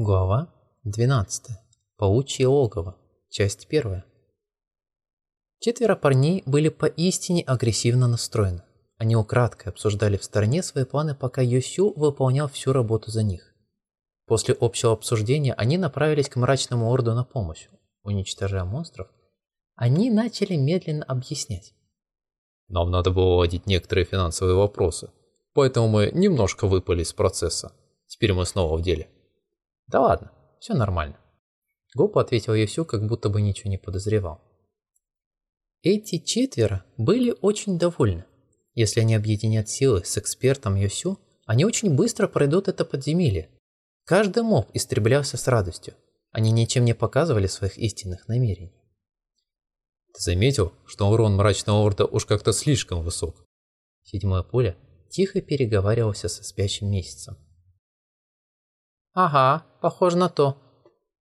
Глава 12. Паучье логово. Часть 1. Четверо парней были поистине агрессивно настроены. Они украдкой обсуждали в стороне свои планы, пока Йосю выполнял всю работу за них. После общего обсуждения они направились к мрачному орду на помощь. Уничтожая монстров, они начали медленно объяснять. Нам надо было уладить некоторые финансовые вопросы, поэтому мы немножко выпали из процесса. Теперь мы снова в деле. Да ладно, все нормально. Гопа ответил Йосю, как будто бы ничего не подозревал. Эти четверо были очень довольны. Если они объединят силы с экспертом Йосю, они очень быстро пройдут это подземелье. Каждый моб истреблялся с радостью. Они ничем не показывали своих истинных намерений. Ты заметил, что урон мрачного орда уж как-то слишком высок? Седьмое поле тихо переговаривался со спящим месяцем. «Ага, похоже на то.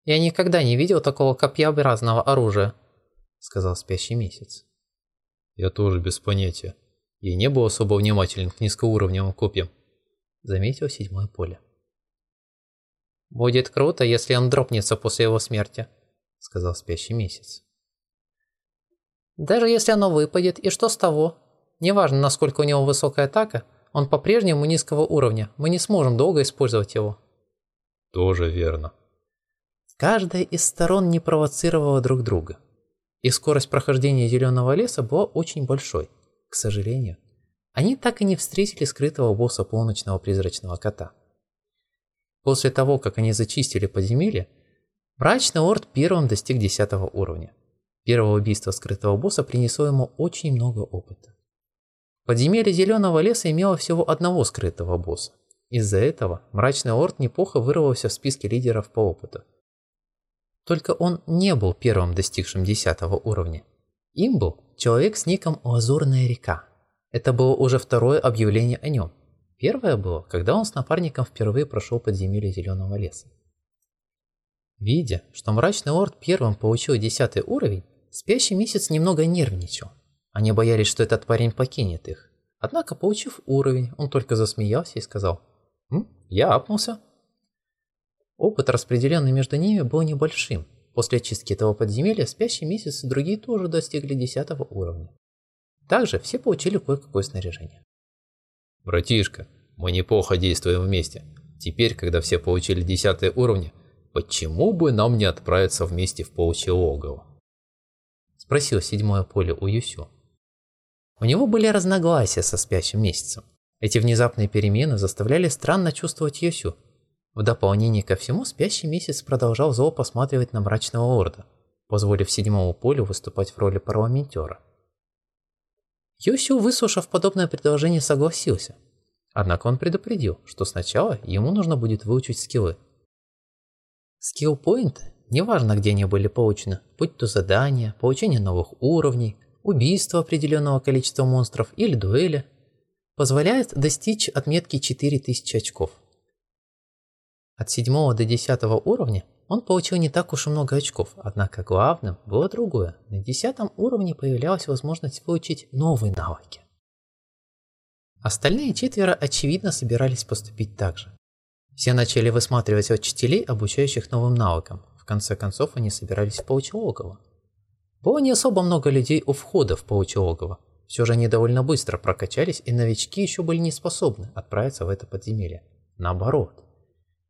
Я никогда не видел такого копьеобразного оружия», — сказал спящий месяц. «Я тоже без понятия. Я не был особо внимателен к низкоуровневым копьям», — заметил седьмое поле. «Будет круто, если он дропнется после его смерти», — сказал спящий месяц. «Даже если оно выпадет, и что с того? Неважно, насколько у него высокая атака, он по-прежнему низкого уровня, мы не сможем долго использовать его». Тоже верно. Каждая из сторон не провоцировала друг друга. И скорость прохождения зеленого леса была очень большой. К сожалению, они так и не встретили скрытого босса полночного призрачного кота. После того, как они зачистили подземелье, Мрачный Орд первым достиг 10 уровня. Первое убийство скрытого босса принесло ему очень много опыта. Подземелье Зеленого леса имело всего одного скрытого босса, из-за этого Мрачный Орд неплохо вырвался в списке лидеров по опыту. Только он не был первым достигшим 10 уровня. Им был человек с ником Лазурная река. Это было уже второе объявление о нем. Первое было, когда он с напарником впервые прошел подземелье Зеленого леса. Видя, что Мрачный Орд первым получил 10 уровень, Спящий Месяц немного нервничал. Они боялись, что этот парень покинет их. Однако, получив уровень, он только засмеялся и сказал – я апнулся. Опыт, распределенный между ними, был небольшим. После очистки этого подземелья спящий месяц и другие тоже достигли 10 уровня. Также все получили кое-какое снаряжение. Братишка, мы неплохо действуем вместе. Теперь, когда все получили 10 уровни, почему бы нам не отправиться вместе в паучье логово? Спросил седьмое поле у Юсю. У него были разногласия со спящим месяцем. Эти внезапные перемены заставляли странно чувствовать Йосю. В дополнение ко всему, спящий месяц продолжал зло посматривать на мрачного орда, позволив седьмому полю выступать в роли парламентера. Йосю, выслушав подобное предложение, согласился. Однако он предупредил, что сначала ему нужно будет выучить скиллы. Скилл-поинты, неважно где они были получены, будь то задания, получение новых уровней, убийство определенного количества монстров или дуэли – позволяет достичь отметки 4000 очков. От 7 до 10 уровня он получил не так уж и много очков, однако главным было другое. На 10 уровне появлялась возможность получить новые навыки. Остальные четверо, очевидно, собирались поступить так же. Все начали высматривать учителей, обучающих новым навыкам. В конце концов, они собирались в паучье логово. Было не особо много людей у входа в паучье все же они довольно быстро прокачались, и новички еще были не способны отправиться в это подземелье. Наоборот.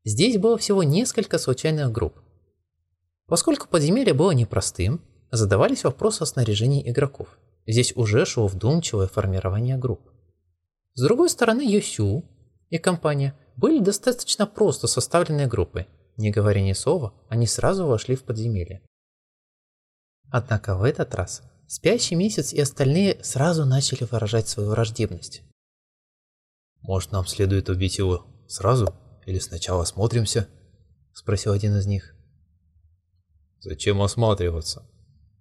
Здесь было всего несколько случайных групп. Поскольку подземелье было непростым, задавались вопросы о снаряжении игроков. Здесь уже шло вдумчивое формирование групп. С другой стороны, Йосю и компания были достаточно просто составленной группой. Не говоря ни слова, они сразу вошли в подземелье. Однако в этот раз Спящий месяц и остальные сразу начали выражать свою враждебность. «Может, нам следует убить его сразу? Или сначала осмотримся?» – спросил один из них. «Зачем осматриваться?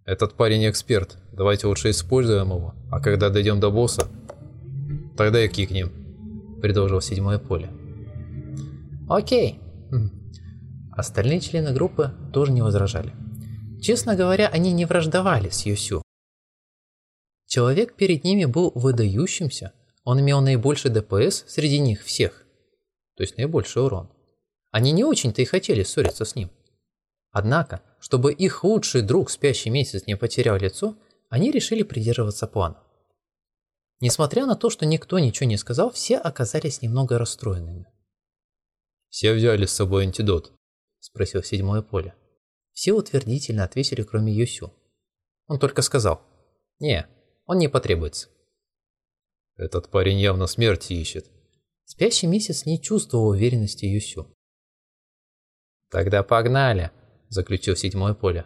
Этот парень эксперт, давайте лучше используем его, а когда дойдем до босса, тогда и кикнем», – предложил седьмое поле. «Окей». Остальные члены группы тоже не возражали. Честно говоря, они не враждовали с Юсю. Человек перед ними был выдающимся, он имел наибольший ДПС среди них всех, то есть наибольший урон. Они не очень-то и хотели ссориться с ним. Однако, чтобы их лучший друг спящий месяц не потерял лицо, они решили придерживаться плана. Несмотря на то, что никто ничего не сказал, все оказались немного расстроенными. «Все взяли с собой антидот?» – спросил седьмое поле. Все утвердительно ответили, кроме Юсю. Он только сказал «Не, он не потребуется». «Этот парень явно смерти ищет». Спящий месяц не чувствовал уверенности Юсю. «Тогда погнали!» – заключил седьмое поле.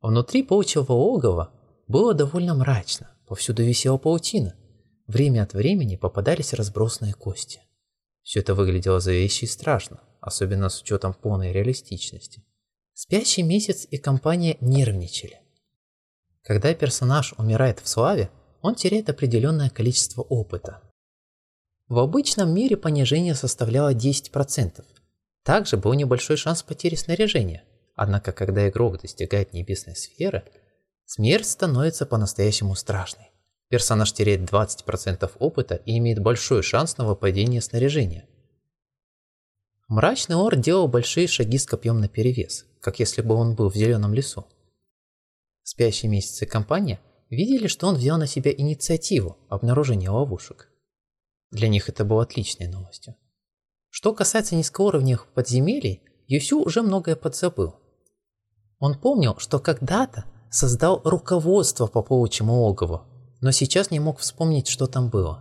Внутри паучьего логова было довольно мрачно, повсюду висела паутина. Время от времени попадались разбросанные кости. Все это выглядело зловеще и страшно, особенно с учетом полной реалистичности. Спящий месяц и компания нервничали. Когда персонаж умирает в славе, он теряет определенное количество опыта. В обычном мире понижение составляло 10%. Также был небольшой шанс потери снаряжения. Однако, когда игрок достигает небесной сферы, смерть становится по-настоящему страшной. Персонаж теряет 20% опыта и имеет большой шанс на выпадение снаряжения. Мрачный Ор делал большие шаги с копьем наперевес, как если бы он был в зеленом лесу. Спящие месяцы компания видели, что он взял на себя инициативу обнаружения ловушек. Для них это было отличной новостью. Что касается низкоуровневых подземелий, Юсю уже многое подзабыл. Он помнил, что когда-то создал руководство по паучьему логову, но сейчас не мог вспомнить, что там было.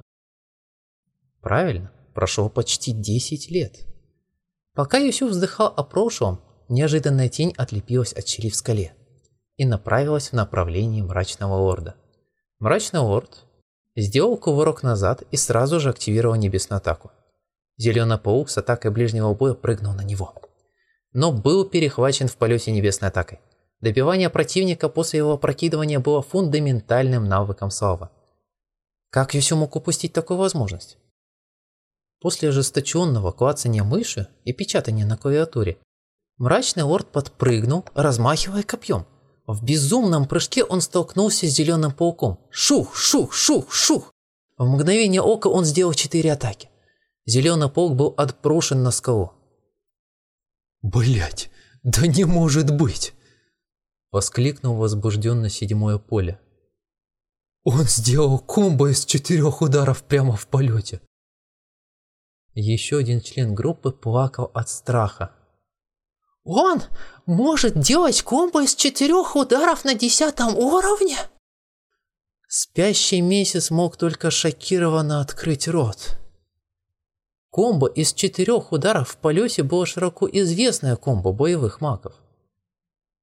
Правильно, прошло почти 10 лет. Пока Юсю вздыхал о прошлом, неожиданная тень отлепилась от щели в скале и направилась в направлении Мрачного Лорда. Мрачный Лорд сделал кувырок назад и сразу же активировал небесную атаку. Зеленый паук с атакой ближнего боя прыгнул на него. Но был перехвачен в полете небесной атакой. Добивание противника после его опрокидывания было фундаментальным навыком Слава. Как Юсю мог упустить такую возможность? После ожесточенного клацания мыши и печатания на клавиатуре, мрачный лорд подпрыгнул, размахивая копьем. В безумном прыжке он столкнулся с зеленым пауком. Шух, шух, шух, шух. В мгновение ока он сделал четыре атаки. Зеленый паук был отброшен на скалу. Блять, да не может быть! Воскликнул возбужденно седьмое поле. Он сделал комбо из четырех ударов прямо в полете. Еще один член группы плакал от страха. «Он может делать комбо из четырех ударов на десятом уровне?» Спящий месяц мог только шокированно открыть рот. Комбо из четырех ударов в полете было широко известное комбо боевых магов.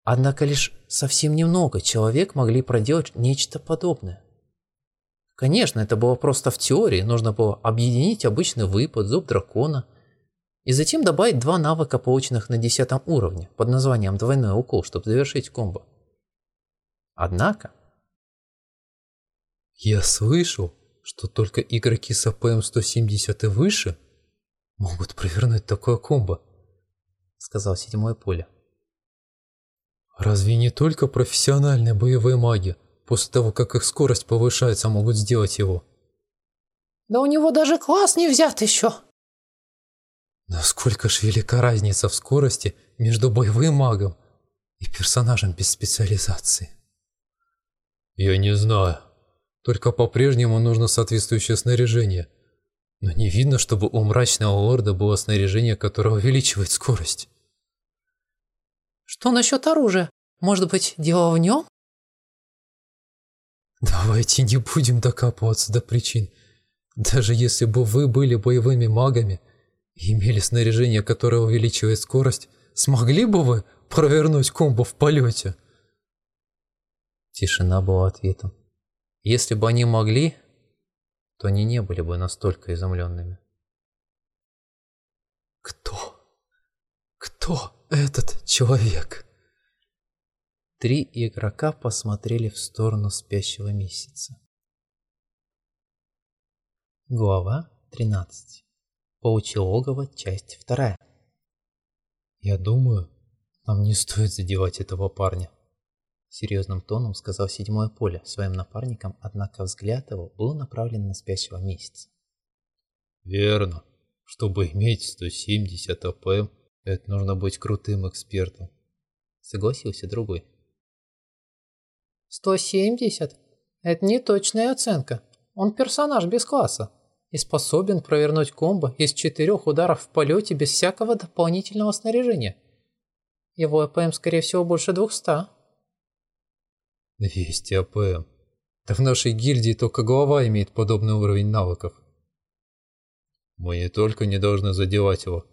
Однако лишь совсем немного человек могли проделать нечто подобное. Конечно, это было просто в теории, нужно было объединить обычный выпад, зуб дракона, и затем добавить два навыка, полученных на десятом уровне, под названием двойной укол, чтобы завершить комбо. Однако... Я слышал, что только игроки с АПМ 170 и выше могут провернуть такое комбо, сказал седьмое поле. Разве не только профессиональные боевые маги, после того, как их скорость повышается, могут сделать его? Да у него даже класс не взят еще. Насколько ж велика разница в скорости между боевым магом и персонажем без специализации? Я не знаю. Только по-прежнему нужно соответствующее снаряжение. Но не видно, чтобы у мрачного лорда было снаряжение, которое увеличивает скорость. Что насчет оружия? Может быть, дело в нем? Давайте не будем докапываться до причин. Даже если бы вы были боевыми магами имели снаряжение, которое увеличивает скорость, смогли бы вы провернуть комбо в полете? Тишина была ответом. Если бы они могли, то они не были бы настолько изумленными. Кто? Кто этот человек? Три игрока посмотрели в сторону спящего месяца. Глава 13. Паучье логово, часть 2. «Я думаю, нам не стоит задевать этого парня», — серьезным тоном сказал седьмое поле своим напарникам, однако взгляд его был направлен на спящего месяца. «Верно. Чтобы иметь 170 АПМ, это нужно быть крутым экспертом. Согласился другой. 170? Это не точная оценка. Он персонаж без класса и способен провернуть комбо из четырех ударов в полете без всякого дополнительного снаряжения. Его АПМ, скорее всего, больше 200. 200 АПМ. Да в нашей гильдии только голова имеет подобный уровень навыков. Мы не только не должны задевать его,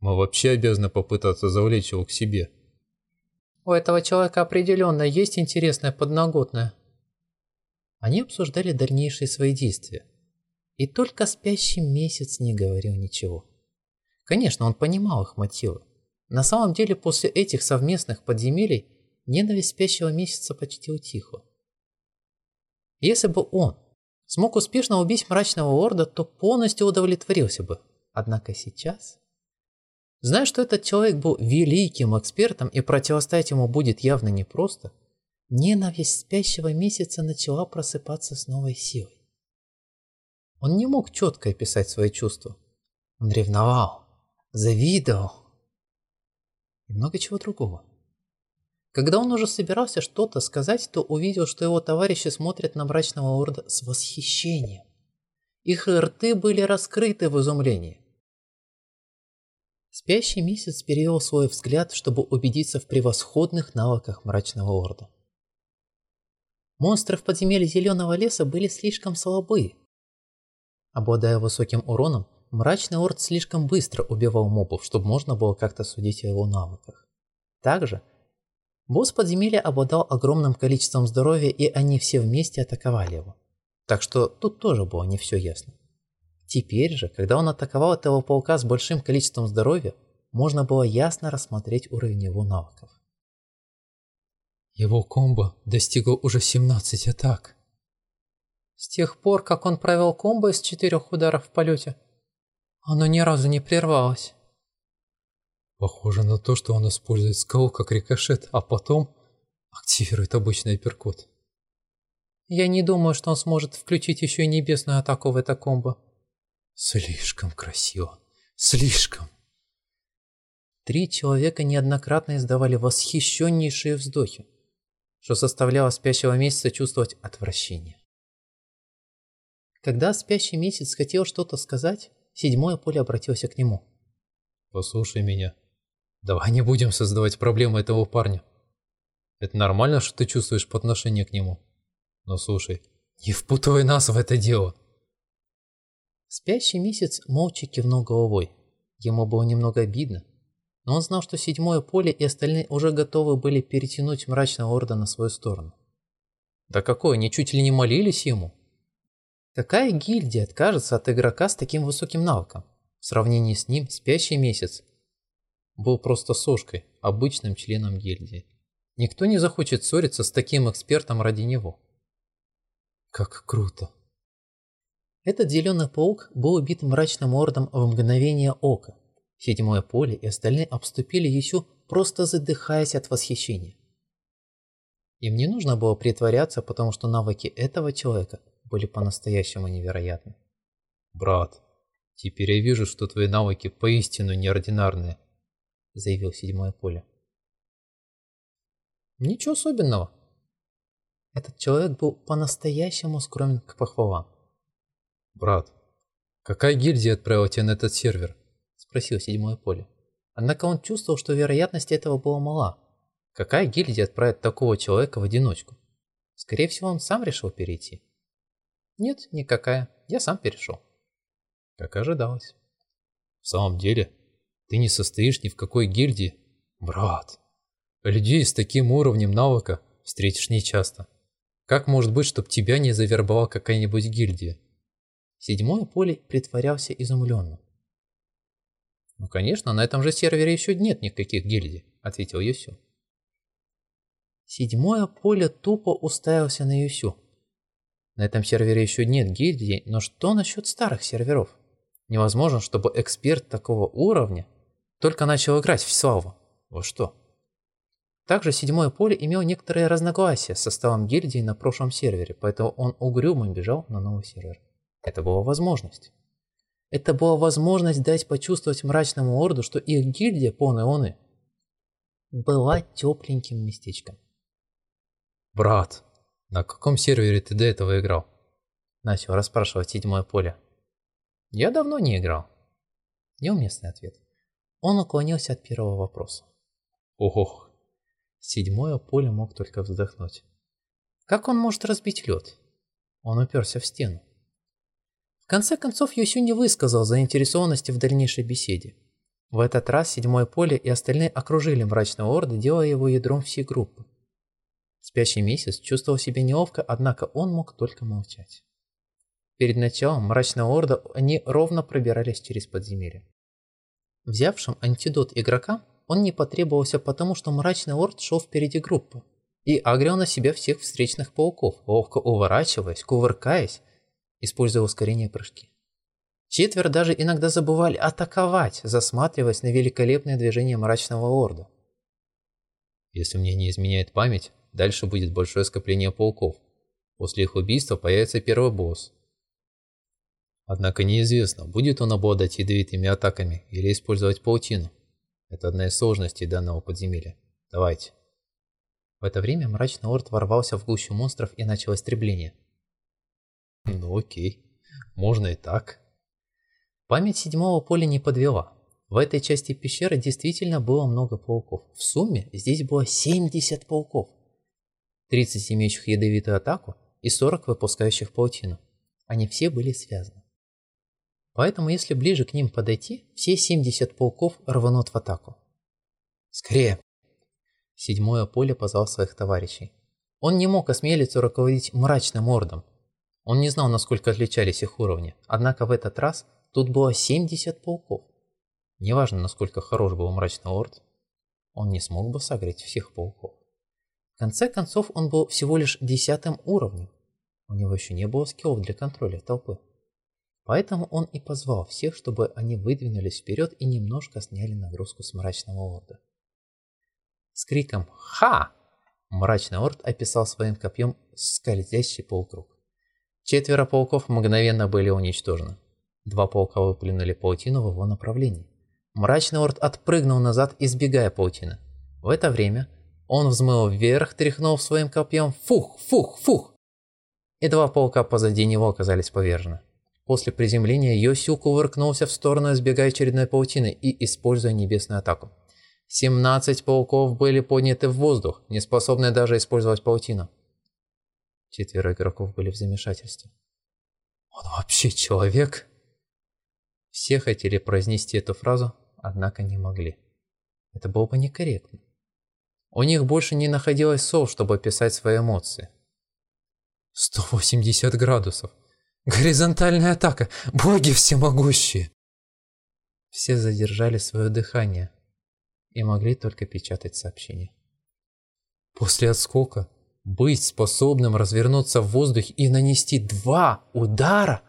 мы вообще обязаны попытаться завлечь его к себе. У этого человека определенно есть интересная подноготная. Они обсуждали дальнейшие свои действия. И только спящий месяц не говорил ничего. Конечно, он понимал их мотивы. На самом деле, после этих совместных подземелий ненависть спящего месяца почти утихла. Если бы он смог успешно убить мрачного лорда, то полностью удовлетворился бы. Однако сейчас... Зная, что этот человек был великим экспертом и противостоять ему будет явно непросто, ненависть спящего месяца начала просыпаться с новой силой. Он не мог четко описать свои чувства. Он ревновал, завидовал и много чего другого. Когда он уже собирался что-то сказать, то увидел, что его товарищи смотрят на мрачного лорда с восхищением. Их рты были раскрыты в изумлении. Спящий месяц перевел свой взгляд, чтобы убедиться в превосходных навыках мрачного лорда. Монстры в подземелье Зеленого леса были слишком слабы. Обладая высоким уроном, мрачный лорд слишком быстро убивал мобов, чтобы можно было как-то судить о его навыках. Также Босс подземелья обладал огромным количеством здоровья, и они все вместе атаковали его. Так что тут тоже было не все ясно. Теперь же, когда он атаковал этого паука с большим количеством здоровья, можно было ясно рассмотреть уровень его навыков. Его комбо достигло уже 17 атак. С тех пор, как он провел комбо из четырех ударов в полете, оно ни разу не прервалось. Похоже на то, что он использует скалу как рикошет, а потом активирует обычный апперкот. Я не думаю, что он сможет включить еще и небесную атаку в это комбо. Слишком красиво. Слишком. Три человека неоднократно издавали восхищеннейшие вздохи, что заставляло спящего месяца чувствовать отвращение. Когда спящий месяц хотел что-то сказать, седьмое поле обратился к нему. «Послушай меня. Давай не будем создавать проблемы этого парня. Это нормально, что ты чувствуешь по отношению к нему. Но слушай, не впутывай нас в это дело. Спящий месяц молча кивнул головой. Ему было немного обидно, но он знал, что седьмое поле и остальные уже готовы были перетянуть мрачного орда на свою сторону. Да какое, они чуть ли не молились ему. Какая гильдия откажется от игрока с таким высоким навыком? В сравнении с ним спящий месяц был просто сошкой, обычным членом гильдии. Никто не захочет ссориться с таким экспертом ради него. Как круто. Этот зеленый паук был убит мрачным ордом в мгновение ока. Седьмое поле и остальные обступили Юсю, просто задыхаясь от восхищения. Им не нужно было притворяться, потому что навыки этого человека были по-настоящему невероятны. «Брат, теперь я вижу, что твои навыки поистину неординарные заявил седьмое поле. Ничего особенного. Этот человек был по-настоящему скромен к похвалам. «Брат, какая гильдия отправила тебя на этот сервер?» – спросил седьмое поле. Однако он чувствовал, что вероятность этого была мала. Какая гильдия отправит такого человека в одиночку? Скорее всего, он сам решил перейти. Нет, никакая. Я сам перешел. Как ожидалось. В самом деле, ты не состоишь ни в какой гильдии. Брат, людей с таким уровнем навыка встретишь нечасто. Как может быть, чтоб тебя не завербовала какая-нибудь гильдия? Седьмое поле притворялся изумленным. «Ну, конечно, на этом же сервере еще нет никаких гильдий», — ответил Юсю. Седьмое поле тупо уставился на Юсю. На этом сервере еще нет гильдий, но что насчет старых серверов? Невозможно, чтобы эксперт такого уровня только начал играть в славу. Вот что. Также седьмое поле имел некоторые разногласия с составом гильдии на прошлом сервере, поэтому он угрюмо бежал на новый сервер. Это была возможность. Это была возможность дать почувствовать мрачному орду, что их гильдия Поны-Оны была тепленьким местечком. «Брат, на каком сервере ты до этого играл?» Начал расспрашивать седьмое поле. «Я давно не играл». Неуместный ответ. Он уклонился от первого вопроса. «Ого!» Седьмое поле мог только вздохнуть. Как он может разбить лед? Он уперся в стену. В конце концов, Юсю не высказал заинтересованности в дальнейшей беседе. В этот раз седьмое поле и остальные окружили мрачного орда, делая его ядром всей группы. Спящий месяц чувствовал себя неловко, однако он мог только молчать. Перед началом мрачного орда они ровно пробирались через подземелье. Взявшим антидот игрока, он не потребовался потому, что мрачный орд шел впереди группы и агрел на себя всех встречных пауков, ловко уворачиваясь, кувыркаясь используя ускорение прыжки. Четверо даже иногда забывали атаковать, засматриваясь на великолепное движение мрачного орда. Если мне не изменяет память, дальше будет большое скопление пауков. После их убийства появится первый босс. Однако неизвестно, будет он обладать ядовитыми атаками или использовать паутину. Это одна из сложностей данного подземелья. Давайте. В это время мрачный орд ворвался в гущу монстров и начал истребление. Ну окей, можно и так. Память седьмого поля не подвела. В этой части пещеры действительно было много пауков. В сумме здесь было 70 пауков. 30 имеющих ядовитую атаку и 40 выпускающих паутину. Они все были связаны. Поэтому если ближе к ним подойти, все 70 пауков рванут в атаку. «Скорее!» Седьмое поле позвал своих товарищей. Он не мог осмелиться руководить мрачным ордом, он не знал, насколько отличались их уровни, однако в этот раз тут было 70 пауков. Неважно, насколько хорош был мрачный орд, он не смог бы согреть всех пауков. В конце концов, он был всего лишь десятым уровнем. У него еще не было скиллов для контроля толпы. Поэтому он и позвал всех, чтобы они выдвинулись вперед и немножко сняли нагрузку с мрачного орда. С криком «Ха!» мрачный орд описал своим копьем скользящий полукруг. Четверо пауков мгновенно были уничтожены. Два паука выплюнули паутину в его направлении. Мрачный орд отпрыгнул назад, избегая паутины. В это время он взмыл вверх, тряхнув своим копьем «Фух! Фух! Фух!» И два паука позади него оказались повержены. После приземления Йосю кувыркнулся в сторону, избегая очередной паутины и используя небесную атаку. 17 пауков были подняты в воздух, не способные даже использовать паутину. Четверо игроков были в замешательстве. «Он вообще человек?» Все хотели произнести эту фразу, однако не могли. Это было бы некорректно. У них больше не находилось слов, чтобы описать свои эмоции. 180 градусов. Горизонтальная атака. Боги всемогущие. Все задержали свое дыхание и могли только печатать сообщения. После отскока быть способным развернуться в воздухе и нанести два удара?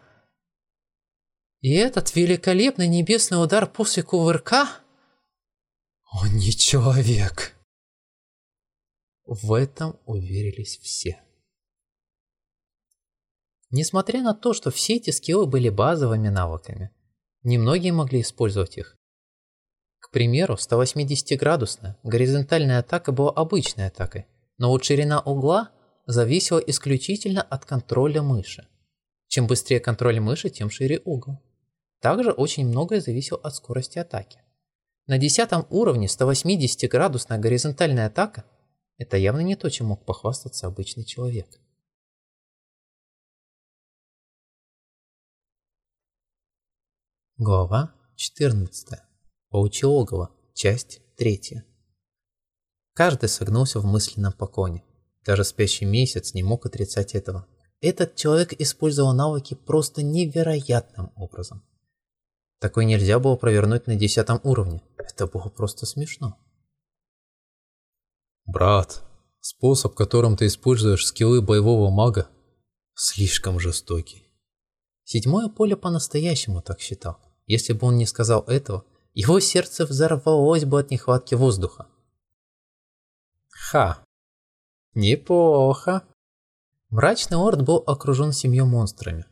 И этот великолепный небесный удар после кувырка? Он не человек. В этом уверились все. Несмотря на то, что все эти скиллы были базовыми навыками, немногие могли использовать их. К примеру, 180-градусная горизонтальная атака была обычной атакой, но вот ширина угла зависела исключительно от контроля мыши. Чем быстрее контроль мыши, тем шире угол. Также очень многое зависело от скорости атаки. На 10 уровне 180-градусная горизонтальная атака – это явно не то, чем мог похвастаться обычный человек. Глава 14. Паучье Часть 3. Каждый согнулся в мысленном поклоне. Даже спящий месяц не мог отрицать этого. Этот человек использовал навыки просто невероятным образом. Такое нельзя было провернуть на десятом уровне. Это было просто смешно. Брат, способ, которым ты используешь скиллы боевого мага, слишком жестокий. Седьмое поле по-настоящему так считал. Если бы он не сказал этого, его сердце взорвалось бы от нехватки воздуха. Ха. Неплохо. Мрачный орд был окружен семью монстрами.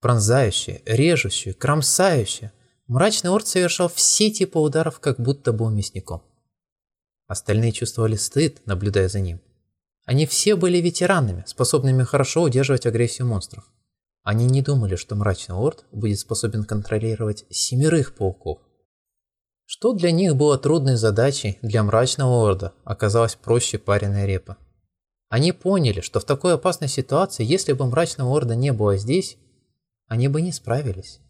Пронзающие, режущие, кромсающие. Мрачный орд совершал все типы ударов, как будто был мясником. Остальные чувствовали стыд, наблюдая за ним. Они все были ветеранами, способными хорошо удерживать агрессию монстров. Они не думали, что мрачный орд будет способен контролировать семерых пауков. Что для них было трудной задачей, для мрачного орда оказалось проще пареной репы. Они поняли, что в такой опасной ситуации, если бы мрачного орда не было здесь, они бы не справились.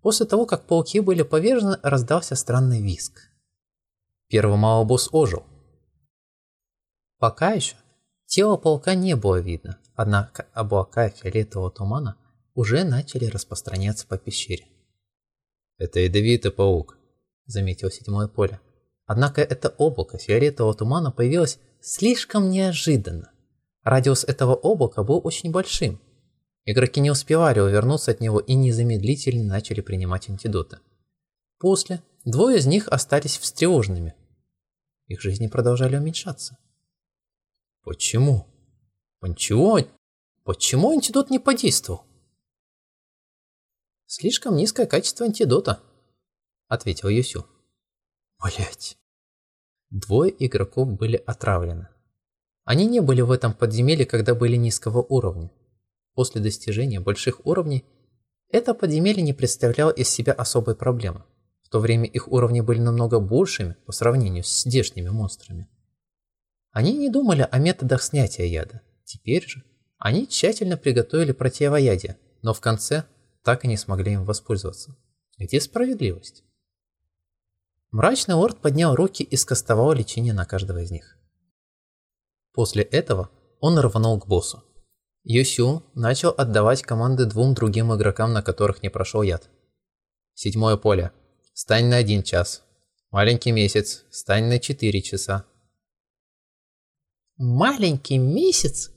После того, как пауки были повержены, раздался странный визг. Первый малый босс ожил. Пока еще тело паука не было видно, однако облака фиолетового тумана уже начали распространяться по пещере. «Это ядовитый паук», – заметил седьмое поле. Однако это облако фиолетового тумана появилось слишком неожиданно. Радиус этого облака был очень большим. Игроки не успевали увернуться от него и незамедлительно начали принимать антидоты. После двое из них остались встревоженными. Их жизни продолжали уменьшаться. Почему? Почему? Почему антидот не подействовал? Слишком низкое качество антидота, ответил Юсю. Блять. Двое игроков были отравлены. Они не были в этом подземелье, когда были низкого уровня. После достижения больших уровней это подземелье не представляло из себя особой проблемы. То время их уровни были намного большими по сравнению с здешними монстрами. Они не думали о методах снятия яда. Теперь же они тщательно приготовили противоядие, но в конце так и не смогли им воспользоваться. Где справедливость? Мрачный лорд поднял руки и скостовал лечение на каждого из них. После этого он рванул к боссу. Юсю начал отдавать команды двум другим игрокам, на которых не прошел яд. Седьмое поле. Стань на один час. Маленький месяц. Стань на четыре часа. Маленький месяц?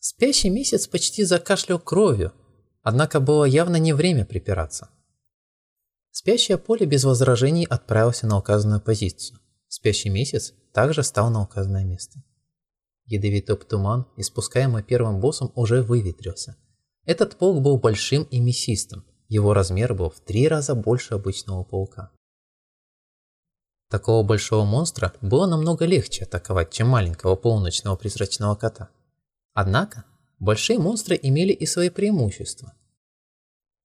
Спящий месяц почти закашлял кровью, однако было явно не время припираться. Спящее поле без возражений отправился на указанную позицию. Спящий месяц также стал на указанное место. Ядовитый туман, испускаемый первым боссом, уже выветрился. Этот паук был большим и мясистым. Его размер был в три раза больше обычного паука. Такого большого монстра было намного легче атаковать, чем маленького полуночного призрачного кота. Однако, большие монстры имели и свои преимущества.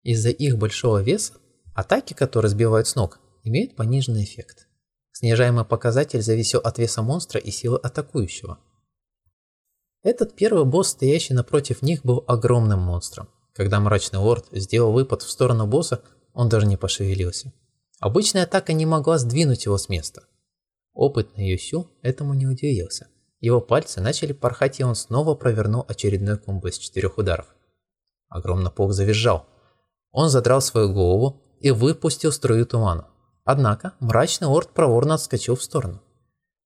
Из-за их большого веса, атаки, которые сбивают с ног, имеют пониженный эффект. Снижаемый показатель зависел от веса монстра и силы атакующего – этот первый босс, стоящий напротив них, был огромным монстром. Когда мрачный лорд сделал выпад в сторону босса, он даже не пошевелился. Обычная атака не могла сдвинуть его с места. Опытный Юсю этому не удивился. Его пальцы начали порхать, и он снова провернул очередной комбо из четырех ударов. Огромный паук завизжал. Он задрал свою голову и выпустил струю тумана. Однако мрачный лорд проворно отскочил в сторону.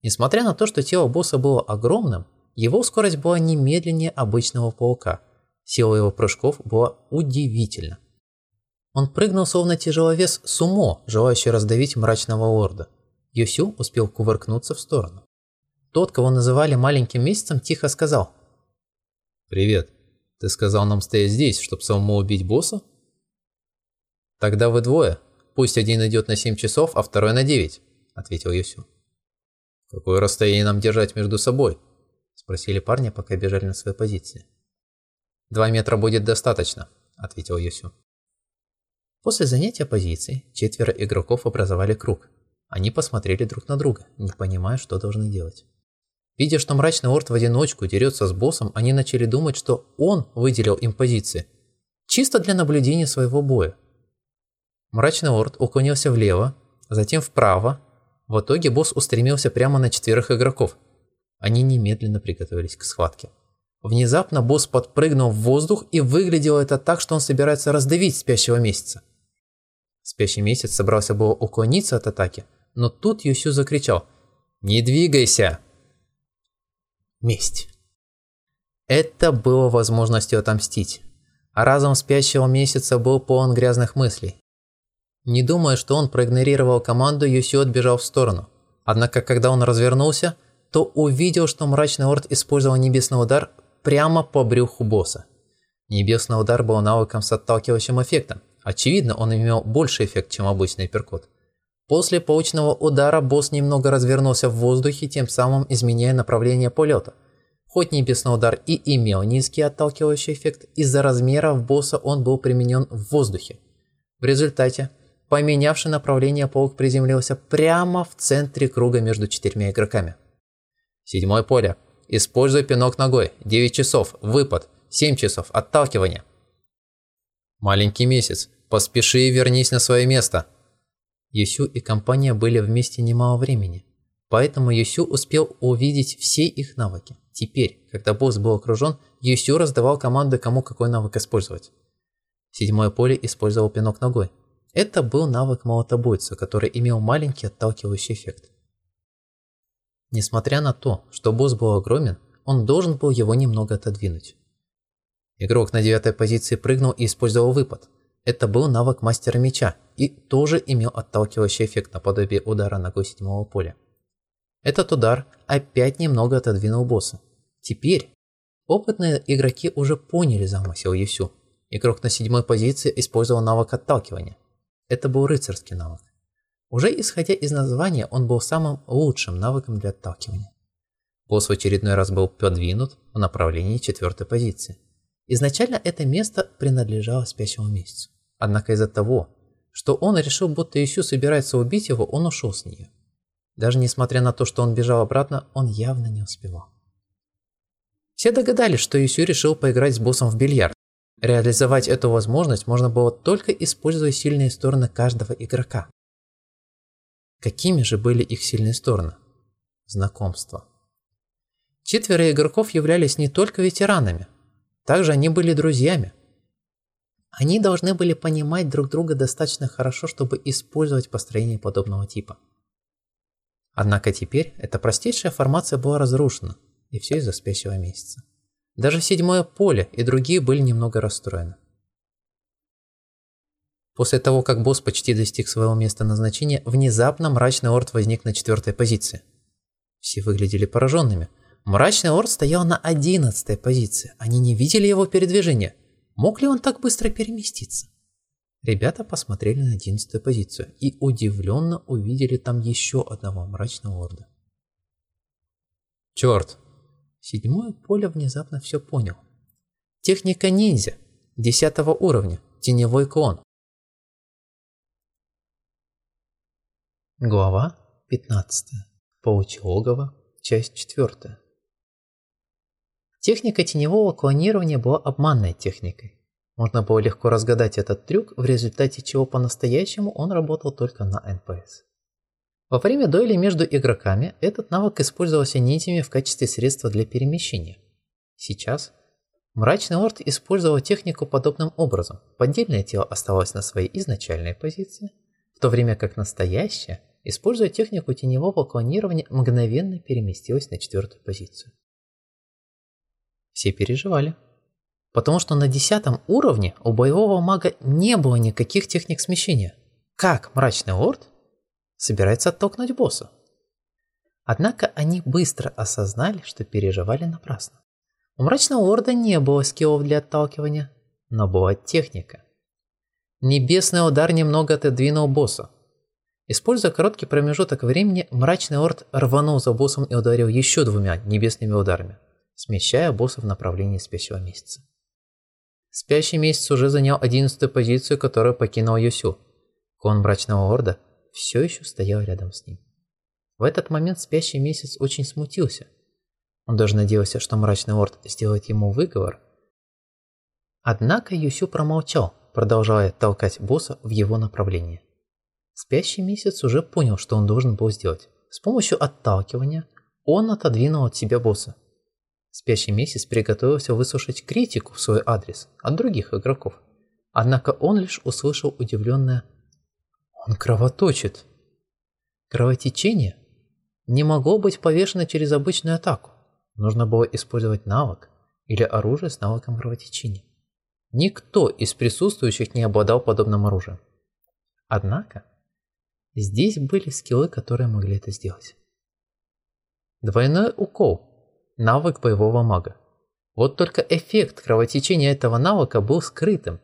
Несмотря на то, что тело босса было огромным, его скорость была не медленнее обычного паука. Сила его прыжков была удивительна. Он прыгнул словно тяжеловес сумо, желающий раздавить мрачного лорда. Юсю успел кувыркнуться в сторону. Тот, кого называли маленьким месяцем, тихо сказал. «Привет. Ты сказал нам стоять здесь, чтобы самому убить босса?» «Тогда вы двое. Пусть один идет на 7 часов, а второй на 9», — ответил Юсю. «Какое расстояние нам держать между собой?» Спросили парня, пока бежали на своей позиции. «Два метра будет достаточно», — ответил Юсю. После занятия позиции четверо игроков образовали круг. Они посмотрели друг на друга, не понимая, что должны делать. Видя, что мрачный орд в одиночку дерется с боссом, они начали думать, что он выделил им позиции. Чисто для наблюдения своего боя. Мрачный орд уклонился влево, затем вправо. В итоге босс устремился прямо на четверых игроков, они немедленно приготовились к схватке. Внезапно босс подпрыгнул в воздух, и выглядело это так, что он собирается раздавить спящего месяца. Спящий месяц собрался было уклониться от атаки, но тут Юсю закричал «Не двигайся!» Месть. Это было возможностью отомстить. А разум спящего месяца был полон грязных мыслей. Не думая, что он проигнорировал команду, Юсю отбежал в сторону. Однако, когда он развернулся, то увидел, что мрачный орд использовал небесный удар прямо по брюху босса. Небесный удар был навыком с отталкивающим эффектом. Очевидно, он имел больший эффект, чем обычный перкот. После паучного удара босс немного развернулся в воздухе, тем самым изменяя направление полета. Хоть небесный удар и имел низкий отталкивающий эффект, из-за размеров босса он был применен в воздухе. В результате, поменявший направление паук приземлился прямо в центре круга между четырьмя игроками. Седьмое поле. Используй пинок ногой. 9 часов. Выпад. 7 часов. Отталкивание. Маленький месяц. Поспеши и вернись на свое место. Юсю и компания были вместе немало времени, поэтому Юсю успел увидеть все их навыки. Теперь, когда босс был окружен, Юсю раздавал команды, кому какой навык использовать. Седьмое поле использовал пинок ногой. Это был навык молотобойца, который имел маленький отталкивающий эффект. Несмотря на то, что босс был огромен, он должен был его немного отодвинуть. Игрок на девятой позиции прыгнул и использовал выпад. Это был навык мастера меча и тоже имел отталкивающий эффект наподобие удара ногой седьмого поля. Этот удар опять немного отодвинул босса. Теперь опытные игроки уже поняли замысел Юсю. Игрок на седьмой позиции использовал навык отталкивания. Это был рыцарский навык. Уже исходя из названия, он был самым лучшим навыком для отталкивания. Босс в очередной раз был подвинут в направлении четвертой позиции. Изначально это место принадлежало спящему месяцу. Однако из-за того, что он решил, будто Исю собирается убить его, он ушел с нее. Даже несмотря на то, что он бежал обратно, он явно не успевал. Все догадались, что Исю решил поиграть с боссом в бильярд. Реализовать эту возможность можно было только используя сильные стороны каждого игрока. Какими же были их сильные стороны? Знакомство. Четверо игроков являлись не только ветеранами, также они были друзьями. Они должны были понимать друг друга достаточно хорошо, чтобы использовать построение подобного типа. Однако теперь эта простейшая формация была разрушена, и все из-за спящего месяца. Даже седьмое поле и другие были немного расстроены. После того, как босс почти достиг своего места назначения, внезапно мрачный орд возник на четвертой позиции. Все выглядели пораженными. Мрачный орд стоял на одиннадцатой позиции. Они не видели его передвижения. Мог ли он так быстро переместиться? Ребята посмотрели на одиннадцатую позицию и удивленно увидели там еще одного мрачного орда. Черт! Седьмое поле внезапно все понял. Техника ниндзя, десятого уровня, теневой клон. Глава 15. Паучье логово, часть 4. Техника теневого клонирования была обманной техникой. Можно было легко разгадать этот трюк, в результате чего по-настоящему он работал только на НПС. Во время дуэли между игроками этот навык использовался ниндзями в качестве средства для перемещения. Сейчас Мрачный Орд использовал технику подобным образом. Поддельное тело оставалось на своей изначальной позиции, в то время как настоящее, используя технику теневого клонирования, мгновенно переместилось на четвертую позицию. Все переживали. Потому что на десятом уровне у боевого мага не было никаких техник смещения. Как мрачный лорд собирается оттолкнуть босса? Однако они быстро осознали, что переживали напрасно. У мрачного лорда не было скиллов для отталкивания, но была техника. Небесный удар немного отодвинул босса. Используя короткий промежуток времени, мрачный лорд рванул за боссом и ударил еще двумя небесными ударами смещая босса в направлении спящего месяца. Спящий месяц уже занял одиннадцатую позицию, которую покинул Юсю. Кон мрачного орда все еще стоял рядом с ним. В этот момент спящий месяц очень смутился. Он даже надеялся, что мрачный орд сделает ему выговор. Однако Юсю промолчал, продолжая толкать босса в его направлении. Спящий месяц уже понял, что он должен был сделать. С помощью отталкивания он отодвинул от себя босса, Спящий месяц приготовился выслушать критику в свой адрес от других игроков. Однако он лишь услышал удивленное «Он кровоточит». Кровотечение не могло быть повешено через обычную атаку. Нужно было использовать навык или оружие с навыком кровотечения. Никто из присутствующих не обладал подобным оружием. Однако, здесь были скиллы, которые могли это сделать. Двойной укол Навык боевого мага. Вот только эффект кровотечения этого навыка был скрытым.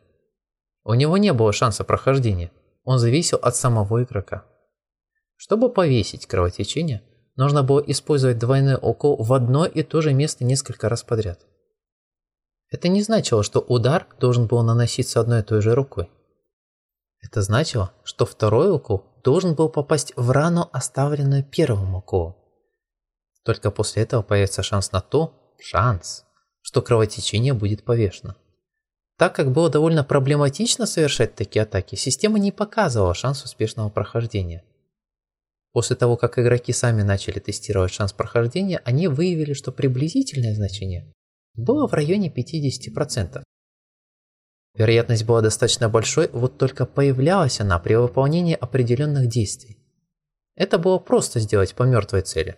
У него не было шанса прохождения, он зависел от самого игрока. Чтобы повесить кровотечение, нужно было использовать двойной укол в одно и то же место несколько раз подряд. Это не значило, что удар должен был наноситься одной и той же рукой. Это значило, что второй укол должен был попасть в рану, оставленную первым уколом. Только после этого появится шанс на то, шанс, что кровотечение будет повешено. Так как было довольно проблематично совершать такие атаки, система не показывала шанс успешного прохождения. После того, как игроки сами начали тестировать шанс прохождения, они выявили, что приблизительное значение было в районе 50%. Вероятность была достаточно большой, вот только появлялась она при выполнении определенных действий. Это было просто сделать по мертвой цели.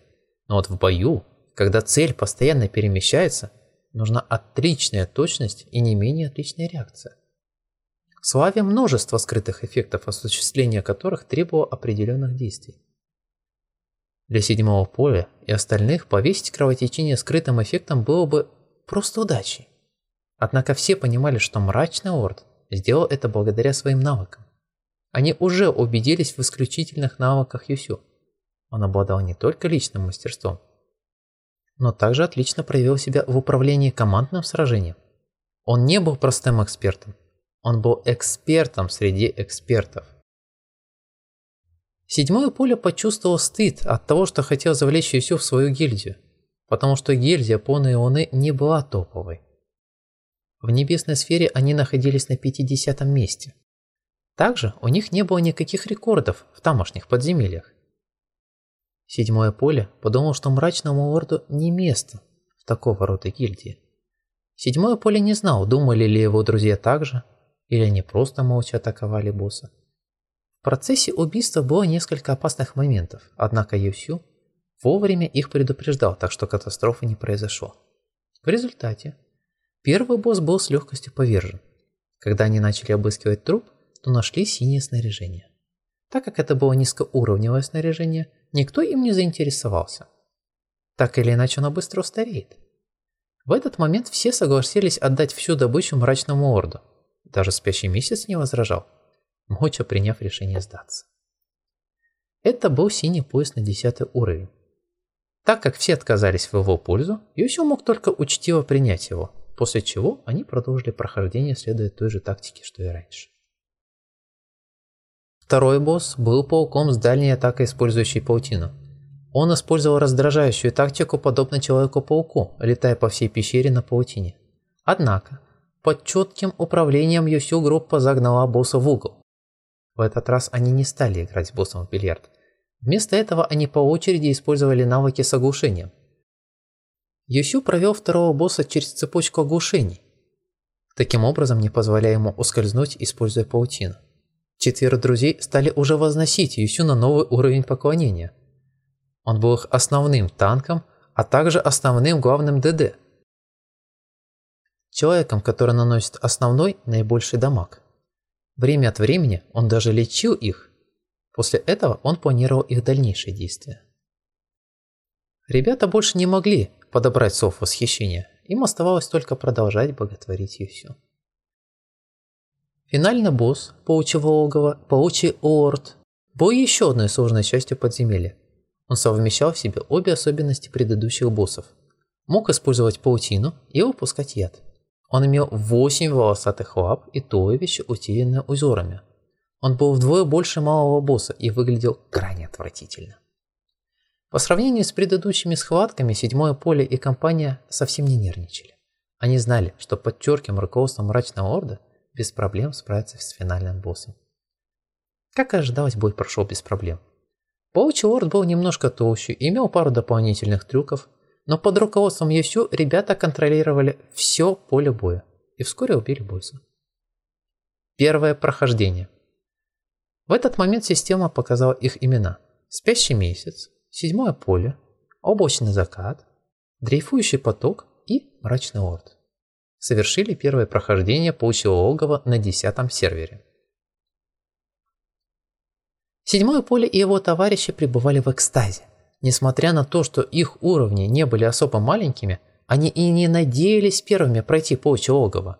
Но вот в бою, когда цель постоянно перемещается, нужна отличная точность и не менее отличная реакция. В Славе множество скрытых эффектов, осуществление которых требовало определенных действий. Для седьмого поля и остальных повесить кровотечение скрытым эффектом было бы просто удачей. Однако все понимали, что мрачный орд сделал это благодаря своим навыкам. Они уже убедились в исключительных навыках Юсю. Он обладал не только личным мастерством, но также отлично проявил себя в управлении командным сражением. Он не был простым экспертом, он был экспертом среди экспертов. Седьмое поле почувствовал стыд от того, что хотел завлечь Юсю в свою гильдию, потому что гильдия Поны Ионы не была топовой. В небесной сфере они находились на 50 месте. Также у них не было никаких рекордов в тамошних подземельях. Седьмое поле подумал, что мрачному орду не место в такого рода гильдии. Седьмое поле не знал, думали ли его друзья так же, или они просто молча атаковали босса. В процессе убийства было несколько опасных моментов, однако Юсю вовремя их предупреждал, так что катастрофы не произошло. В результате первый босс был с легкостью повержен. Когда они начали обыскивать труп, то нашли синее снаряжение. Так как это было низкоуровневое снаряжение, никто им не заинтересовался. Так или иначе оно быстро устареет. В этот момент все согласились отдать всю добычу мрачному орду. Даже спящий месяц не возражал, молча приняв решение сдаться. Это был синий пояс на 10 уровень. Так как все отказались в его пользу, Юсю мог только учтиво принять его, после чего они продолжили прохождение, следуя той же тактике, что и раньше. Второй босс был пауком с дальней атакой, использующей паутину. Он использовал раздражающую тактику, подобно Человеку-пауку, летая по всей пещере на паутине. Однако, под четким управлением Юсю группа загнала босса в угол. В этот раз они не стали играть с боссом в бильярд. Вместо этого они по очереди использовали навыки с оглушением. Юсю провел второго босса через цепочку оглушений, таким образом не позволяя ему ускользнуть, используя паутину. Четверо друзей стали уже возносить Юсю на новый уровень поклонения. Он был их основным танком, а также основным главным ДД. Человеком, который наносит основной наибольший дамаг. Время от времени он даже лечил их. После этого он планировал их дальнейшие действия. Ребята больше не могли подобрать слов восхищения. Им оставалось только продолжать боготворить Юсю. Финальный босс Паучьего логова, Паучий Орд, был еще одной сложной частью подземелья. Он совмещал в себе обе особенности предыдущих боссов. Мог использовать паутину и выпускать яд. Он имел 8 волосатых лап и туловище, усиленное узорами. Он был вдвое больше малого босса и выглядел крайне отвратительно. По сравнению с предыдущими схватками, седьмое поле и компания совсем не нервничали. Они знали, что под черким руководством мрачного орда без проблем справиться с финальным боссом. Как и ожидалось, бой прошел без проблем. Паучий лорд был немножко толще, имел пару дополнительных трюков, но под руководством Юсю ребята контролировали все поле боя и вскоре убили босса. Первое прохождение. В этот момент система показала их имена. Спящий месяц, седьмое поле, облачный закат, дрейфующий поток и мрачный лорд совершили первое прохождение паучьего логова на десятом сервере. Седьмое поле и его товарищи пребывали в экстазе. Несмотря на то, что их уровни не были особо маленькими, они и не надеялись первыми пройти паучье логово.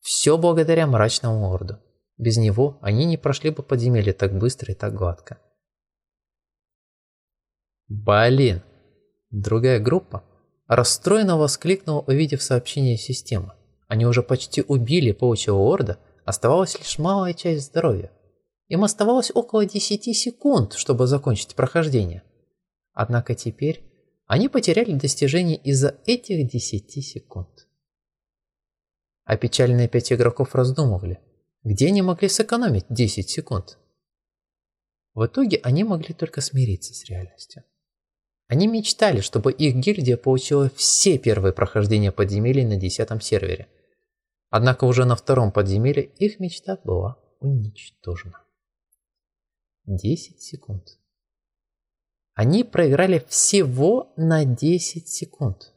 Все благодаря мрачному орду. Без него они не прошли бы подземелье так быстро и так гладко. Блин! Другая группа расстроенно воскликнула, увидев сообщение системы. Они уже почти убили паучьего орда, оставалась лишь малая часть здоровья. Им оставалось около 10 секунд, чтобы закончить прохождение. Однако теперь они потеряли достижение из-за этих 10 секунд. А печальные пять игроков раздумывали, где они могли сэкономить 10 секунд. В итоге они могли только смириться с реальностью. Они мечтали, чтобы их гильдия получила все первые прохождения подземелий на 10 сервере. Однако уже на втором подземелье их мечта была уничтожена. 10 секунд. Они проиграли всего на 10 секунд.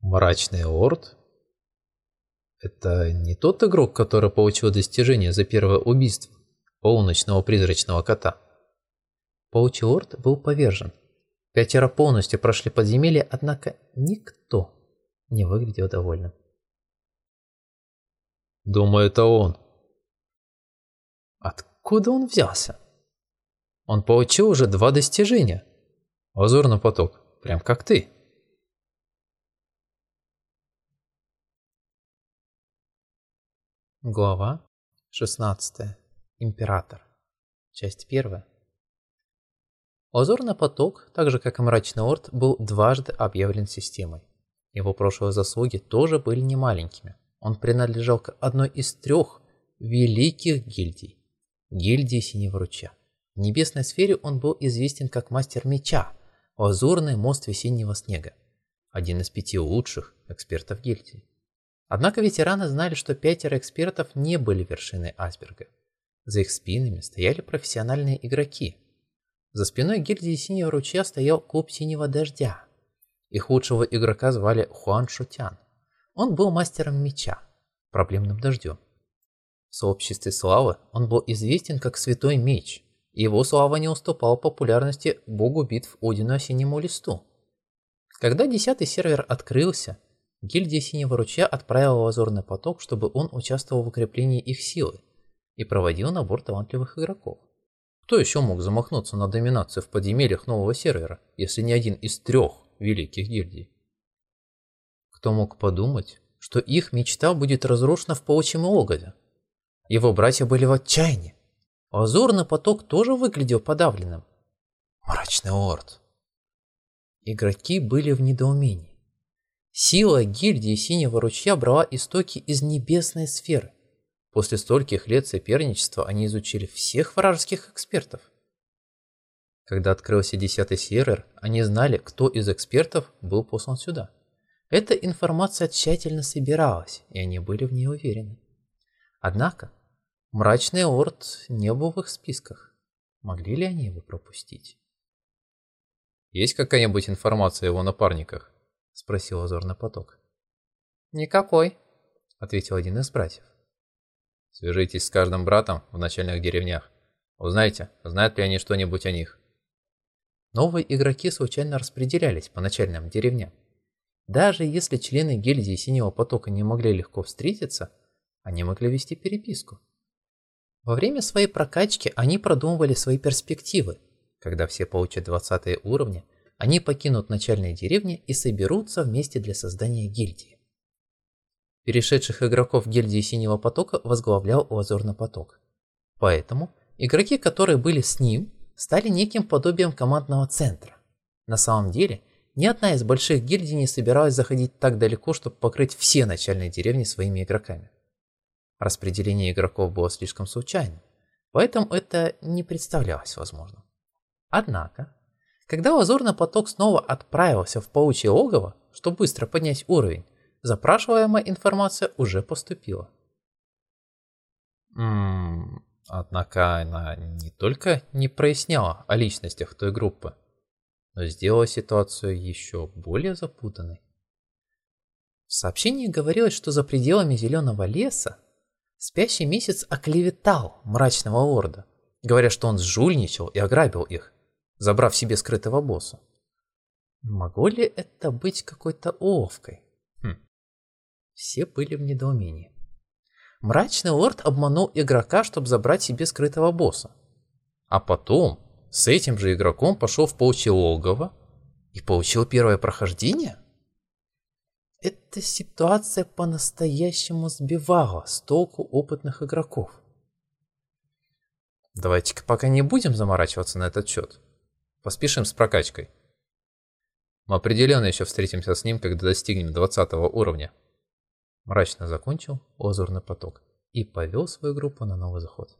Мрачный Орд? Это не тот игрок, который получил достижение за первое убийство полуночного призрачного кота. Паучий Орд был повержен. Пятеро полностью прошли подземелье, однако никто не выглядел довольным. Думаю, это он. Откуда он взялся? Он получил уже два достижения. Лазурный поток, прям как ты. Глава 16. Император. Часть 1. Лазурный поток, так же как и Мрачный Орд, был дважды объявлен системой. Его прошлые заслуги тоже были немаленькими. Он принадлежал к одной из трех великих гильдий гильдии Синего Ручья. В небесной сфере он был известен как мастер меча, лазурный мост весеннего снега, один из пяти лучших экспертов гильдии. Однако ветераны знали, что пятеро экспертов не были вершиной айсберга. За их спинами стояли профессиональные игроки. За спиной гильдии Синего Ручья стоял клуб Синего Дождя. Их лучшего игрока звали Хуан Шутян. Он был мастером меча, проблемным дождем. В сообществе славы он был известен как Святой Меч, и его слава не уступала популярности богу битв Одину Осеннему Листу. Когда десятый сервер открылся, гильдия Синего Ручья отправила Лазурный поток, чтобы он участвовал в укреплении их силы и проводил набор талантливых игроков. Кто еще мог замахнуться на доминацию в подземельях нового сервера, если не один из трех великих гильдий? Кто мог подумать, что их мечта будет разрушена в паучьем логове? Его братья были в отчаянии. Лазурный поток тоже выглядел подавленным. Мрачный орд. Игроки были в недоумении. Сила гильдии Синего Ручья брала истоки из небесной сферы. После стольких лет соперничества они изучили всех вражеских экспертов. Когда открылся десятый сервер, они знали, кто из экспертов был послан сюда. Эта информация тщательно собиралась, и они были в ней уверены. Однако, мрачный орд не был в их списках. Могли ли они его пропустить? «Есть какая-нибудь информация о его напарниках?» – спросил Озорный поток. «Никакой», – ответил один из братьев. «Свяжитесь с каждым братом в начальных деревнях. Узнайте, знают ли они что-нибудь о них». Новые игроки случайно распределялись по начальным деревням. Даже если члены гильдии Синего потока не могли легко встретиться – они могли вести переписку. Во время своей прокачки они продумывали свои перспективы. Когда все получат 20 уровни, они покинут начальные деревни и соберутся вместе для создания гильдии. Перешедших игроков гильдии Синего Потока возглавлял Лазурный Поток. Поэтому игроки, которые были с ним, стали неким подобием командного центра. На самом деле, ни одна из больших гильдий не собиралась заходить так далеко, чтобы покрыть все начальные деревни своими игроками. Распределение игроков было слишком случайным, поэтому это не представлялось возможным. Однако, когда лазурный поток снова отправился в паучье логово, чтобы быстро поднять уровень, запрашиваемая информация уже поступила. Ммм, однако она не только не проясняла о личностях той группы, но сделала ситуацию еще более запутанной. В сообщении говорилось, что за пределами зеленого леса Спящий месяц оклеветал мрачного орда, говоря, что он сжульничал и ограбил их, забрав себе скрытого босса. Могло ли это быть какой-то уловкой? Хм. Все были в недоумении. Мрачный лорд обманул игрока, чтобы забрать себе скрытого босса. А потом с этим же игроком пошел в паучье логово и получил первое прохождение? Эта ситуация по-настоящему сбивала с толку опытных игроков. Давайте-ка пока не будем заморачиваться на этот счет. Поспешим с прокачкой. Мы определенно еще встретимся с ним, когда достигнем 20 уровня. Мрачно закончил лазурный поток и повел свою группу на новый заход.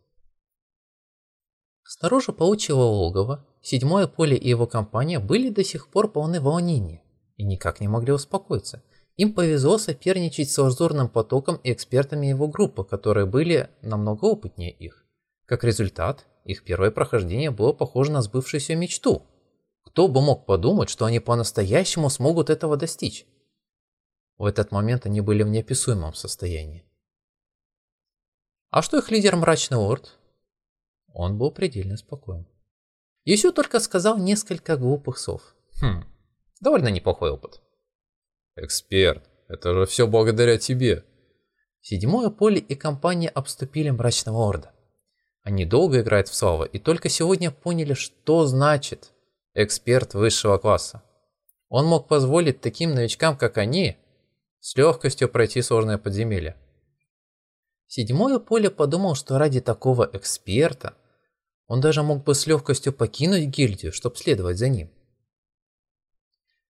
Снаружи паучьего логова, седьмое поле и его компания были до сих пор полны волнения и никак не могли успокоиться. Им повезло соперничать с лазурным потоком и экспертами его группы, которые были намного опытнее их. Как результат, их первое прохождение было похоже на сбывшуюся мечту. Кто бы мог подумать, что они по-настоящему смогут этого достичь? В этот момент они были в неописуемом состоянии. А что их лидер Мрачный Орд? Он был предельно спокоен. Юсю только сказал несколько глупых слов. Хм, довольно неплохой опыт. Эксперт, это же все благодаря тебе. Седьмое поле и компания обступили Мрачного Орда. Они долго играют в славу и только сегодня поняли, что значит эксперт высшего класса. Он мог позволить таким новичкам, как они, с легкостью пройти сложное подземелье. Седьмое поле подумал, что ради такого эксперта он даже мог бы с легкостью покинуть гильдию, чтобы следовать за ним.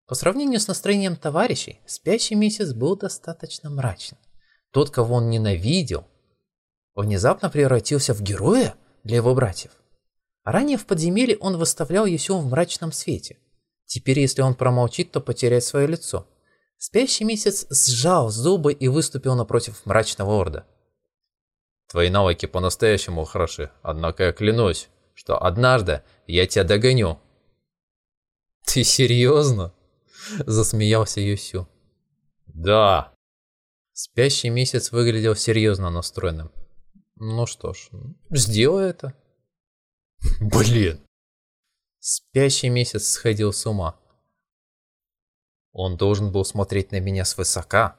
По сравнению с настроением товарищей, спящий месяц был достаточно мрачен. Тот, кого он ненавидел, внезапно превратился в героя для его братьев. Ранее в подземелье он выставлял Юсю в мрачном свете. Теперь, если он промолчит, то потеряет свое лицо. Спящий месяц сжал зубы и выступил напротив мрачного орда. Твои навыки по-настоящему хороши, однако я клянусь, что однажды я тебя догоню. Ты серьезно? Засмеялся Юсю. Да. Спящий месяц выглядел серьезно настроенным. Ну что ж, сделай это. Блин. Спящий месяц сходил с ума. Он должен был смотреть на меня свысока.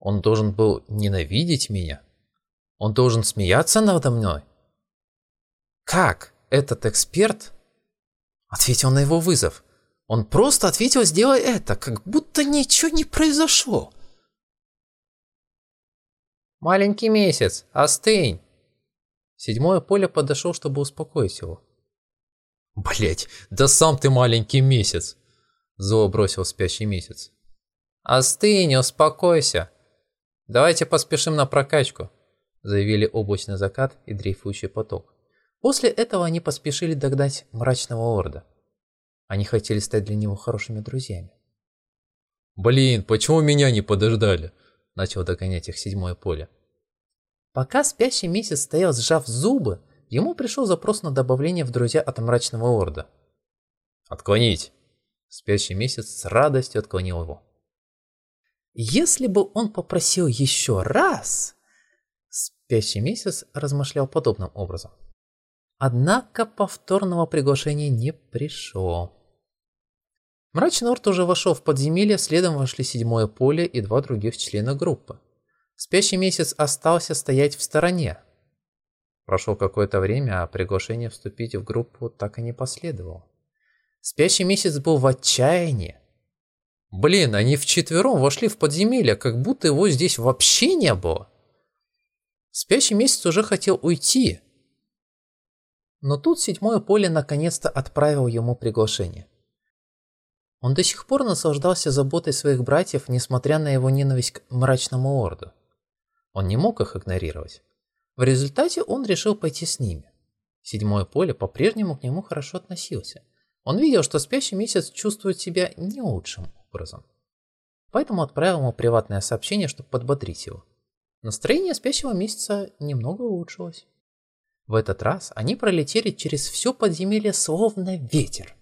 Он должен был ненавидеть меня. Он должен смеяться надо мной. Как этот эксперт ответил на его вызов? Он просто ответил «сделай это», как будто ничего не произошло. «Маленький месяц, остынь!» Седьмое поле подошел, чтобы успокоить его. Блять, да сам ты маленький месяц!» Зло бросил спящий месяц. «Остынь, успокойся. Давайте поспешим на прокачку», заявили облачный закат и дрейфующий поток. После этого они поспешили догнать мрачного орда. Они хотели стать для него хорошими друзьями. «Блин, почему меня не подождали?» Начал догонять их седьмое поле. Пока спящий месяц стоял сжав зубы, ему пришел запрос на добавление в друзья от мрачного орда. «Отклонить!» Спящий месяц с радостью отклонил его. Если бы он попросил еще раз, спящий месяц размышлял подобным образом. Однако повторного приглашения не пришло. Мрачный Орд уже вошел в подземелье, следом вошли седьмое поле и два других члена группы. Спящий месяц остался стоять в стороне. Прошло какое-то время, а приглашение вступить в группу так и не последовало. Спящий месяц был в отчаянии. Блин, они вчетвером вошли в подземелье, как будто его здесь вообще не было. Спящий месяц уже хотел уйти. Но тут седьмое поле наконец-то отправил ему приглашение. Он до сих пор наслаждался заботой своих братьев, несмотря на его ненависть к мрачному орду. Он не мог их игнорировать. В результате он решил пойти с ними. Седьмое поле по-прежнему к нему хорошо относился. Он видел, что спящий месяц чувствует себя не лучшим образом. Поэтому отправил ему приватное сообщение, чтобы подбодрить его. Настроение спящего месяца немного улучшилось. В этот раз они пролетели через все подземелье словно ветер.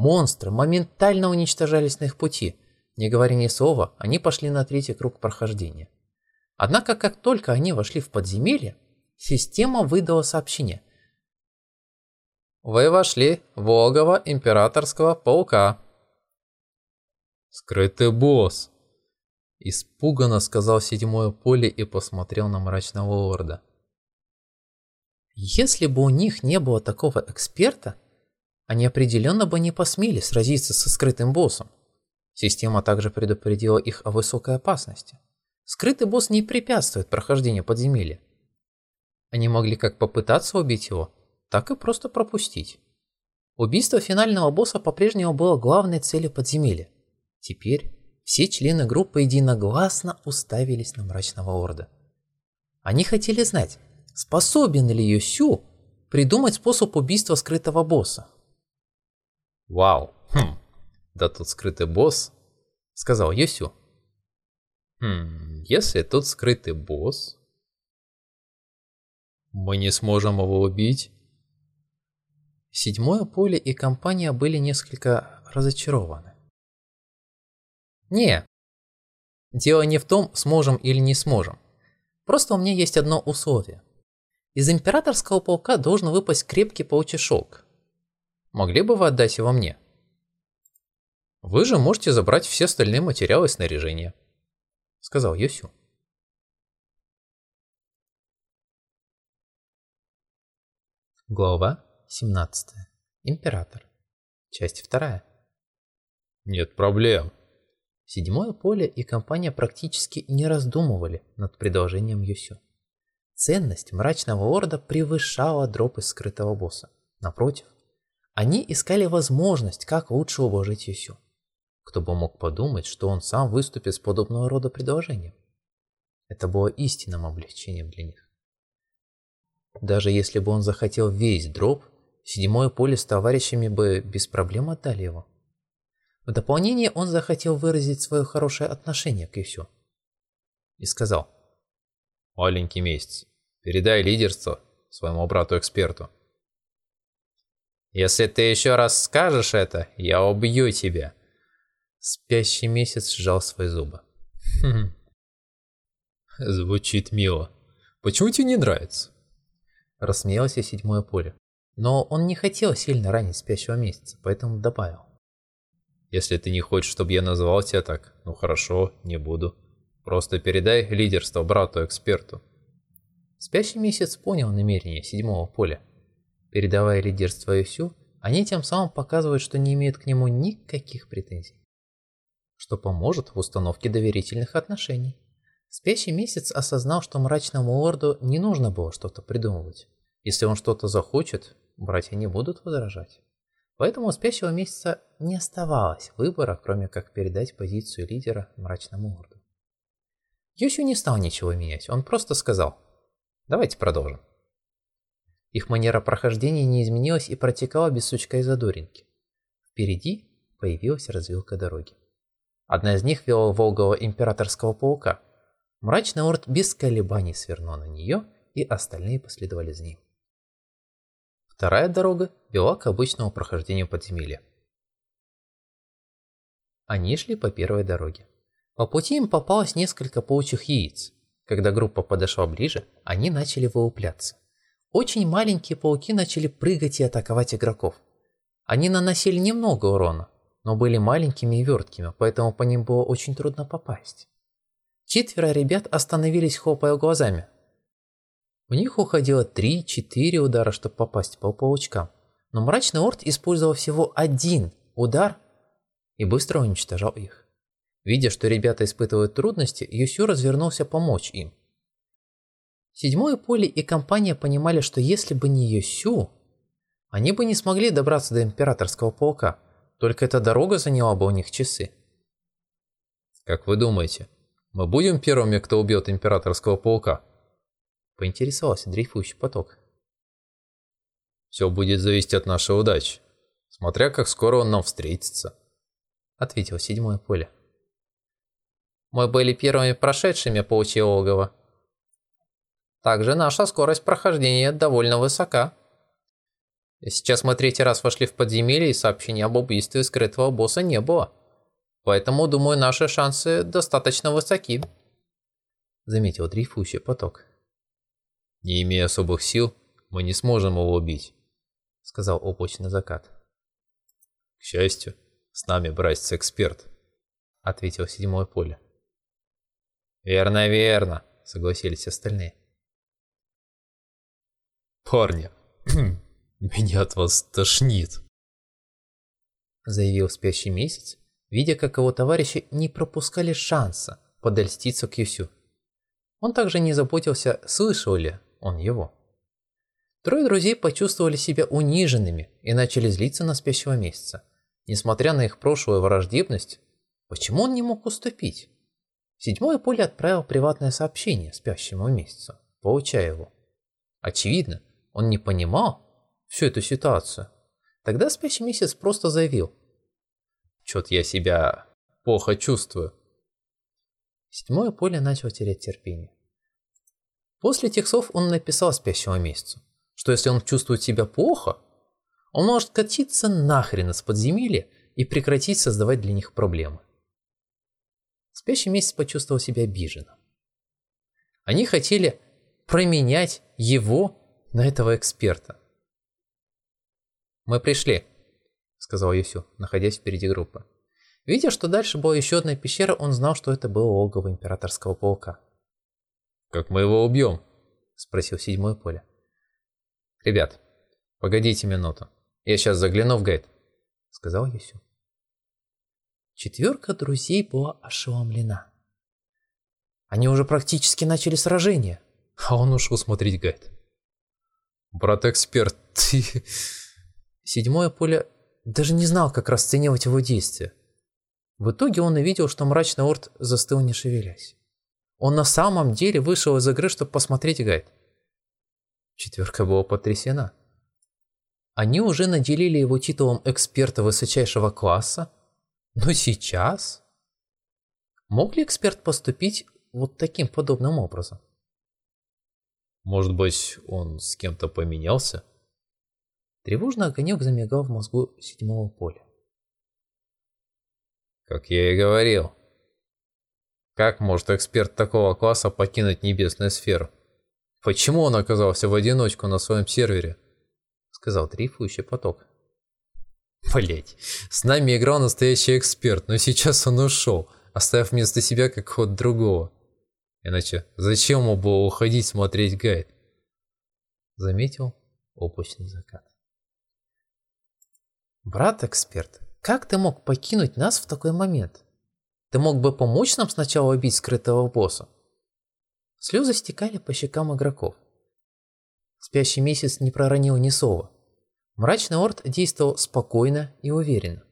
Монстры моментально уничтожались на их пути. Не говоря ни слова, они пошли на третий круг прохождения. Однако, как только они вошли в подземелье, система выдала сообщение. Вы вошли в логово императорского паука. Скрытый босс!» Испуганно сказал седьмое поле и посмотрел на мрачного лорда. Если бы у них не было такого эксперта, они определенно бы не посмели сразиться со скрытым боссом. Система также предупредила их о высокой опасности. Скрытый босс не препятствует прохождению подземелья. Они могли как попытаться убить его, так и просто пропустить. Убийство финального босса по-прежнему было главной целью подземелья. Теперь все члены группы единогласно уставились на мрачного орда. Они хотели знать, способен ли Юсю придумать способ убийства скрытого босса. «Вау, хм, да тут скрытый босс», — сказал Юсю. «Хм, если тут скрытый босс, мы не сможем его убить?» Седьмое поле и компания были несколько разочарованы. Не, дело не в том, сможем или не сможем. Просто у меня есть одно условие. Из императорского полка должен выпасть крепкий паучий шелк. Могли бы вы отдать его мне? Вы же можете забрать все остальные материалы и снаряжение, сказал Йосю. Глава 17. Император. Часть 2. Нет проблем. Седьмое поле и компания практически не раздумывали над предложением Юсю. Ценность мрачного орда превышала дроп из скрытого босса. Напротив, они искали возможность, как лучше ублажить Юсю. Кто бы мог подумать, что он сам выступит с подобного рода предложением. Это было истинным облегчением для них. Даже если бы он захотел весь дроп, седьмое поле с товарищами бы без проблем отдали его. В дополнение он захотел выразить свое хорошее отношение к Юсю. И сказал. «Маленький месяц, передай лидерство своему брату-эксперту». «Если ты еще раз скажешь это, я убью тебя». Спящий месяц сжал свои зубы. Хм. Звучит мило. Почему тебе не нравится? Рассмеялся седьмое поле. Но он не хотел сильно ранить спящего месяца, поэтому добавил. Если ты не хочешь, чтобы я называл тебя так, ну хорошо, не буду. Просто передай лидерство брату-эксперту. Спящий месяц понял намерение седьмого поля. Передавая лидерство Юсю, они тем самым показывают, что не имеют к нему никаких претензий. Что поможет в установке доверительных отношений. Спящий месяц осознал, что мрачному лорду не нужно было что-то придумывать. Если он что-то захочет, братья не будут возражать. Поэтому у спящего месяца не оставалось выбора, кроме как передать позицию лидера мрачному лорду. Юсю не стал ничего менять, он просто сказал «Давайте продолжим». Их манера прохождения не изменилась и протекала без сучка и задоринки. Впереди появилась развилка дороги. Одна из них вела Волгого императорского паука. Мрачный орд без колебаний свернул на нее, и остальные последовали за ним. Вторая дорога вела к обычному прохождению подземелья. Они шли по первой дороге. По пути им попалось несколько паучьих яиц. Когда группа подошла ближе, они начали вылупляться. Очень маленькие пауки начали прыгать и атаковать игроков. Они наносили немного урона, но были маленькими и верткими, поэтому по ним было очень трудно попасть. Четверо ребят остановились, хлопая глазами. У них уходило 3-4 удара, чтобы попасть по паучкам. Но мрачный орд использовал всего один удар и быстро уничтожал их. Видя, что ребята испытывают трудности, Юсю развернулся помочь им. Седьмое поле и компания понимали, что если бы не Йосю, они бы не смогли добраться до Императорского полка. Только эта дорога заняла бы у них часы. «Как вы думаете, мы будем первыми, кто убьет Императорского полка?» Поинтересовался дрейфующий поток. «Все будет зависеть от нашей удачи, смотря как скоро он нам встретится», ответил седьмое поле. «Мы были первыми прошедшими по логово», также наша скорость прохождения довольно высока. Сейчас мы третий раз вошли в подземелье и сообщения об убийстве скрытого босса не было. Поэтому, думаю, наши шансы достаточно высоки. Заметил дрейфующий поток. Не имея особых сил, мы не сможем его убить, сказал облачный закат. К счастью, с нами братец-эксперт. — ответил седьмое поле. «Верно, верно», — согласились остальные. «Парни, меня от вас тошнит», — заявил спящий месяц, видя, как его товарищи не пропускали шанса подольститься к Юсю. Он также не заботился, слышал ли он его. Трое друзей почувствовали себя униженными и начали злиться на спящего месяца. Несмотря на их прошлую враждебность, почему он не мог уступить? Седьмое поле отправил приватное сообщение спящему месяцу, получая его. Очевидно, он не понимал всю эту ситуацию. Тогда спящий месяц просто заявил. Чё-то я себя плохо чувствую. Седьмое поле начало терять терпение. После тех слов он написал спящему месяцу, что если он чувствует себя плохо, он может катиться нахрен из подземелья и прекратить создавать для них проблемы. Спящий месяц почувствовал себя обиженным. Они хотели променять его на этого эксперта. «Мы пришли», — сказал Юсю, находясь впереди группы. Видя, что дальше была еще одна пещера, он знал, что это было логово императорского паука. «Как мы его убьем?» — спросил седьмое поле. «Ребят, погодите минуту. Я сейчас загляну в гайд», — сказал Юсю. Четверка друзей была ошеломлена. Они уже практически начали сражение, а он ушел смотреть гайд. «Брат-эксперт, ты...» Седьмое поле даже не знал, как расценивать его действия. В итоге он увидел, что мрачный орд застыл не шевелясь. Он на самом деле вышел из игры, чтобы посмотреть гайд. Четверка была потрясена. Они уже наделили его титулом эксперта высочайшего класса, но сейчас... Мог ли эксперт поступить вот таким подобным образом? Может быть, он с кем-то поменялся? Тревожный огонек замигал в мозгу седьмого поля. Как я и говорил. Как может эксперт такого класса покинуть небесную сферу? Почему он оказался в одиночку на своем сервере? Сказал трифующий поток. Блять, с нами играл настоящий эксперт, но сейчас он ушел, оставив вместо себя как ход другого. Иначе зачем ему было уходить смотреть гайд? Заметил облачный закат. Брат-эксперт, как ты мог покинуть нас в такой момент? Ты мог бы помочь нам сначала убить скрытого босса? Слезы стекали по щекам игроков. Спящий месяц не проронил ни слова. Мрачный орд действовал спокойно и уверенно.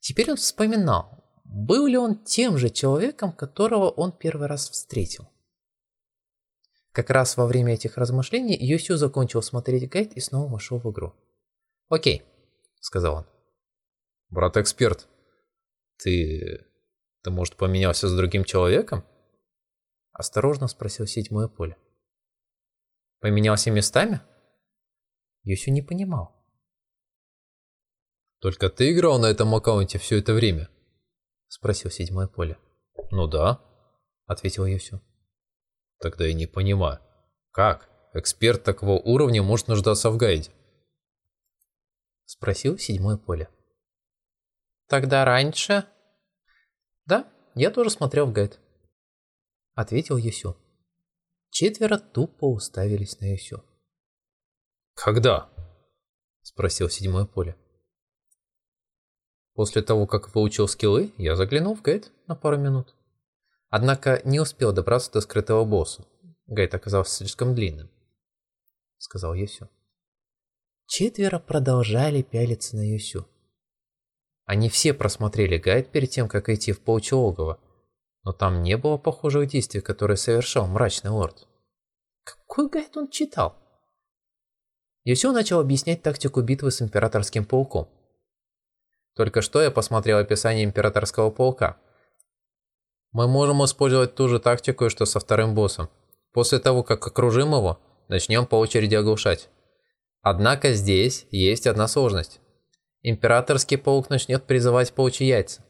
Теперь он вспоминал, был ли он тем же человеком, которого он первый раз встретил. Как раз во время этих размышлений Юсю закончил смотреть гайд и снова вошел в игру. «Окей», — сказал он. Брат-эксперт, ты... ты, может, поменялся с другим человеком? Осторожно спросил седьмое поле. Поменялся местами? Юсю не понимал. Только ты играл на этом аккаунте все это время? Спросил седьмое поле. Ну да, ответил Юсю. Тогда я не понимаю, как эксперт такого уровня может нуждаться в гайде? Спросил седьмое поле. Тогда раньше... Да, я тоже смотрел в гайд. Ответил Юсю. Четверо тупо уставились на Юсю. Когда? Спросил седьмое поле. После того, как выучил скиллы, я заглянул в гайд на пару минут. Однако не успел добраться до скрытого босса. Гайд оказался слишком длинным. Сказал Юсю. Четверо продолжали пялиться на Юсю. Они все просмотрели гайд перед тем, как идти в паучье логово, но там не было похожих действий, которые совершал мрачный лорд. Какой гайд он читал? Юсю начал объяснять тактику битвы с императорским пауком. Только что я посмотрел описание императорского паука. Мы можем использовать ту же тактику, что со вторым боссом. После того, как окружим его, начнем по очереди оглушать. Однако здесь есть одна сложность. Императорский паук начнет призывать паучьи яйца.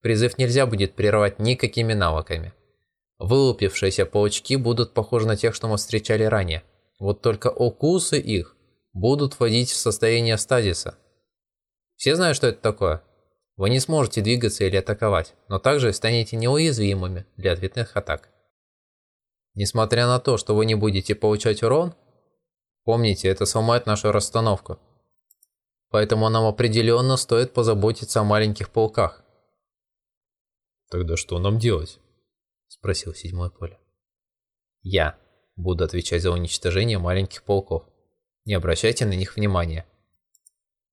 Призыв нельзя будет прервать никакими навыками. Вылупившиеся паучки будут похожи на тех, что мы встречали ранее. Вот только укусы их будут вводить в состояние стазиса. Все знают, что это такое? Вы не сможете двигаться или атаковать, но также станете неуязвимыми для ответных атак. Несмотря на то, что вы не будете получать урон, помните, это сломает нашу расстановку. Поэтому нам определенно стоит позаботиться о маленьких пауках. «Тогда что нам делать?» – спросил седьмое поле. «Я буду отвечать за уничтожение маленьких пауков. Не обращайте на них внимания.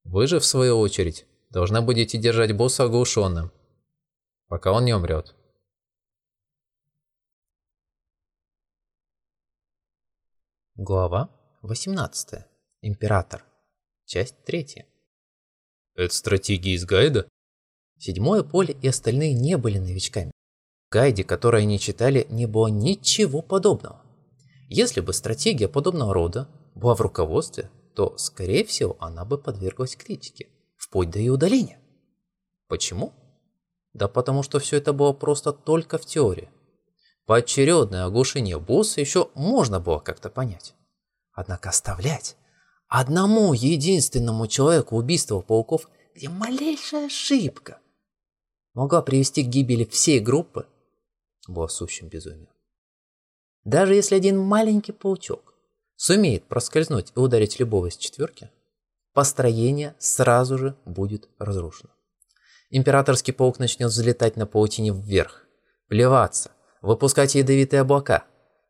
Вы же, в свою очередь, должны будете держать босса оглушенным, пока он не умрет. Глава 18. Император. Часть 3. Это стратегия из гайда? Седьмое поле и остальные не были новичками. В гайде, который они читали, не было ничего подобного. Если бы стратегия подобного рода была в руководстве, то, скорее всего, она бы подверглась критике, вплоть до ее удаления. Почему? Да потому что все это было просто только в теории. Поочередное оглушение босса еще можно было как-то понять. Однако оставлять одному единственному человеку убийство пауков, где малейшая ошибка могла привести к гибели всей группы, было сущим безумием. Даже если один маленький паучок сумеет проскользнуть и ударить любого из четверки, построение сразу же будет разрушено. Императорский паук начнет взлетать на паутине вверх, плеваться, выпускать ядовитые облака.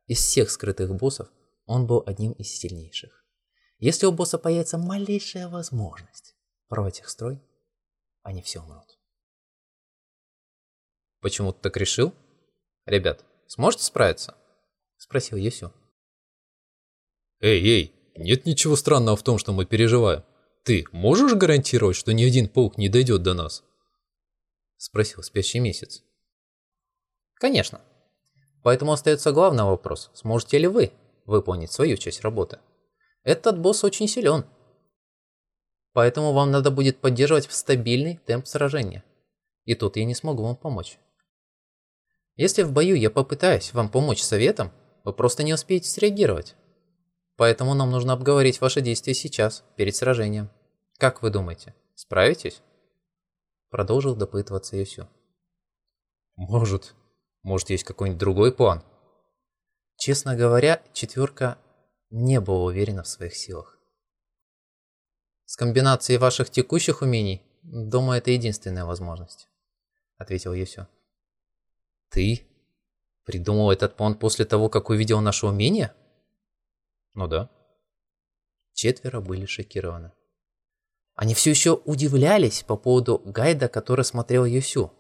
Из всех скрытых боссов он был одним из сильнейших. Если у босса появится малейшая возможность порвать их строй, они все умрут. Почему ты так решил? Ребят, сможете справиться? Спросил Юсю. Эй, эй, нет ничего странного в том, что мы переживаем. Ты можешь гарантировать, что ни один паук не дойдет до нас? Спросил спящий месяц. Конечно. Поэтому остается главный вопрос. Сможете ли вы выполнить свою часть работы? Этот босс очень силен. Поэтому вам надо будет поддерживать стабильный темп сражения. И тут я не смогу вам помочь. Если в бою я попытаюсь вам помочь советом, вы просто не успеете среагировать. Поэтому нам нужно обговорить ваши действия сейчас, перед сражением. Как вы думаете, справитесь? Продолжил допытываться Юсю. Может. Может, есть какой-нибудь другой план? Честно говоря, четверка не была уверена в своих силах. С комбинацией ваших текущих умений, думаю, это единственная возможность, ответил Юсю. Ты придумал этот план после того, как увидел наше умение? Ну да. Четверо были шокированы. Они все еще удивлялись по поводу гайда, который смотрел Юсю.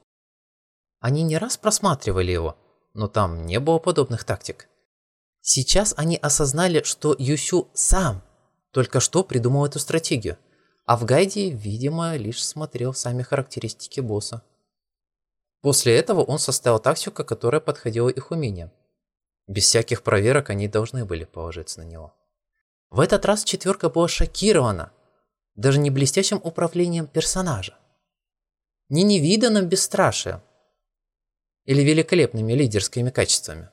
Они не раз просматривали его, но там не было подобных тактик. Сейчас они осознали, что Юсю сам только что придумал эту стратегию, а в гайде, видимо, лишь смотрел сами характеристики босса. После этого он составил тактику, которая подходила их умениям. Без всяких проверок они должны были положиться на него. В этот раз четверка была шокирована даже не блестящим управлением персонажа, не невиданным бесстрашием или великолепными лидерскими качествами.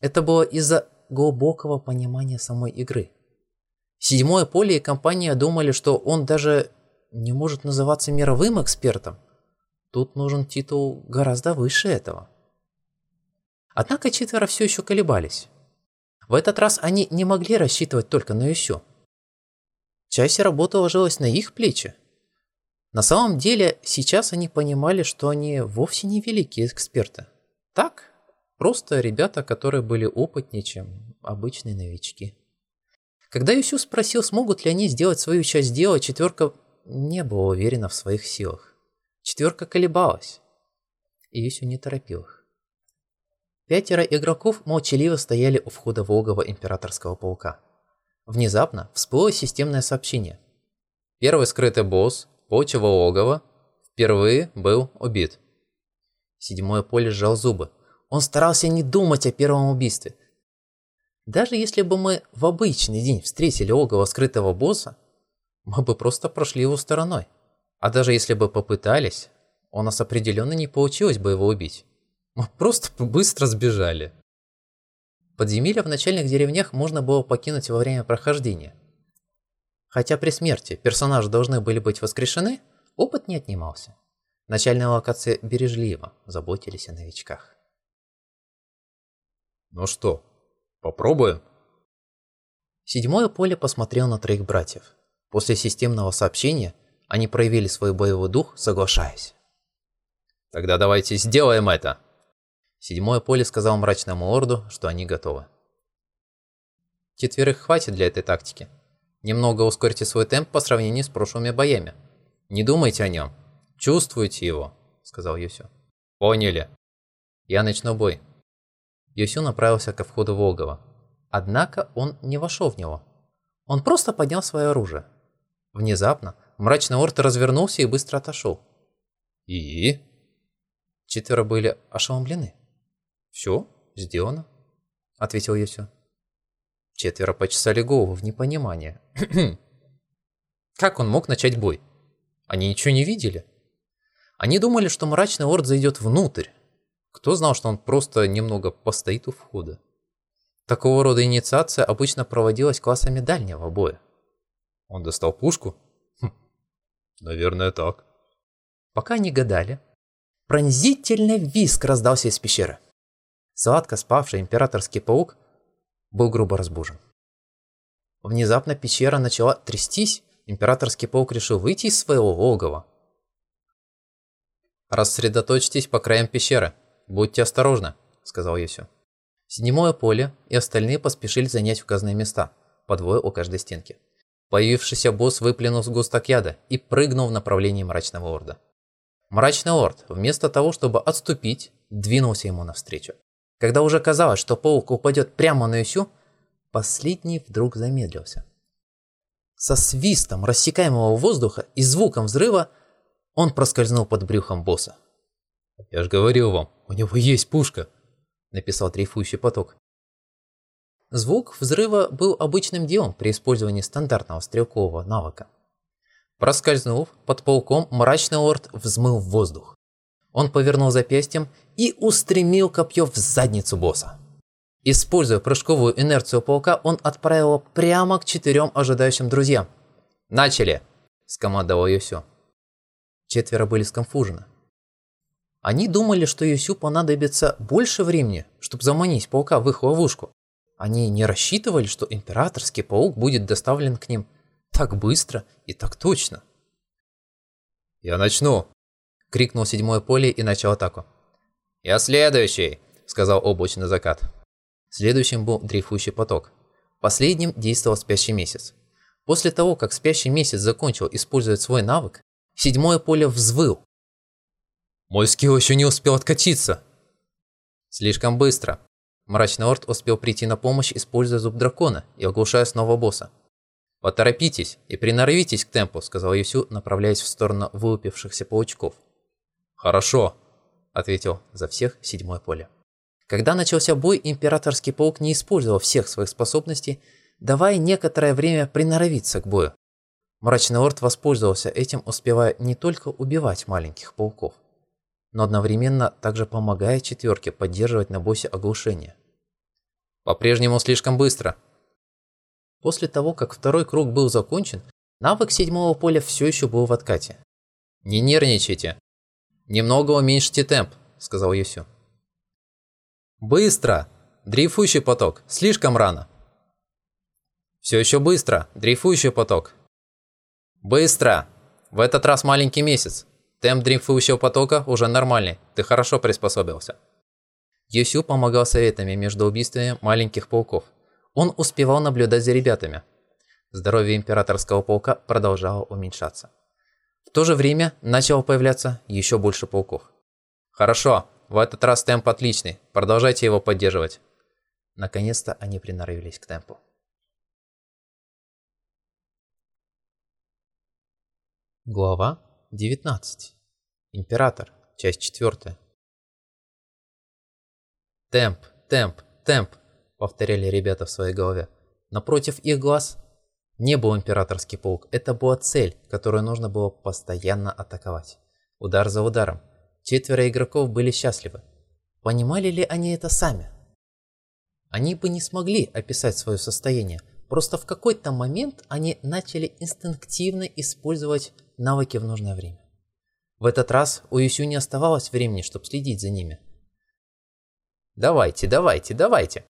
Это было из-за глубокого понимания самой игры. Седьмое поле и компания думали, что он даже не может называться мировым экспертом. Тут нужен титул гораздо выше этого. Однако четверо все еще колебались. В этот раз они не могли рассчитывать только на Юсю. Часть работы ложилась на их плечи. На самом деле, сейчас они понимали, что они вовсе не великие эксперты. Так, просто ребята, которые были опытнее, чем обычные новички. Когда Юсю спросил, смогут ли они сделать свою часть дела, четверка не была уверена в своих силах. Четверка колебалась, и Юсю не торопил их. Пятеро игроков молчаливо стояли у входа в логово Императорского Паука. Внезапно всплыло системное сообщение. Первый скрытый босс Паучьего логова впервые был убит. Седьмое поле сжал зубы. Он старался не думать о первом убийстве. Даже если бы мы в обычный день встретили логово скрытого босса, мы бы просто прошли его стороной. А даже если бы попытались, у нас определенно не получилось бы его убить. Мы просто быстро сбежали. Подземелья в начальных деревнях можно было покинуть во время прохождения. Хотя при смерти персонажи должны были быть воскрешены, опыт не отнимался. Начальные локации бережливо заботились о новичках. «Ну что, попробуем?» Седьмое поле посмотрел на троих братьев. После системного сообщения они проявили свой боевой дух, соглашаясь. «Тогда давайте сделаем это!» Седьмое поле сказал мрачному орду, что они готовы. Четверых хватит для этой тактики. Немного ускорьте свой темп по сравнению с прошлыми боями. Не думайте о нем. Чувствуйте его, сказал Юсю. Поняли. Я начну бой. Юсю направился ко входу Волгова. Однако он не вошел в него. Он просто поднял свое оружие. Внезапно мрачный орд развернулся и быстро отошел. И? Четверо были ошеломлены. «Все, сделано», — ответил Юсю. Четверо почесали голову в непонимание. Как он мог начать бой? Они ничего не видели. Они думали, что мрачный орд зайдет внутрь. Кто знал, что он просто немного постоит у входа? Такого рода инициация обычно проводилась классами дальнего боя. Он достал пушку? Хм, наверное, так. Пока они гадали, пронзительный визг раздался из пещеры. Сладко спавший императорский паук был грубо разбужен. Внезапно пещера начала трястись, императорский паук решил выйти из своего логова. «Рассредоточьтесь по краям пещеры, будьте осторожны», — сказал Юсю. Седьмое поле и остальные поспешили занять указанные места, по двое у каждой стенки. Появившийся босс выплюнул сгусток яда и прыгнул в направлении мрачного орда. Мрачный орд, вместо того, чтобы отступить, двинулся ему навстречу. Когда уже казалось, что паук упадет прямо на Юсю, последний вдруг замедлился. Со свистом рассекаемого воздуха и звуком взрыва он проскользнул под брюхом босса. «Я же говорил вам, у него есть пушка», — написал дрейфующий поток. Звук взрыва был обычным делом при использовании стандартного стрелкового навыка. Проскользнув под полком, мрачный лорд взмыл в воздух. Он повернул запястьем и устремил копье в задницу босса. Используя прыжковую инерцию паука, он отправил его прямо к четырем ожидающим друзьям. «Начали!» – скомандовал Юсю. Четверо были сконфужены. Они думали, что Юсю понадобится больше времени, чтобы заманить паука в их ловушку. Они не рассчитывали, что императорский паук будет доставлен к ним так быстро и так точно. «Я начну!» — крикнул седьмое поле и начал атаку. «Я следующий!» — сказал облачный закат. Следующим был дрейфующий поток. Последним действовал спящий месяц. После того, как спящий месяц закончил использовать свой навык, седьмое поле взвыл. «Мой скилл еще не успел откатиться!» Слишком быстро. Мрачный Орд успел прийти на помощь, используя зуб дракона и оглушая снова босса. «Поторопитесь и приноровитесь к темпу», — сказал Юсю, направляясь в сторону вылупившихся паучков. «Хорошо», — ответил за всех седьмое поле. Когда начался бой, императорский паук не использовал всех своих способностей, давая некоторое время приноровиться к бою. Мрачный Орд воспользовался этим, успевая не только убивать маленьких пауков, но одновременно также помогая четверке поддерживать на боссе оглушение. «По-прежнему слишком быстро». После того, как второй круг был закончен, навык седьмого поля все еще был в откате. «Не нервничайте», «Немного уменьшите темп», — сказал Юсю. «Быстро! Дрейфующий поток! Слишком рано!» «Все еще быстро! Дрейфующий поток!» «Быстро! В этот раз маленький месяц! Темп дрейфующего потока уже нормальный, ты хорошо приспособился!» Юсю помогал советами между убийствами маленьких пауков. Он успевал наблюдать за ребятами. Здоровье императорского паука продолжало уменьшаться. То же время начало появляться еще больше пауков. «Хорошо, в этот раз темп отличный, продолжайте его поддерживать». Наконец-то они приноровились к темпу. Глава 19. Император. Часть 4. «Темп, темп, темп», — повторяли ребята в своей голове. Напротив их глаз не был императорский паук, это была цель, которую нужно было постоянно атаковать. Удар за ударом. Четверо игроков были счастливы. Понимали ли они это сами? Они бы не смогли описать свое состояние, просто в какой-то момент они начали инстинктивно использовать навыки в нужное время. В этот раз у Юсю не оставалось времени, чтобы следить за ними. «Давайте, давайте, давайте!»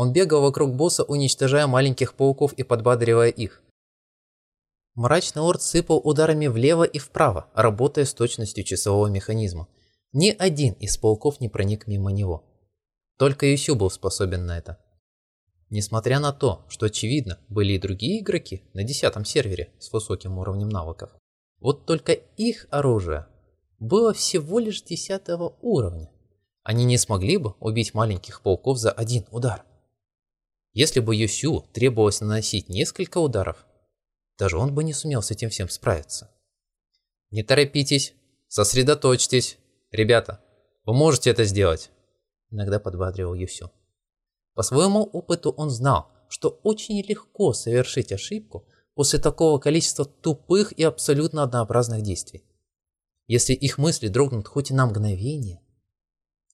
Он бегал вокруг босса, уничтожая маленьких пауков и подбадривая их. Мрачный орд сыпал ударами влево и вправо, работая с точностью часового механизма. Ни один из пауков не проник мимо него. Только Юсю был способен на это. Несмотря на то, что очевидно, были и другие игроки на десятом сервере с высоким уровнем навыков, вот только их оружие было всего лишь десятого уровня. Они не смогли бы убить маленьких пауков за один удар. Если бы Юсю требовалось наносить несколько ударов, даже он бы не сумел с этим всем справиться. Не торопитесь, сосредоточьтесь. Ребята, вы можете это сделать. Иногда подбадривал Юсю. По своему опыту он знал, что очень легко совершить ошибку после такого количества тупых и абсолютно однообразных действий. Если их мысли дрогнут хоть и на мгновение,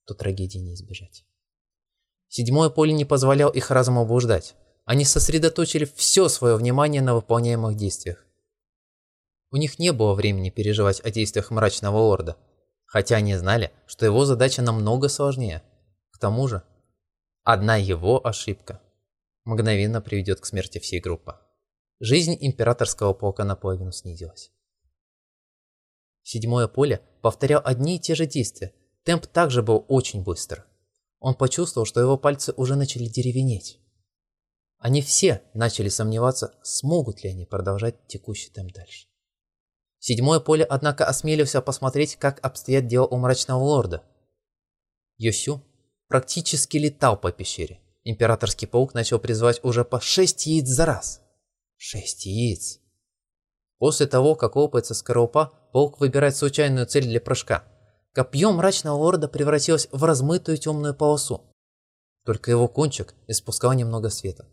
то трагедии не избежать. Седьмое поле не позволял их разуму облуждать. Они сосредоточили все свое внимание на выполняемых действиях. У них не было времени переживать о действиях мрачного орда, хотя они знали, что его задача намного сложнее. К тому же, одна его ошибка мгновенно приведет к смерти всей группы. Жизнь императорского полка наполовину снизилась. Седьмое поле повторял одни и те же действия. Темп также был очень быстр. Он почувствовал, что его пальцы уже начали деревенеть. Они все начали сомневаться, смогут ли они продолжать текущий темп дальше. Седьмое поле, однако, осмелился посмотреть, как обстоят дела у мрачного лорда. Йосю практически летал по пещере. Императорский паук начал призывать уже по шесть яиц за раз. Шесть яиц. После того, как лопается скорлупа, паук выбирает случайную цель для прыжка – Копье мрачного лорда превратилось в размытую темную полосу. Только его кончик испускал немного света.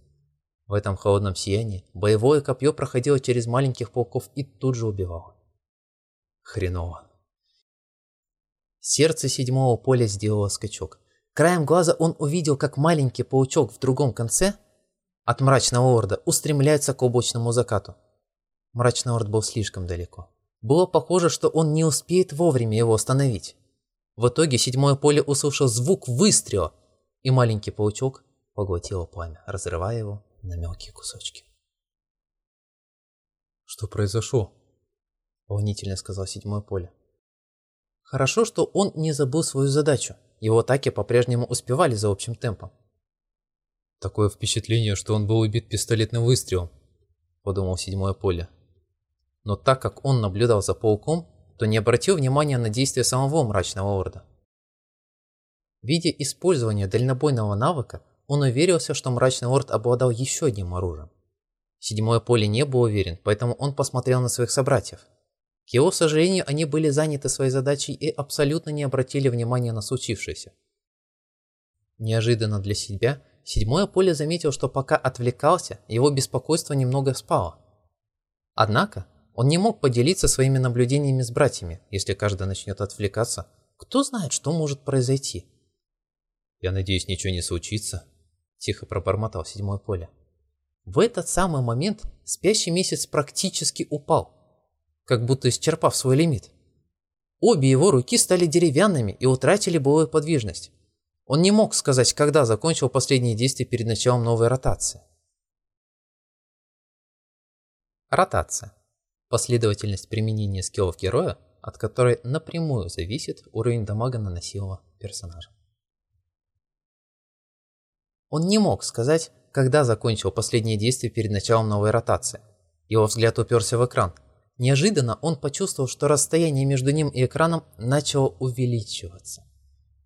В этом холодном сиянии боевое копье проходило через маленьких пауков и тут же убивало. Хреново. Сердце седьмого поля сделало скачок. Краем глаза он увидел, как маленький паучок в другом конце от мрачного лорда устремляется к облачному закату. Мрачный лорд был слишком далеко. Было похоже, что он не успеет вовремя его остановить. В итоге седьмое поле услышал звук выстрела, и маленький паучок поглотило пламя, разрывая его на мелкие кусочки. «Что произошло?» – волнительно сказал седьмое поле. Хорошо, что он не забыл свою задачу. Его атаки по-прежнему успевали за общим темпом. «Такое впечатление, что он был убит пистолетным выстрелом», – подумал седьмое поле но так как он наблюдал за пауком, то не обратил внимания на действия самого мрачного орда. Видя использование дальнобойного навыка, он уверился, что мрачный орд обладал еще одним оружием. Седьмое поле не был уверен, поэтому он посмотрел на своих собратьев. К его сожалению, они были заняты своей задачей и абсолютно не обратили внимания на случившееся. Неожиданно для себя, седьмое поле заметил, что пока отвлекался, его беспокойство немного спало. Однако, он не мог поделиться своими наблюдениями с братьями, если каждый начнет отвлекаться. Кто знает, что может произойти? «Я надеюсь, ничего не случится», – тихо пробормотал седьмое поле. В этот самый момент спящий месяц практически упал, как будто исчерпав свой лимит. Обе его руки стали деревянными и утратили былую подвижность. Он не мог сказать, когда закончил последние действия перед началом новой ротации. Ротация последовательность применения скиллов героя, от которой напрямую зависит уровень дамага наносимого персонажа. Он не мог сказать, когда закончил последнее действие перед началом новой ротации. Его взгляд уперся в экран. Неожиданно он почувствовал, что расстояние между ним и экраном начало увеличиваться.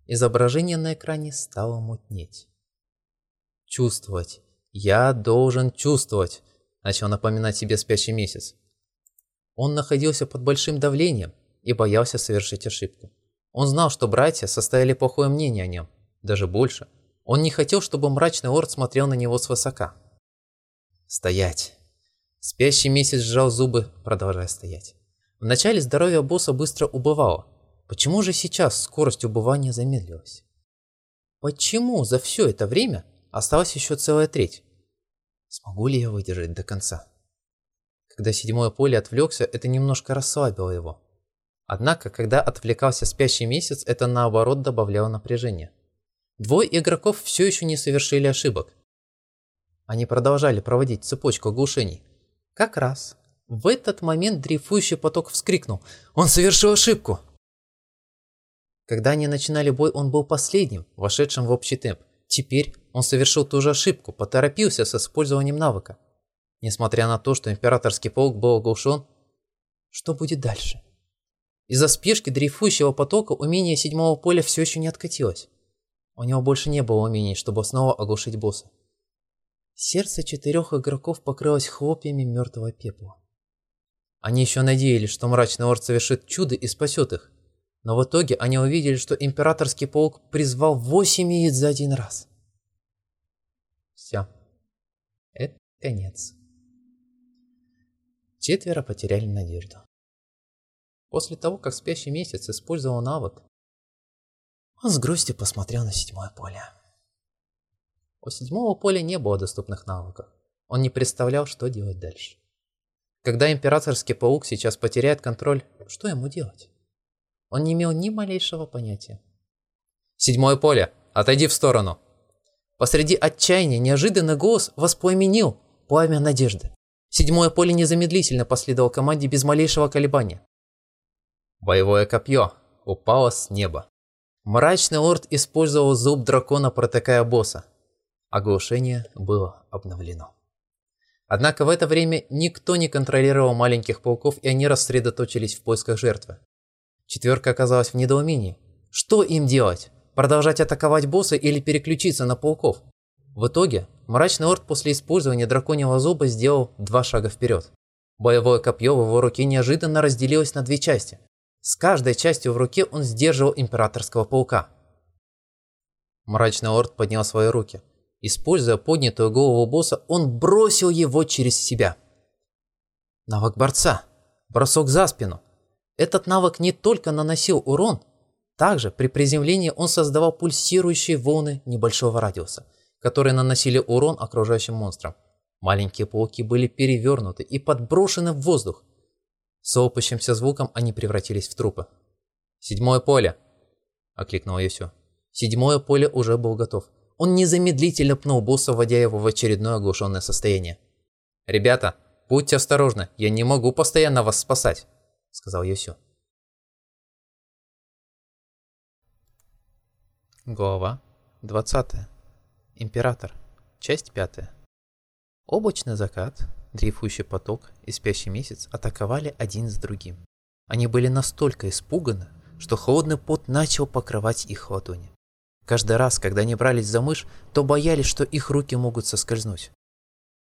Изображение на экране стало мутнеть. «Чувствовать. Я должен чувствовать», – начал напоминать себе спящий месяц. Он находился под большим давлением и боялся совершить ошибку. Он знал, что братья составили плохое мнение о нем, даже больше. Он не хотел, чтобы мрачный орд смотрел на него свысока. Стоять. Спящий месяц сжал зубы, продолжая стоять. Вначале здоровье босса быстро убывало. Почему же сейчас скорость убывания замедлилась? Почему за все это время осталась еще целая треть? Смогу ли я выдержать до конца? Когда седьмое поле отвлекся, это немножко расслабило его. Однако, когда отвлекался спящий месяц, это наоборот добавляло напряжение. Двое игроков все еще не совершили ошибок. Они продолжали проводить цепочку оглушений. Как раз в этот момент дрейфующий поток вскрикнул. Он совершил ошибку! Когда они начинали бой, он был последним, вошедшим в общий темп. Теперь он совершил ту же ошибку, поторопился с использованием навыка. Несмотря на то, что императорский паук был оглушен, что будет дальше? Из-за спешки дрейфующего потока умение седьмого поля все еще не откатилось. У него больше не было умений, чтобы снова оглушить босса. Сердце четырех игроков покрылось хлопьями мертвого пепла. Они еще надеялись, что мрачный орд совершит чудо и спасет их. Но в итоге они увидели, что императорский паук призвал восемь яиц за один раз. Все. Это конец. Четверо потеряли надежду. После того, как спящий месяц использовал навык, он с грустью посмотрел на седьмое поле. У седьмого поля не было доступных навыков. Он не представлял, что делать дальше. Когда императорский паук сейчас потеряет контроль, что ему делать? Он не имел ни малейшего понятия. «Седьмое поле! Отойди в сторону!» Посреди отчаяния неожиданный голос воспламенил пламя надежды. Седьмое поле незамедлительно последовал команде без малейшего колебания. Боевое копье упало с неба. Мрачный лорд использовал зуб дракона, протыкая босса. Оглушение было обновлено. Однако в это время никто не контролировал маленьких пауков, и они рассредоточились в поисках жертвы. Четверка оказалась в недоумении. Что им делать? Продолжать атаковать босса или переключиться на пауков? В итоге, мрачный орд после использования драконьего зуба сделал два шага вперед. Боевое копье в его руке неожиданно разделилось на две части. С каждой частью в руке он сдерживал императорского паука. Мрачный орд поднял свои руки. Используя поднятую голову босса, он бросил его через себя. Навык борца. Бросок за спину. Этот навык не только наносил урон, также при приземлении он создавал пульсирующие волны небольшого радиуса, которые наносили урон окружающим монстрам. Маленькие пауки были перевернуты и подброшены в воздух, с лопающимся звуком они превратились в трупы. «Седьмое поле!» – окликнул Юсю. Седьмое поле уже был готов. Он незамедлительно пнул босса, вводя его в очередное оглушенное состояние. «Ребята, будьте осторожны, я не могу постоянно вас спасать», – сказал Юсю. Глава 20. Император. Часть 5. Облачный закат, дрейфующий поток и спящий месяц атаковали один с другим. Они были настолько испуганы, что холодный пот начал покрывать их ладони. Каждый раз, когда они брались за мышь, то боялись, что их руки могут соскользнуть.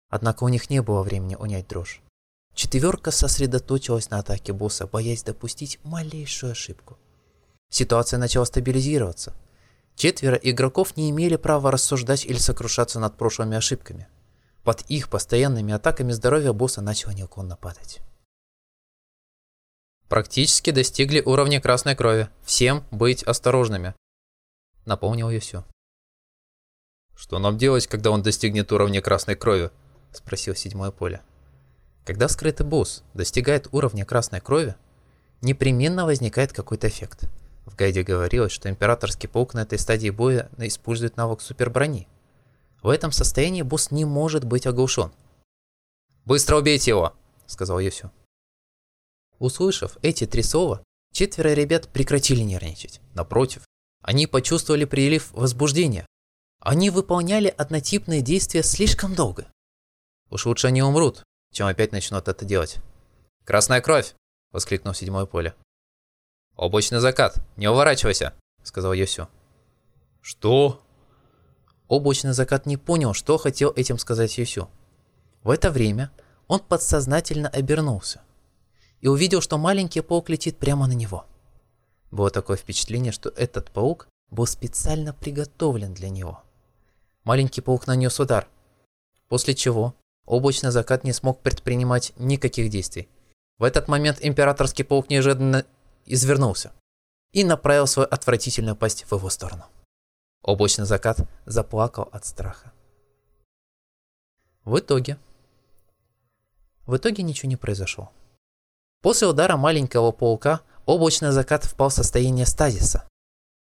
Однако у них не было времени унять дрожь. Четверка сосредоточилась на атаке босса, боясь допустить малейшую ошибку. Ситуация начала стабилизироваться. Четверо игроков не имели права рассуждать или сокрушаться над прошлыми ошибками. Под их постоянными атаками здоровье босса начало неуклонно падать. Практически достигли уровня красной крови. Всем быть осторожными. Напомнил Юсю. Что нам делать, когда он достигнет уровня красной крови? Спросил седьмое поле. Когда скрытый босс достигает уровня красной крови, непременно возникает какой-то эффект. В гайде говорилось, что императорский паук на этой стадии боя использует навык суперброни. В этом состоянии босс не может быть оглушен. «Быстро убейте его!» – сказал Юсю. Услышав эти три слова, четверо ребят прекратили нервничать. Напротив, они почувствовали прилив возбуждения. Они выполняли однотипные действия слишком долго. Уж лучше они умрут, чем опять начнут это делать. «Красная кровь!» – воскликнул седьмое поле. «Облачный закат! Не уворачивайся!» – сказал Йосю. «Что?» Облачный закат не понял, что хотел этим сказать Юсю. В это время он подсознательно обернулся и увидел, что маленький паук летит прямо на него. Было такое впечатление, что этот паук был специально приготовлен для него. Маленький паук нанес удар, после чего облачный закат не смог предпринимать никаких действий. В этот момент императорский паук неожиданно извернулся и направил свою отвратительную пасть в его сторону. Облачный закат заплакал от страха. В итоге... В итоге ничего не произошло. После удара маленького паука облачный закат впал в состояние стазиса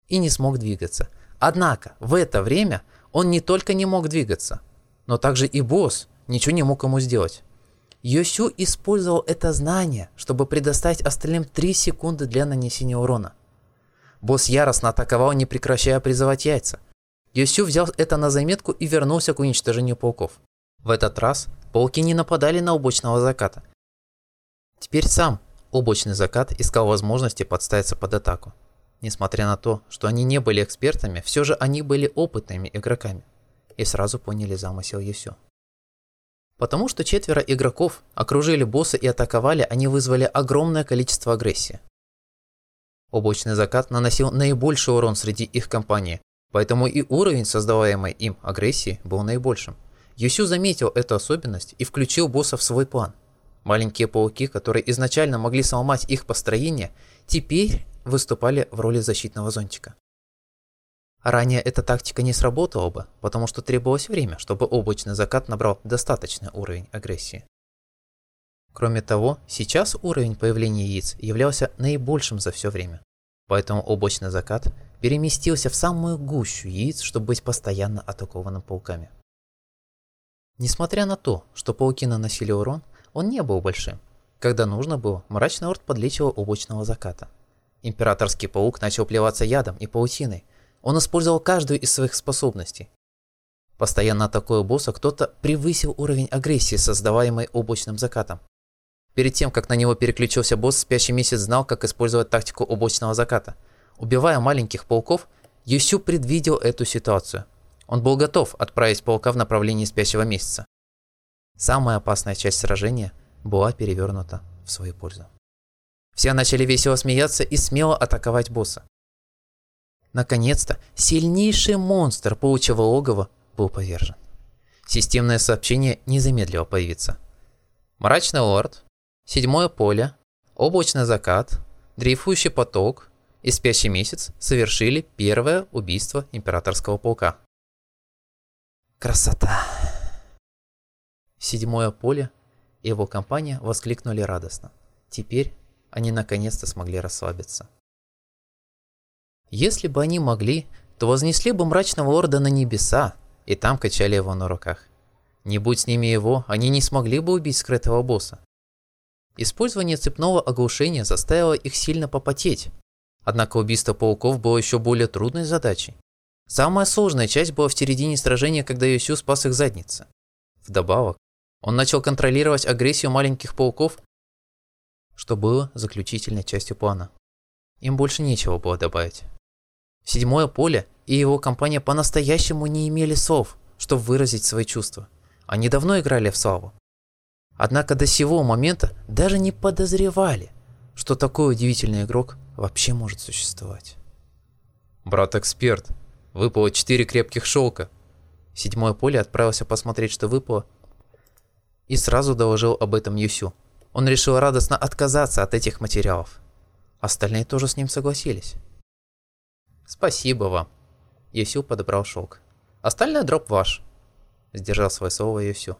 и не смог двигаться. Однако в это время он не только не мог двигаться, но также и босс ничего не мог ему сделать. Йосю использовал это знание, чтобы предоставить остальным 3 секунды для нанесения урона. Босс яростно атаковал, не прекращая призывать яйца. Йосю взял это на заметку и вернулся к уничтожению пауков. В этот раз пауки не нападали на облачного заката. Теперь сам облачный закат искал возможности подставиться под атаку. Несмотря на то, что они не были экспертами, все же они были опытными игроками и сразу поняли замысел Юсю. Потому что четверо игроков окружили босса и атаковали, они вызвали огромное количество агрессии. Облачный закат наносил наибольший урон среди их компании, поэтому и уровень создаваемой им агрессии был наибольшим. Юсю заметил эту особенность и включил босса в свой план. Маленькие пауки, которые изначально могли сломать их построение, теперь выступали в роли защитного зонтика. Ранее эта тактика не сработала бы, потому что требовалось время, чтобы облачный закат набрал достаточный уровень агрессии. Кроме того, сейчас уровень появления яиц являлся наибольшим за все время, поэтому облачный закат переместился в самую гущу яиц, чтобы быть постоянно атакованным пауками. Несмотря на то, что пауки наносили урон, он не был большим. Когда нужно было, мрачный орд подлечивал облачного заката – Императорский паук начал плеваться ядом и паутиной. Он использовал каждую из своих способностей. Постоянно атакуя босса, кто-то превысил уровень агрессии, создаваемой облачным закатом. Перед тем, как на него переключился босс, спящий месяц знал, как использовать тактику облачного заката. Убивая маленьких пауков, Юсю предвидел эту ситуацию. Он был готов отправить паука в направлении спящего месяца. Самая опасная часть сражения была перевернута в свою пользу. Все начали весело смеяться и смело атаковать босса. Наконец-то сильнейший монстр паучьего логова был повержен. Системное сообщение не замедлило появиться. Мрачный лорд, седьмое поле, облачный закат, дрейфующий поток и спящий месяц совершили первое убийство императорского паука. Красота! Седьмое поле и его компания воскликнули радостно. Теперь они наконец-то смогли расслабиться. Если бы они могли, то вознесли бы мрачного орда на небеса и там качали его на руках. Не будь с ними его, они не смогли бы убить скрытого босса. Использование цепного оглушения заставило их сильно попотеть. Однако убийство пауков было еще более трудной задачей. Самая сложная часть была в середине сражения, когда Йосю спас их задницы. Вдобавок, он начал контролировать агрессию маленьких пауков что было заключительной частью плана. Им больше нечего было добавить. Седьмое поле и его компания по-настоящему не имели слов, чтобы выразить свои чувства. Они давно играли в славу. Однако до сего момента даже не подозревали, что такой удивительный игрок вообще может существовать. «Брат-эксперт, выпало четыре крепких шелка». Седьмое поле отправился посмотреть, что выпало, и сразу доложил об этом Юсю. Он решил радостно отказаться от этих материалов. Остальные тоже с ним согласились. «Спасибо вам». Юсю подобрал шелк. «Остальной дроп ваш». Сдержал свое слово Юсю.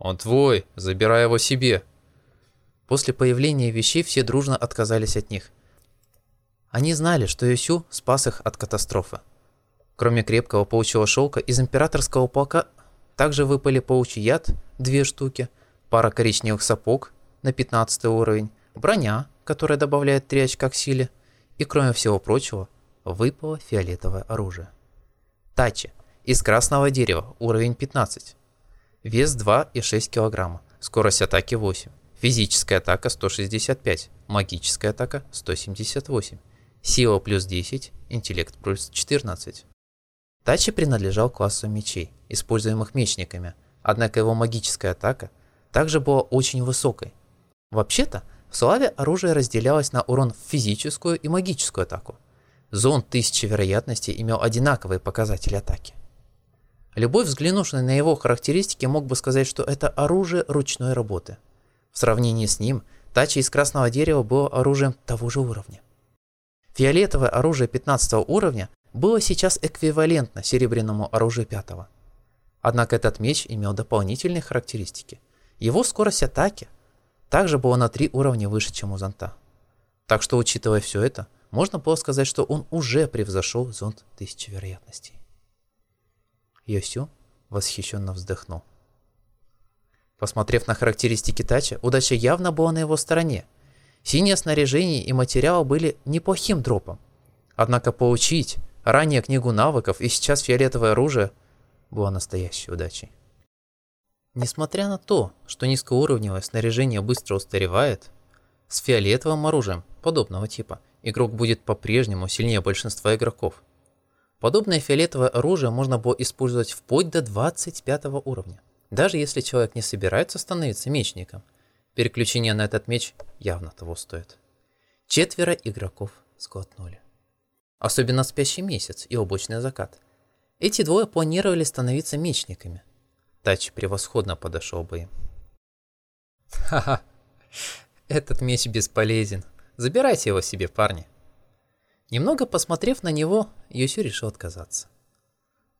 «Он твой, забирай его себе». После появления вещей все дружно отказались от них. Они знали, что Юсю спас их от катастрофы. Кроме крепкого паучьего шелка, из императорского полка также выпали паучий яд, две штуки, пара коричневых сапог на 15 уровень, броня, которая добавляет 3 очка к силе, и кроме всего прочего, выпало фиолетовое оружие. Тачи. Из красного дерева, уровень 15. Вес 2,6 кг, скорость атаки 8, физическая атака 165, магическая атака 178, сила плюс 10, интеллект плюс 14. Тачи принадлежал классу мечей, используемых мечниками, однако его магическая атака также была очень высокой, Вообще-то, в славе оружие разделялось на урон в физическую и магическую атаку. Зон тысячи вероятностей имел одинаковые показатели атаки. Любой взглянувший на его характеристики мог бы сказать, что это оружие ручной работы. В сравнении с ним, тача из красного дерева было оружием того же уровня. Фиолетовое оружие 15 уровня было сейчас эквивалентно серебряному оружию 5. Однако этот меч имел дополнительные характеристики. Его скорость атаки – также было на три уровня выше, чем у зонта. Так что, учитывая все это, можно было сказать, что он уже превзошел зонд тысячи вероятностей. Йосю восхищенно вздохнул. Посмотрев на характеристики Тача, удача явно была на его стороне. Синее снаряжение и материал были неплохим дропом. Однако получить ранее книгу навыков и сейчас фиолетовое оружие было настоящей удачей. Несмотря на то, что низкоуровневое снаряжение быстро устаревает, с фиолетовым оружием подобного типа игрок будет по-прежнему сильнее большинства игроков. Подобное фиолетовое оружие можно было использовать вплоть до 25 уровня. Даже если человек не собирается становиться мечником, переключение на этот меч явно того стоит. Четверо игроков сглотнули. Особенно спящий месяц и облачный закат. Эти двое планировали становиться мечниками. Тач превосходно подошел бы им. Ха-ха, этот меч бесполезен. Забирайте его себе, парни. Немного посмотрев на него, Юсю решил отказаться.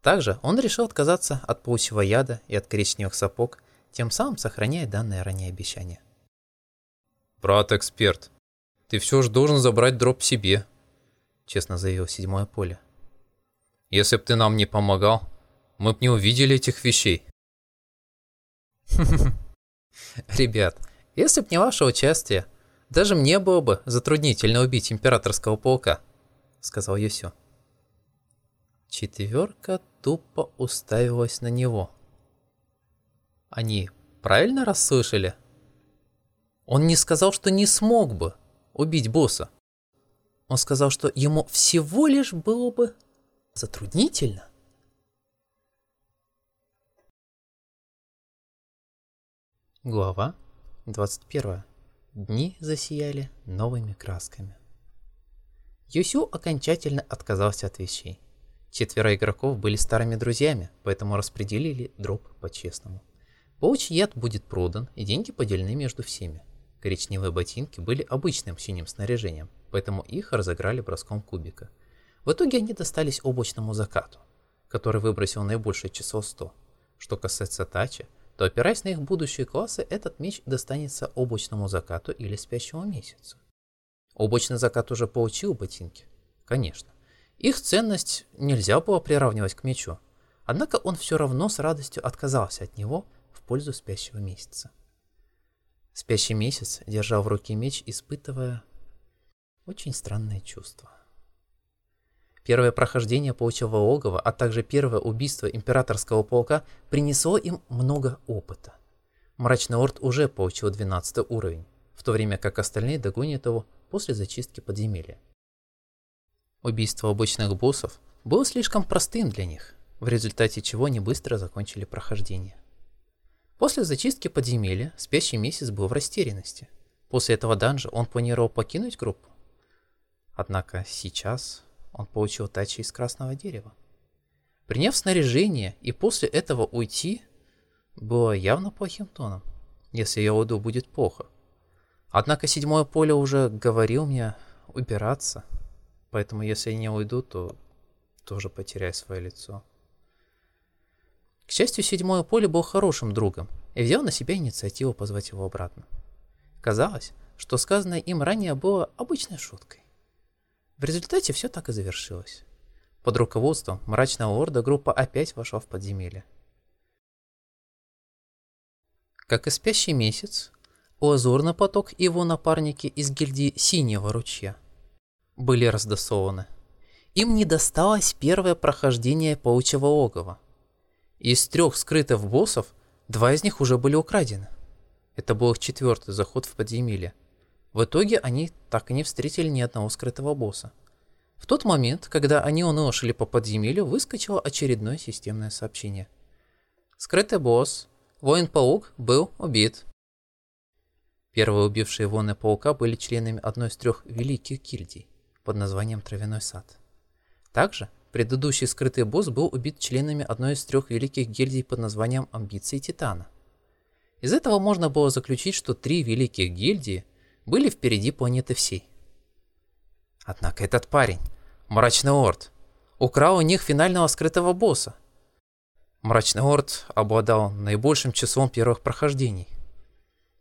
Также он решил отказаться от паучьего яда и от коричневых сапог, тем самым сохраняя данное ранее обещание. «Брат-эксперт, ты все же должен забрать дроп себе», — честно заявил седьмое поле. «Если б ты нам не помогал, мы б не увидели этих вещей». Ребят, если б не ваше участие, даже мне было бы затруднительно убить императорского паука, сказал Юсю. Четверка тупо уставилась на него. Они правильно расслышали? Он не сказал, что не смог бы убить босса. Он сказал, что ему всего лишь было бы затруднительно. Глава 21. Дни засияли новыми красками. Юсю окончательно отказался от вещей. Четверо игроков были старыми друзьями, поэтому распределили дроп по-честному. Паучий яд будет продан, и деньги поделены между всеми. Коричневые ботинки были обычным синим снаряжением, поэтому их разыграли броском кубика. В итоге они достались облачному закату, который выбросил наибольшее число 100. Что касается Тачи, то опираясь на их будущие классы, этот меч достанется облачному закату или спящему месяцу. Облачный закат уже получил ботинки? Конечно. Их ценность нельзя было приравнивать к мечу, однако он все равно с радостью отказался от него в пользу спящего месяца. Спящий месяц держал в руке меч, испытывая очень странное чувство. Первое прохождение паучьего логова, а также первое убийство императорского полка принесло им много опыта. Мрачный Орд уже получил 12 уровень, в то время как остальные догонят его после зачистки подземелья. Убийство обычных боссов было слишком простым для них, в результате чего они быстро закончили прохождение. После зачистки подземелья спящий месяц был в растерянности. После этого данжа он планировал покинуть группу. Однако сейчас он получил тачи из красного дерева. Приняв снаряжение и после этого уйти, было явно плохим тоном, если я уйду будет плохо. Однако седьмое поле уже говорил мне убираться – Поэтому если я не уйду, то тоже потеряю свое лицо. К счастью, седьмое поле был хорошим другом и взял на себя инициативу позвать его обратно. Казалось, что сказанное им ранее было обычной шуткой. В результате все так и завершилось. Под руководством мрачного лорда группа опять вошла в подземелье. Как и спящий месяц, Лазурный поток и его напарники из гильдии Синего ручья – были раздосованы. Им не досталось первое прохождение паучьего логова. Из трех скрытых боссов два из них уже были украдены. Это был их четвертый заход в подземелье. В итоге они так и не встретили ни одного скрытого босса. В тот момент, когда они уныло шли по подземелью, выскочило очередное системное сообщение. Скрытый босс, воин-паук, был убит. Первые убившие воина-паука были членами одной из трех великих гильдий под названием Травяной сад. Также предыдущий скрытый босс был убит членами одной из трех великих гильдий под названием Амбиции Титана. Из этого можно было заключить, что три великих гильдии были впереди планеты всей. Однако этот парень, Мрачный Орд, украл у них финального скрытого босса. Мрачный Орд обладал наибольшим числом первых прохождений.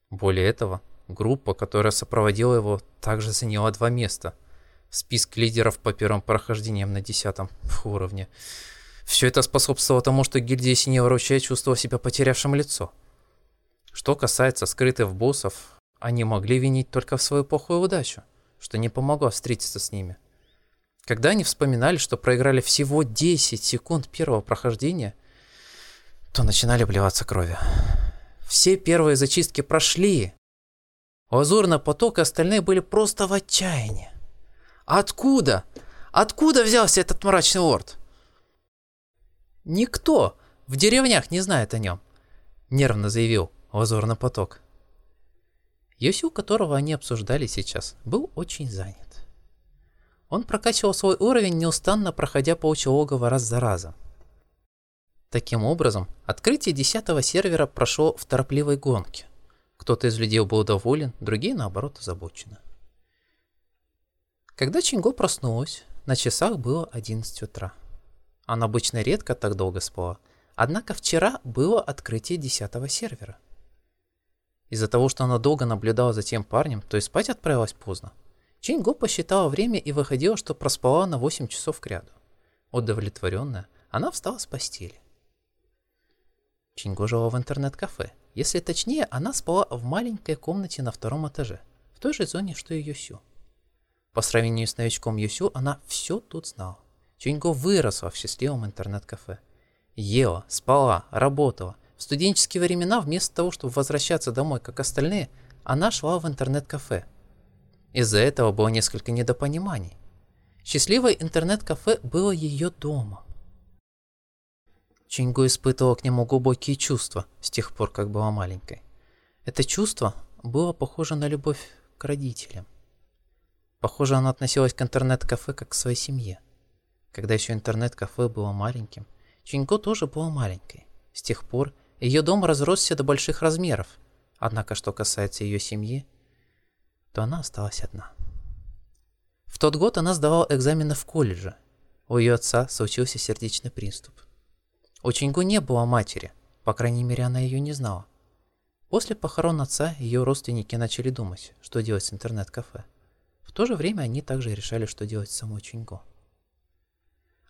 Более этого, Группа, которая сопроводила его, также заняла два места в списке лидеров по первым прохождениям на десятом уровне. Все это способствовало тому, что гильдия Синего Ручья чувствовала себя потерявшим лицо. Что касается скрытых боссов, они могли винить только в свою плохую удачу, что не помогло встретиться с ними. Когда они вспоминали, что проиграли всего 10 секунд первого прохождения, то начинали плеваться кровью. Все первые зачистки прошли. Лазурный поток и остальные были просто в отчаянии. Откуда? Откуда взялся этот мрачный лорд? Никто в деревнях не знает о нем, нервно заявил Лазурный поток. Йосю, которого они обсуждали сейчас, был очень занят. Он прокачивал свой уровень, неустанно проходя по логова раз за разом. Таким образом, открытие десятого сервера прошло в торопливой гонке. Кто-то из людей был доволен, другие, наоборот, озабочены. Когда Чинго проснулась, на часах было 11 утра. Она обычно редко так долго спала, однако вчера было открытие десятого сервера. Из-за того, что она долго наблюдала за тем парнем, то и спать отправилась поздно. Чинго посчитала время и выходила, что проспала на 8 часов кряду. Удовлетворенная, она встала с постели. Чинго жила в интернет-кафе. Если точнее, она спала в маленькой комнате на втором этаже, в той же зоне, что и Юсю. По сравнению с новичком Юсю, она все тут знала. Чинго выросла в счастливом интернет-кафе. Ела, спала, работала. В студенческие времена, вместо того, чтобы возвращаться домой, как остальные, она шла в интернет-кафе – из-за этого было несколько недопониманий. Счастливое интернет-кафе было ее домом. Чингу испытывала к нему глубокие чувства с тех пор, как была маленькой. Это чувство было похоже на любовь к родителям. Похоже, она относилась к интернет-кафе как к своей семье. Когда еще интернет-кафе было маленьким, Чинго тоже была маленькой. С тех пор ее дом разросся до больших размеров. Однако, что касается ее семьи, то она осталась одна. В тот год она сдавала экзамены в колледже. У ее отца случился сердечный приступ. У Чингу не было матери, по крайней мере, она ее не знала. После похорон отца ее родственники начали думать, что делать с интернет-кафе. В то же время они также решали, что делать с самой Чинго.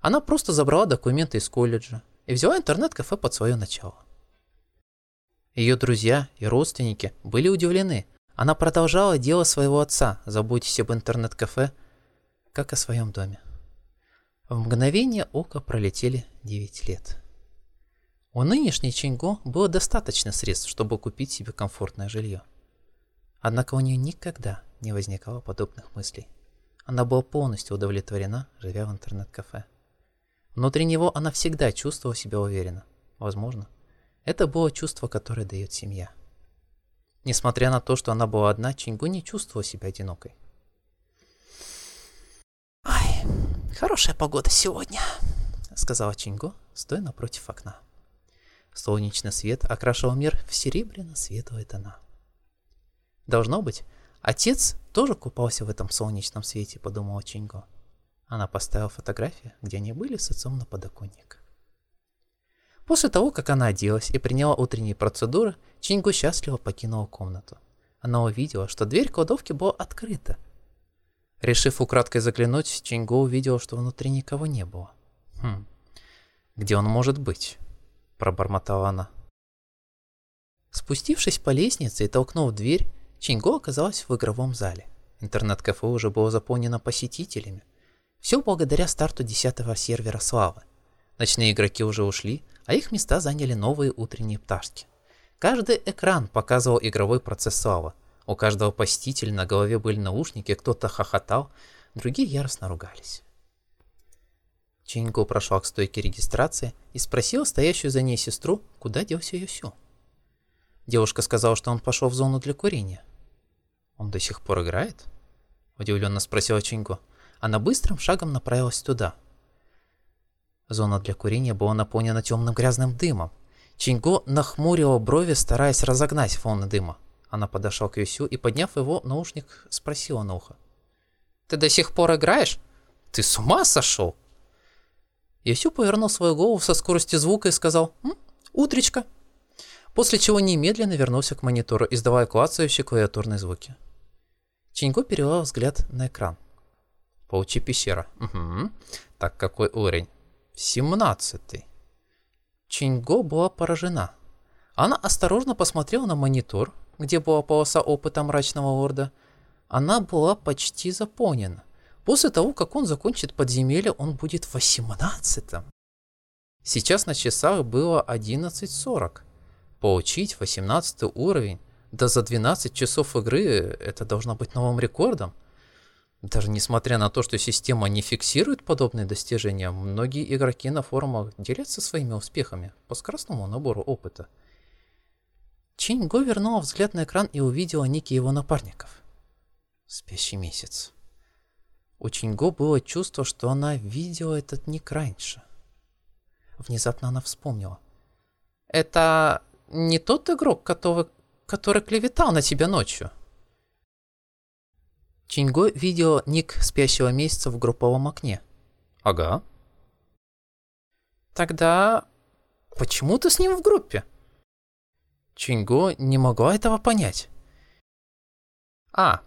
Она просто забрала документы из колледжа и взяла интернет-кафе под свое начало. Ее друзья и родственники были удивлены, она продолжала дело своего отца, заботясь об интернет-кафе, как о своем доме. В мгновение ока пролетели 9 лет. У нынешней Чинго было достаточно средств, чтобы купить себе комфортное жилье. Однако у нее никогда не возникало подобных мыслей. Она была полностью удовлетворена, живя в интернет-кафе. Внутри него она всегда чувствовала себя уверенно. Возможно, это было чувство, которое дает семья. Несмотря на то, что она была одна, Чингу не чувствовала себя одинокой. «Ай, хорошая погода сегодня», — сказала Чингу, стоя напротив окна. Солнечный свет окрашивал мир в серебряно-светлые тона. Должно быть, отец тоже купался в этом солнечном свете, подумала Чинго. Она поставила фотографии, где они были с отцом на подоконник. После того, как она оделась и приняла утренние процедуры, Чингу счастливо покинула комнату. Она увидела, что дверь кладовки была открыта. Решив украдкой заглянуть, Чингу увидела, что внутри никого не было. «Хм, где он может быть?» – пробормотала она. Спустившись по лестнице и толкнув дверь, Чингу оказалась в игровом зале. Интернет-кафе уже было заполнено посетителями. Все благодаря старту десятого сервера Славы. Ночные игроки уже ушли, а их места заняли новые утренние пташки. Каждый экран показывал игровой процесс слава. У каждого посетителя на голове были наушники, кто-то хохотал, другие яростно ругались. Чинго прошла к стойке регистрации и спросила стоящую за ней сестру, куда делся Юсю. Девушка сказала, что он пошел в зону для курения. «Он до сих пор играет?» – удивленно спросила Чинго. Она быстрым шагом направилась туда – Зона для курения была наполнена темным грязным дымом. Чинго нахмурила брови, стараясь разогнать фон дыма. Она подошла к Юсю и, подняв его наушник, спросила на ухо. «Ты до сих пор играешь? Ты с ума сошел?» Юсю повернул свою голову со скоростью звука и сказал «М? «Утречка». после чего немедленно вернулся к монитору, издавая клацающие клавиатурные звуки. Чиньго перевел взгляд на экран. Паучья пещера. Угу. Так, какой уровень? Семнадцатый. Чиньго была поражена. Она осторожно посмотрела на монитор, где была полоса опыта мрачного лорда. Она была почти заполнена. После того, как он закончит подземелье, он будет в восемнадцатом. Сейчас на часах было 11.40. Получить 18 уровень, да за 12 часов игры это должно быть новым рекордом. Даже несмотря на то, что система не фиксирует подобные достижения, многие игроки на форумах делятся своими успехами по скоростному набору опыта. Чиньго вернула взгляд на экран и увидела ники его напарников. Спящий месяц. У Чиньго было чувство, что она видела этот ник раньше. Внезапно она вспомнила. «Это не тот игрок, который, который клеветал на тебя ночью?» Чиньго видел ник спящего месяца в групповом окне. Ага. Тогда почему ты с ним в группе? Чиньго не могла этого понять. А,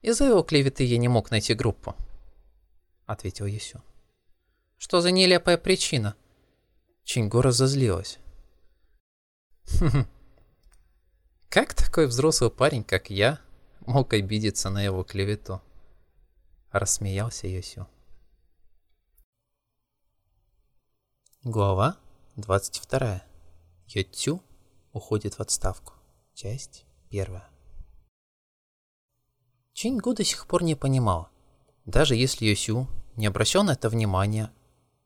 из-за его клеветы я не мог найти группу, ответил Есю. Что за нелепая причина? Чиньго разозлилась. Как такой взрослый парень, как я, мог обидеться на его клевету. Рассмеялся Йосю. Глава 22. Йотю уходит в отставку. Часть 1. Чингу до сих пор не понимал, даже если Йосю не обращал на это внимания,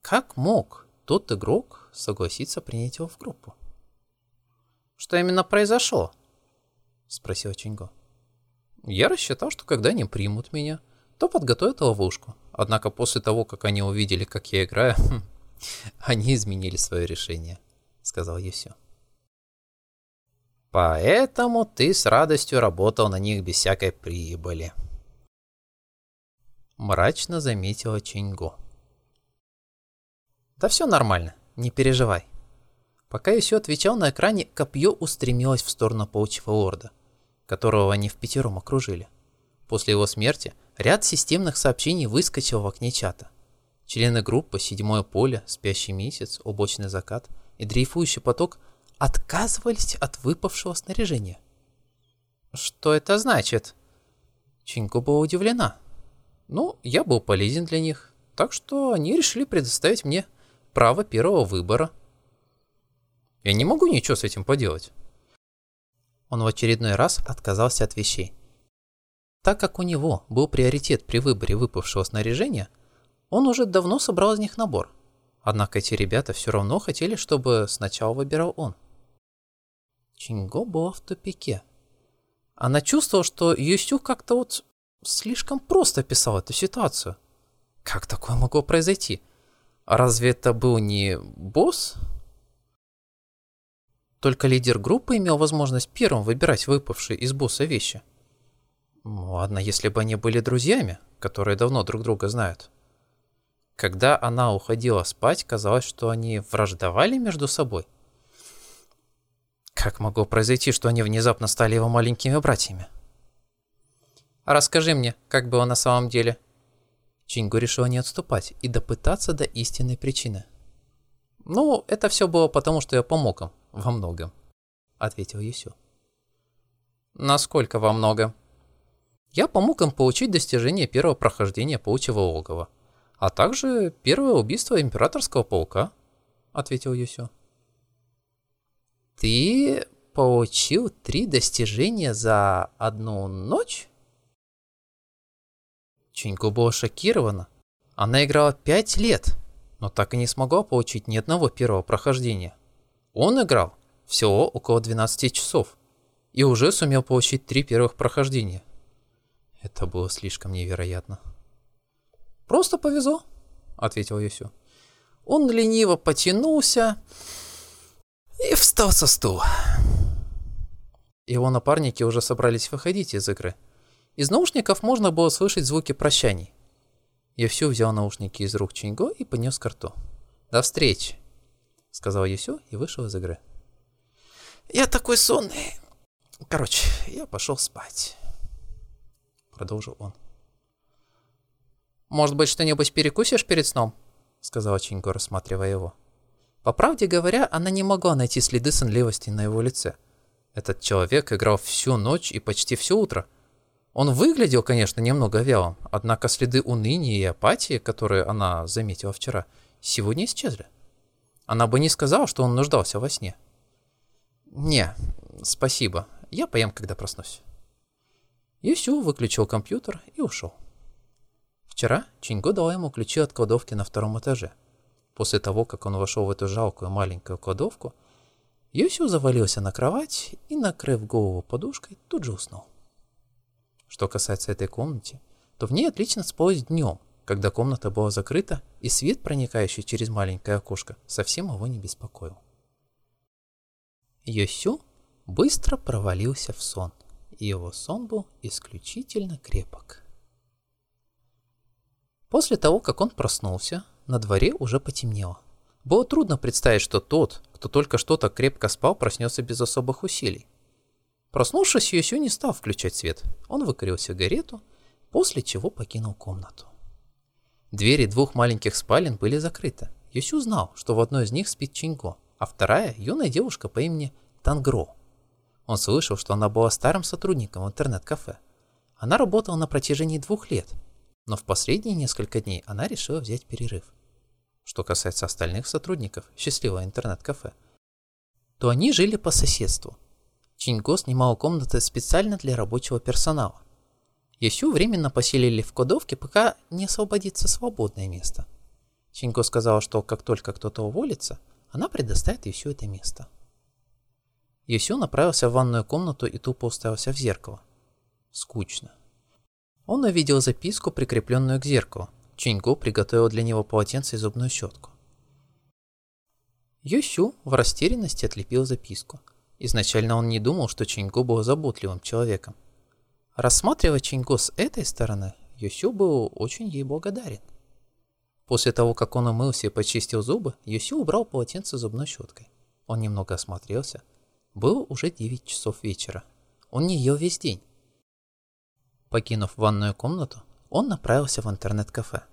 как мог тот игрок согласиться принять его в группу? «Что именно произошло?» — спросил Чинго. Я рассчитал, что когда они примут меня, то подготовят ловушку. Однако после того, как они увидели, как я играю, хм, они изменили свое решение, сказал Есю. Поэтому ты с радостью работал на них без всякой прибыли. Мрачно заметила Чинго. Да все нормально, не переживай. Пока Есю отвечал на экране, копье устремилось в сторону паучьего лорда которого они в пятером окружили. После его смерти ряд системных сообщений выскочил в окне чата. Члены группы «Седьмое поле», «Спящий месяц», «Облачный закат» и «Дрейфующий поток» отказывались от выпавшего снаряжения. «Что это значит?» Чинько была удивлена. «Ну, я был полезен для них, так что они решили предоставить мне право первого выбора. Я не могу ничего с этим поделать он в очередной раз отказался от вещей. Так как у него был приоритет при выборе выпавшего снаряжения, он уже давно собрал из них набор. Однако эти ребята все равно хотели, чтобы сначала выбирал он. Чинго была в тупике. Она чувствовала, что Юсю как-то вот слишком просто описал эту ситуацию. Как такое могло произойти? Разве это был не босс, только лидер группы имел возможность первым выбирать выпавшие из босса вещи. Ладно, если бы они были друзьями, которые давно друг друга знают. Когда она уходила спать, казалось, что они враждовали между собой. Как могло произойти, что они внезапно стали его маленькими братьями? «Расскажи мне, как было на самом деле?» Чингу решила не отступать и допытаться до истинной причины. «Ну, это все было потому, что я помог им во многом», — ответил Есю. «Насколько во многом?» «Я помог им получить достижение первого прохождения паучьего логова, а также первое убийство императорского полка», — ответил Юсю. «Ты получил три достижения за одну ночь?» Чинько была шокирована. Она играла пять лет, но так и не смогла получить ни одного первого прохождения. Он играл всего около 12 часов и уже сумел получить три первых прохождения. Это было слишком невероятно. «Просто повезло», — ответил Юсю. Он лениво потянулся и встал со стула. Его напарники уже собрались выходить из игры. Из наушников можно было слышать звуки прощаний. Юсю взял наушники из рук Чинго и понес к рту. «До встречи!» Сказал Юсю и вышел из игры. Я такой сонный. Короче, я пошел спать. Продолжил он. «Может быть, что-нибудь перекусишь перед сном?» Сказала Чинго, рассматривая его. По правде говоря, она не могла найти следы сонливости на его лице. Этот человек играл всю ночь и почти все утро. Он выглядел, конечно, немного вялым, однако следы уныния и апатии, которые она заметила вчера, сегодня исчезли. Она бы не сказала, что он нуждался во сне. «Не, спасибо. Я поем, когда проснусь». Юсю выключил компьютер и ушел. Вчера Чинго дала ему ключи от кладовки на втором этаже. После того, как он вошел в эту жалкую маленькую кладовку, Юсю завалился на кровать и, накрыв голову подушкой, тут же уснул. Что касается этой комнаты, то в ней отлично спалось днем, когда комната была закрыта, и свет, проникающий через маленькое окошко, совсем его не беспокоил. Йосю быстро провалился в сон, и его сон был исключительно крепок. После того, как он проснулся, на дворе уже потемнело. Было трудно представить, что тот, кто только что так крепко спал, проснется без особых усилий. Проснувшись, Йосю не стал включать свет. Он выкурил сигарету, после чего покинул комнату. Двери двух маленьких спален были закрыты. Йосю знал, что в одной из них спит Чинго, а вторая – юная девушка по имени Тангро. Он слышал, что она была старым сотрудником интернет-кафе. Она работала на протяжении двух лет, но в последние несколько дней она решила взять перерыв. Что касается остальных сотрудников счастливого интернет-кафе, то они жили по соседству. Чинго снимал комнаты специально для рабочего персонала. Ясю временно поселили в кодовке, пока не освободится свободное место. Чинго сказал, что как только кто-то уволится, она предоставит Ясю это место. Ясю направился в ванную комнату и тупо уставился в зеркало. Скучно. Он увидел записку, прикрепленную к зеркалу. Чингу приготовил для него полотенце и зубную щетку. Йосю в растерянности отлепил записку. Изначально он не думал, что Чингу был заботливым человеком. Рассматривая Чингу с этой стороны, Йосю был очень ей благодарен. После того, как он умылся и почистил зубы, Йосю убрал полотенце зубной щеткой. Он немного осмотрелся. Было уже 9 часов вечера. Он не ел весь день. Покинув ванную комнату, он направился в интернет-кафе.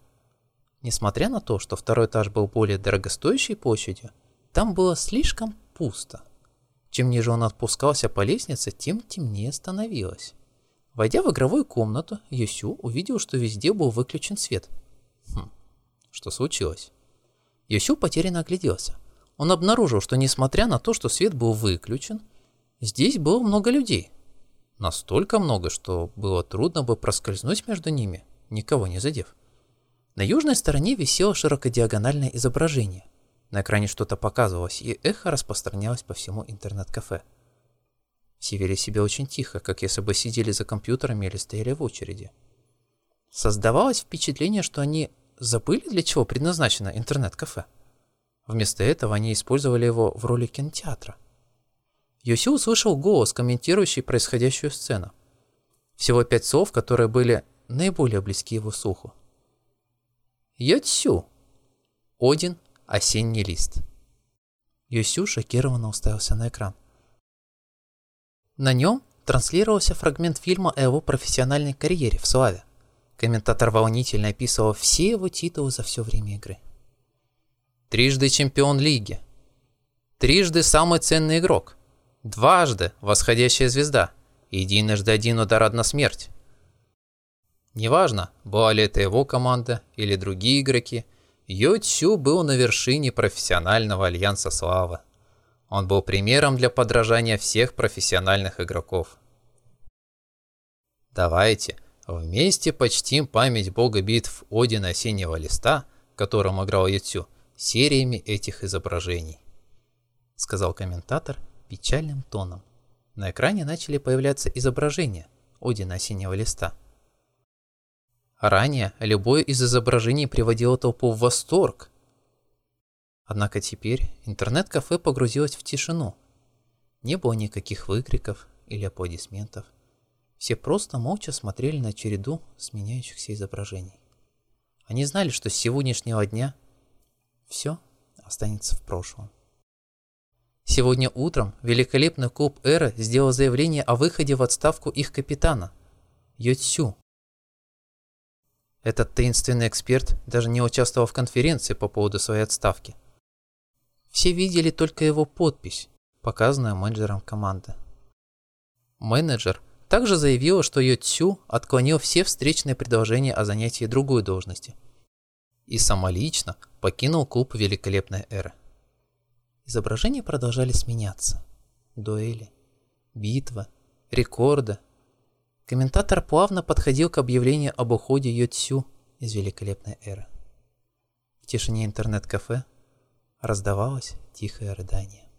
Несмотря на то, что второй этаж был более дорогостоящей площадью, там было слишком пусто. Чем ниже он отпускался по лестнице, тем темнее становилось. Войдя в игровую комнату, Юсю увидел, что везде был выключен свет. Хм, что случилось? Юсю потерянно огляделся. Он обнаружил, что несмотря на то, что свет был выключен, здесь было много людей. Настолько много, что было трудно бы проскользнуть между ними, никого не задев. На южной стороне висело широкодиагональное изображение. На экране что-то показывалось, и эхо распространялось по всему интернет-кафе. Все вели себя очень тихо, как если бы сидели за компьютерами или стояли в очереди. Создавалось впечатление, что они забыли, для чего предназначено интернет-кафе. Вместо этого они использовали его в роли кинотеатра. Йоси услышал голос, комментирующий происходящую сцену. Всего пять слов, которые были наиболее близки его слуху. Йотсю. Один. Осенний лист. Йосю шокированно уставился на экран. На нем транслировался фрагмент фильма о его профессиональной карьере в славе. Комментатор волнительно описывал все его титулы за все время игры. Трижды чемпион лиги. Трижды самый ценный игрок. Дважды восходящая звезда. Единожды один удар на смерть. Неважно, была ли это его команда или другие игроки, Йо Цю был на вершине профессионального альянса славы. Он был примером для подражания всех профессиональных игроков. Давайте вместе почтим память бога битв Одина Осеннего Листа, которым играл Ютю, сериями этих изображений, сказал комментатор печальным тоном. На экране начали появляться изображения Одина осеннего листа. Ранее любое из изображений приводило толпу в восторг. Однако теперь интернет-кафе погрузилось в тишину. Не было никаких выкриков или аплодисментов. Все просто молча смотрели на череду сменяющихся изображений. Они знали, что с сегодняшнего дня все останется в прошлом. Сегодня утром великолепный клуб Эра сделал заявление о выходе в отставку их капитана, Йотсю. Этот таинственный эксперт даже не участвовал в конференции по поводу своей отставки. Все видели только его подпись, показанную менеджером команды. Менеджер также заявил, что Йотсю отклонил все встречные предложения о занятии другой должности и самолично покинул клуб Великолепной Эры. Изображения продолжали сменяться. Дуэли, битва, рекорды. Комментатор плавно подходил к объявлению об уходе Йотсю из Великолепной Эры. В тишине интернет-кафе раздавалось тихое рыдание.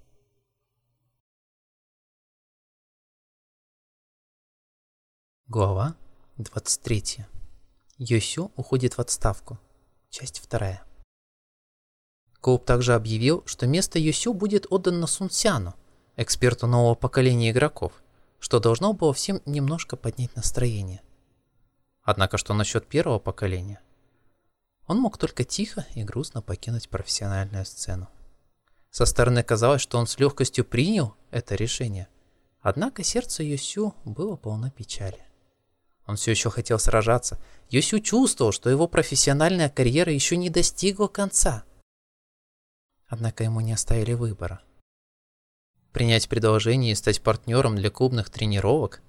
Глава 23. Йосю уходит в отставку. Часть 2. Коуп также объявил, что место Йосю будет отдано Сунсяну, эксперту нового поколения игроков, что должно было всем немножко поднять настроение. Однако что насчет первого поколения? Он мог только тихо и грустно покинуть профессиональную сцену. Со стороны казалось, что он с легкостью принял это решение, однако сердце Йосю было полно печали. Он все еще хотел сражаться. Йосю чувствовал, что его профессиональная карьера еще не достигла конца. Однако ему не оставили выбора. Принять предложение и стать партнером для клубных тренировок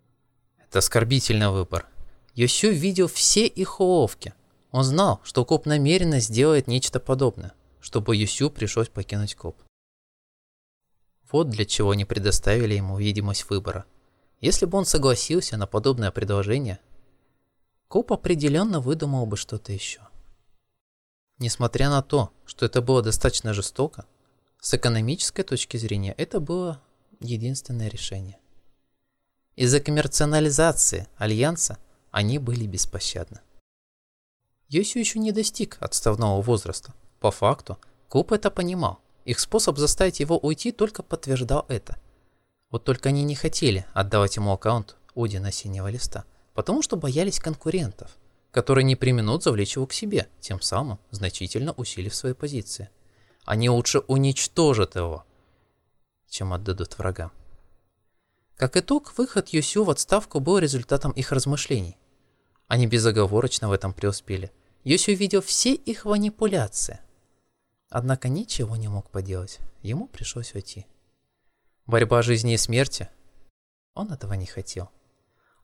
– это оскорбительный выбор. Йосю видел все их уловки. Он знал, что клуб намеренно сделает нечто подобное, чтобы Йосю пришлось покинуть клуб. Вот для чего они предоставили ему видимость выбора – если бы он согласился на подобное предложение, Коп определенно выдумал бы что-то еще. Несмотря на то, что это было достаточно жестоко, с экономической точки зрения это было единственное решение. Из-за коммерциализации Альянса они были беспощадны. Йосю еще не достиг отставного возраста. По факту, Куп это понимал. Их способ заставить его уйти только подтверждал это. Вот только они не хотели отдавать ему аккаунт Одина Синего Листа, потому что боялись конкурентов, которые не применут завлечь его к себе, тем самым значительно усилив свои позиции. Они лучше уничтожат его, чем отдадут врагам. Как итог, выход Юсю в отставку был результатом их размышлений. Они безоговорочно в этом преуспели. Юсю видел все их манипуляции. Однако ничего не мог поделать. Ему пришлось уйти. Борьба жизни и смерти? Он этого не хотел.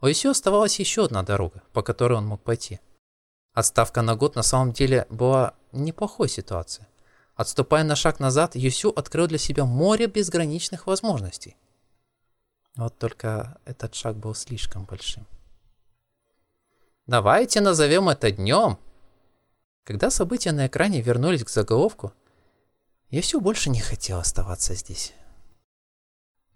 У Исю оставалась еще одна дорога, по которой он мог пойти. Отставка на год на самом деле была неплохой ситуацией. Отступая на шаг назад, Юсю открыл для себя море безграничных возможностей. Вот только этот шаг был слишком большим. Давайте назовем это днем. Когда события на экране вернулись к заголовку, Юсю больше не хотел оставаться здесь.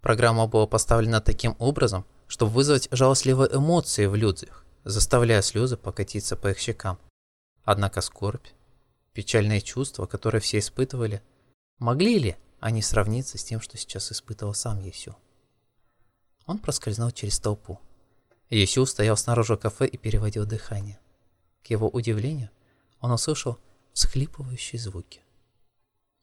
Программа была поставлена таким образом, чтобы вызвать жалостливые эмоции в людях, заставляя слезы покатиться по их щекам. Однако скорбь, печальные чувства, которые все испытывали, могли ли они сравниться с тем, что сейчас испытывал сам Есю? Он проскользнул через толпу. Есю стоял снаружи кафе и переводил дыхание. К его удивлению, он услышал всхлипывающие звуки.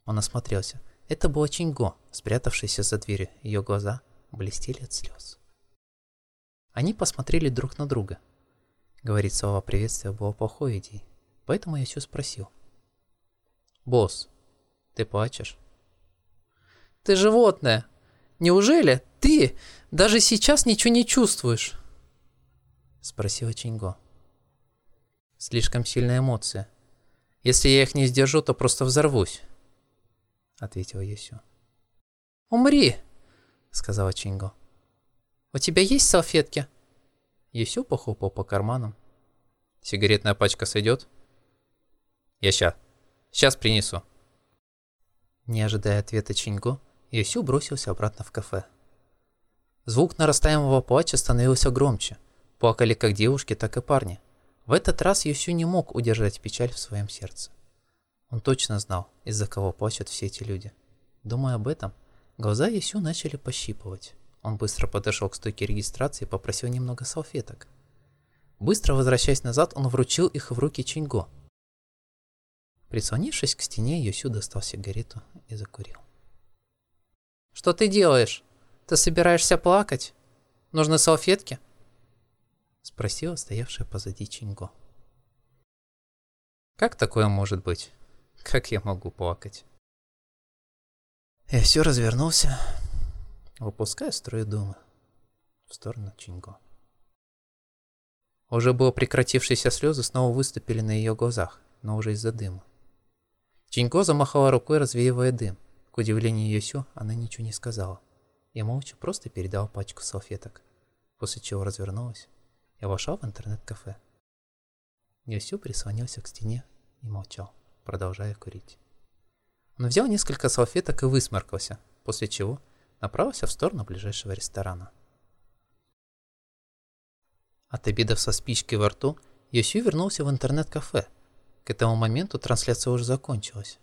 Он осмотрелся – это была Чинго, спрятавшаяся за дверью. Ее глаза блестели от слез. Они посмотрели друг на друга. Говорить слова приветствия было плохой идеей, поэтому я все спросил. «Босс, ты плачешь?» «Ты животное! Неужели ты даже сейчас ничего не чувствуешь?» Спросила Чинго. «Слишком сильная эмоция. Если я их не сдержу, то просто взорвусь ответил Есю. «Умри!» — сказала Чинго. «У тебя есть салфетки?» Есю похлопал по карманам. «Сигаретная пачка сойдет?» «Я ща. Сейчас принесу». Не ожидая ответа Чинго, Есю бросился обратно в кафе. Звук нарастаемого плача становился громче. Плакали как девушки, так и парни. В этот раз Юсю не мог удержать печаль в своем сердце. Он точно знал, из-за кого плачут все эти люди. Думая об этом, глаза Ясю начали пощипывать. Он быстро подошел к стойке регистрации и попросил немного салфеток. Быстро возвращаясь назад, он вручил их в руки Чинго. Прислонившись к стене, Йосю достал сигарету и закурил. Что ты делаешь? Ты собираешься плакать? Нужны салфетки? Спросила стоявшая позади Чинго. Как такое может быть? Как я могу плакать? Я все развернулся, выпуская струю думы в сторону Чинго. Уже было прекратившиеся слезы снова выступили на ее глазах, но уже из-за дыма. Чинько замахала рукой, развеивая дым. К удивлению Йосю, она ничего не сказала. Я молча просто передал пачку салфеток, после чего развернулась и вошел в интернет-кафе. Йосю прислонился к стене и молчал, продолжая курить. Он взял несколько салфеток и высморкался, после чего направился в сторону ближайшего ресторана. От обидов со спичкой во рту Йосю вернулся в интернет-кафе. К этому моменту трансляция уже закончилась.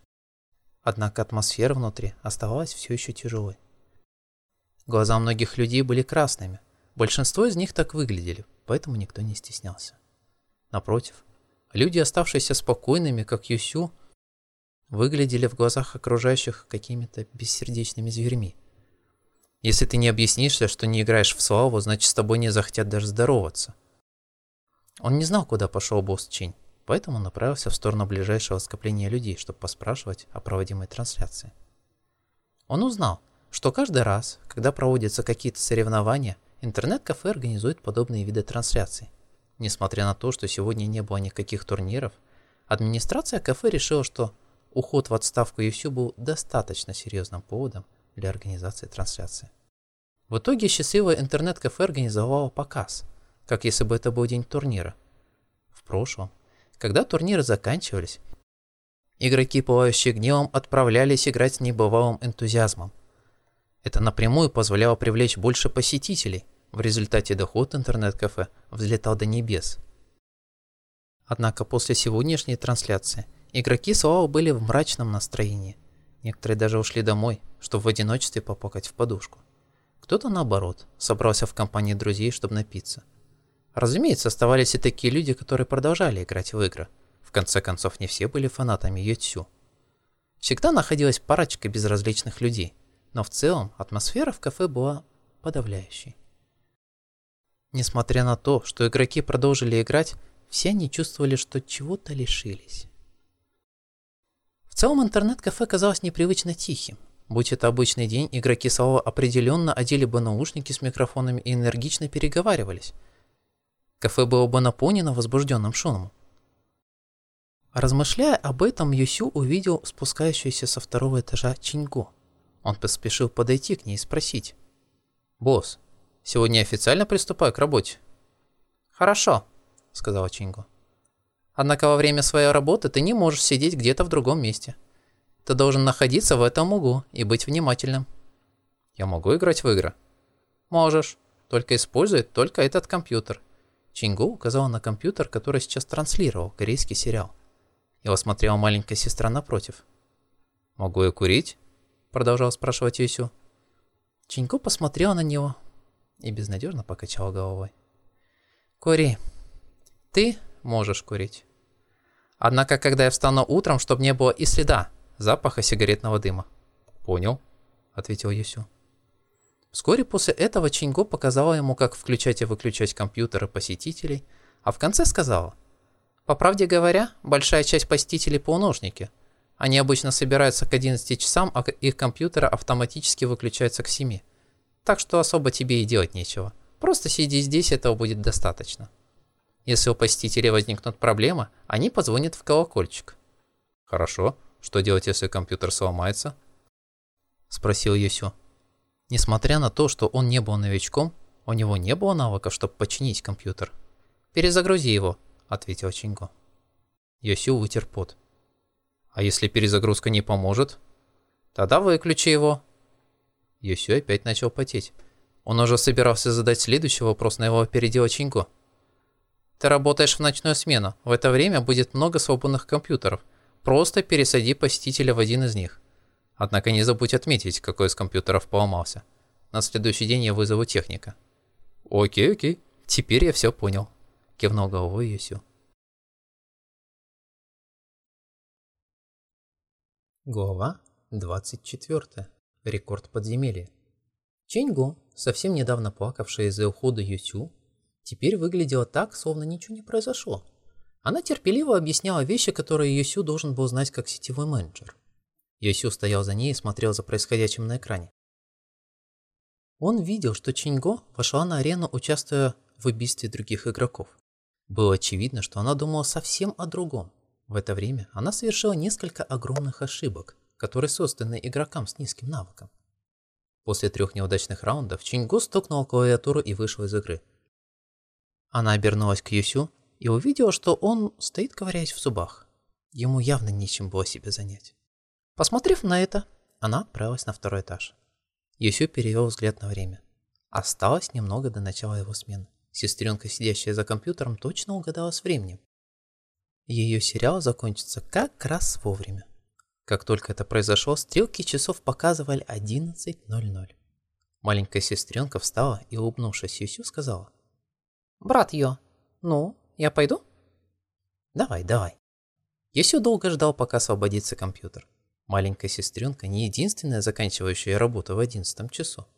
Однако атмосфера внутри оставалась все еще тяжелой. Глаза многих людей были красными. Большинство из них так выглядели, поэтому никто не стеснялся. Напротив, люди, оставшиеся спокойными, как Юсю, выглядели в глазах окружающих какими-то бессердечными зверьми. Если ты не объяснишься, что не играешь в славу, значит с тобой не захотят даже здороваться. Он не знал, куда пошел босс Чинь, поэтому направился в сторону ближайшего скопления людей, чтобы поспрашивать о проводимой трансляции. Он узнал, что каждый раз, когда проводятся какие-то соревнования, интернет-кафе организует подобные виды трансляций. Несмотря на то, что сегодня не было никаких турниров, администрация кафе решила, что уход в отставку Юсю был достаточно серьезным поводом для организации трансляции. В итоге счастливое интернет-кафе организовало показ, как если бы это был день турнира. В прошлом, когда турниры заканчивались, игроки, пылающие гневом, отправлялись играть с небывалым энтузиазмом. Это напрямую позволяло привлечь больше посетителей, в результате доход интернет-кафе взлетал до небес. Однако после сегодняшней трансляции игроки снова были в мрачном настроении. Некоторые даже ушли домой, чтобы в одиночестве попокать в подушку. Кто-то, наоборот, собрался в компании друзей, чтобы напиться. Разумеется, оставались и такие люди, которые продолжали играть в игры. В конце концов, не все были фанатами Ютсю. Всегда находилась парочка безразличных людей, но в целом атмосфера в кафе была подавляющей. Несмотря на то, что игроки продолжили играть, все они чувствовали, что чего-то лишились. В целом интернет-кафе казалось непривычно тихим. Будь это обычный день, игроки Салова определенно одели бы наушники с микрофонами и энергично переговаривались. Кафе было бы наполнено возбужденным шумом. Размышляя об этом, Юсю увидел спускающуюся со второго этажа Чиньго. Он поспешил подойти к ней и спросить. «Босс, сегодня официально приступаю к работе?» «Хорошо», — сказала Чиньго. «Однако во время своей работы ты не можешь сидеть где-то в другом месте. Ты должен находиться в этом углу и быть внимательным». «Я могу играть в игры?» «Можешь, только используй только этот компьютер». Чиньго указала на компьютер, который сейчас транслировал корейский сериал. Его смотрела маленькая сестра напротив. «Могу я курить?» Продолжал спрашивать Юсю. Чинько посмотрел на него и безнадежно покачал головой. «Кури. Ты можешь курить. Однако, когда я встану утром, чтобы не было и следа запаха сигаретного дыма». «Понял», — ответил Юсю. Вскоре после этого Чиньго показала ему, как включать и выключать компьютеры посетителей, а в конце сказала, «По правде говоря, большая часть посетителей полуножники, они обычно собираются к 11 часам, а их компьютеры автоматически выключаются к 7. Так что особо тебе и делать нечего. Просто сиди здесь, этого будет достаточно. Если у посетителей возникнут проблемы, они позвонят в колокольчик. Хорошо. Что делать, если компьютер сломается? Спросил Юсю. Несмотря на то, что он не был новичком, у него не было навыков, чтобы починить компьютер. «Перезагрузи его», — ответил Чинго. Йосю вытер пот. А если перезагрузка не поможет? Тогда выключи его. Йосю опять начал потеть. Он уже собирался задать следующий вопрос, но его опередила Чинго. Ты работаешь в ночную смену. В это время будет много свободных компьютеров. Просто пересади посетителя в один из них. Однако не забудь отметить, какой из компьютеров поломался. На следующий день я вызову техника. Окей, окей. Теперь я все понял. Кивнул головой Юсю. Глава 24. Рекорд подземелья. Ченьго, совсем недавно плакавшая из-за ухода Ютю, теперь выглядела так, словно ничего не произошло. Она терпеливо объясняла вещи, которые Юсю должен был знать как сетевой менеджер. Юсю стоял за ней и смотрел за происходящим на экране. Он видел, что Чиньго вошла на арену, участвуя в убийстве других игроков. Было очевидно, что она думала совсем о другом. В это время она совершила несколько огромных ошибок, которые созданы игрокам с низким навыком. После трех неудачных раундов Чиньго стукнул клавиатуру и вышел из игры. Она обернулась к Юсю и увидела, что он стоит ковыряясь в зубах. Ему явно нечем было себя занять. Посмотрев на это, она отправилась на второй этаж. Юсю перевел взгляд на время. Осталось немного до начала его смены. Сестренка, сидящая за компьютером, точно угадала с временем. Ее сериал закончится как раз вовремя. Как только это произошло, стрелки часов показывали 11.00. Маленькая сестренка встала и, улыбнувшись Юсю, сказала. «Брат Йо, ну, я пойду?» «Давай, давай». Юсю долго ждал, пока освободится компьютер. Маленькая сестренка не единственная, заканчивающая работу в одиннадцатом часу.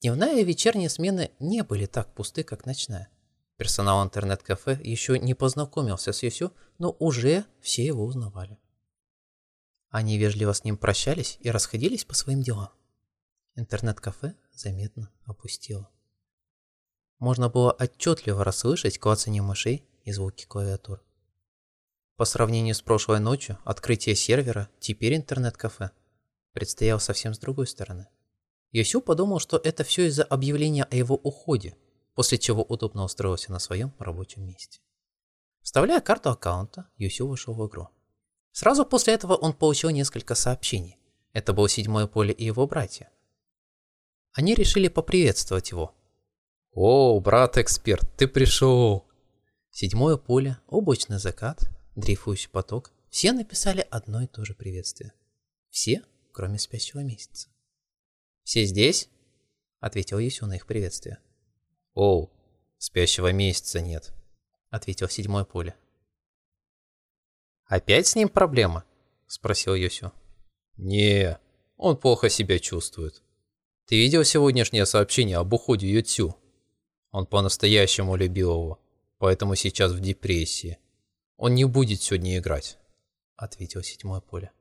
Дневная и вечерняя смены не были так пусты, как ночная. Персонал интернет-кафе еще не познакомился с Юсю, но уже все его узнавали. Они вежливо с ним прощались и расходились по своим делам. Интернет-кафе заметно опустело. Можно было отчетливо расслышать клацание мышей и звуки клавиатур. По сравнению с прошлой ночью, открытие сервера, теперь интернет-кафе, предстояло совсем с другой стороны. Йосю подумал, что это все из-за объявления о его уходе, после чего удобно устроился на своем рабочем месте. Вставляя карту аккаунта, Йосю вышел в игру. Сразу после этого он получил несколько сообщений. Это было седьмое поле и его братья. Они решили поприветствовать его. «О, брат-эксперт, ты пришел!» Седьмое поле, облачный закат, дрейфующий поток. Все написали одно и то же приветствие. Все, кроме спящего месяца. «Все здесь?» — ответил Юсю на их приветствие. «Оу, спящего месяца нет», — ответил седьмое поле. «Опять с ним проблема?» — спросил Юсю. «Не, он плохо себя чувствует. Ты видел сегодняшнее сообщение об уходе Ютсю? Он по-настоящему любил его, поэтому сейчас в депрессии. Он не будет сегодня играть», — ответил седьмое поле.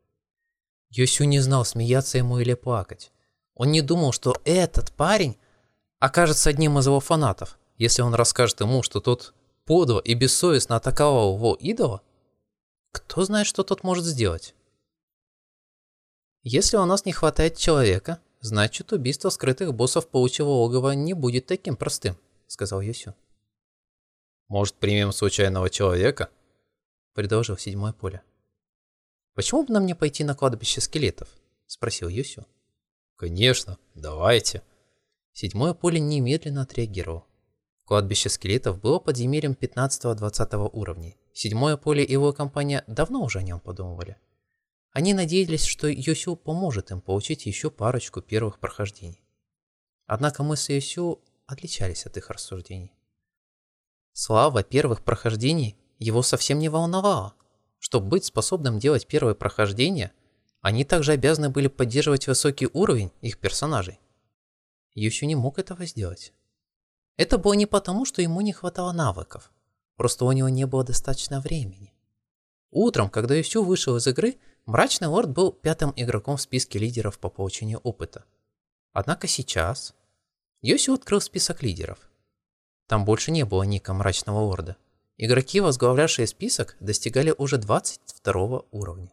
Юсю не знал, смеяться ему или плакать. Он не думал, что этот парень окажется одним из его фанатов, если он расскажет ему, что тот подло и бессовестно атаковал его идола. Кто знает, что тот может сделать? Если у нас не хватает человека, значит убийство скрытых боссов паучьего логова не будет таким простым, сказал Юсю. Может, примем случайного человека? Предложил седьмое поле. Почему бы нам не пойти на кладбище скелетов? Спросил Юсю. «Конечно, давайте». Седьмое поле немедленно отреагировало. Кладбище скелетов было подземельем 15-20 уровней. Седьмое поле и его компания давно уже о нем подумывали. Они надеялись, что Йосю поможет им получить еще парочку первых прохождений. Однако мысли Йосю отличались от их рассуждений. Слава первых прохождений его совсем не волновала. Чтобы быть способным делать первое прохождение – они также обязаны были поддерживать высокий уровень их персонажей. Ющу не мог этого сделать. Это было не потому, что ему не хватало навыков. Просто у него не было достаточно времени. Утром, когда Ющу вышел из игры, Мрачный Лорд был пятым игроком в списке лидеров по получению опыта. Однако сейчас Йосю открыл список лидеров. Там больше не было ника Мрачного Лорда. Игроки, возглавлявшие список, достигали уже 22 уровня.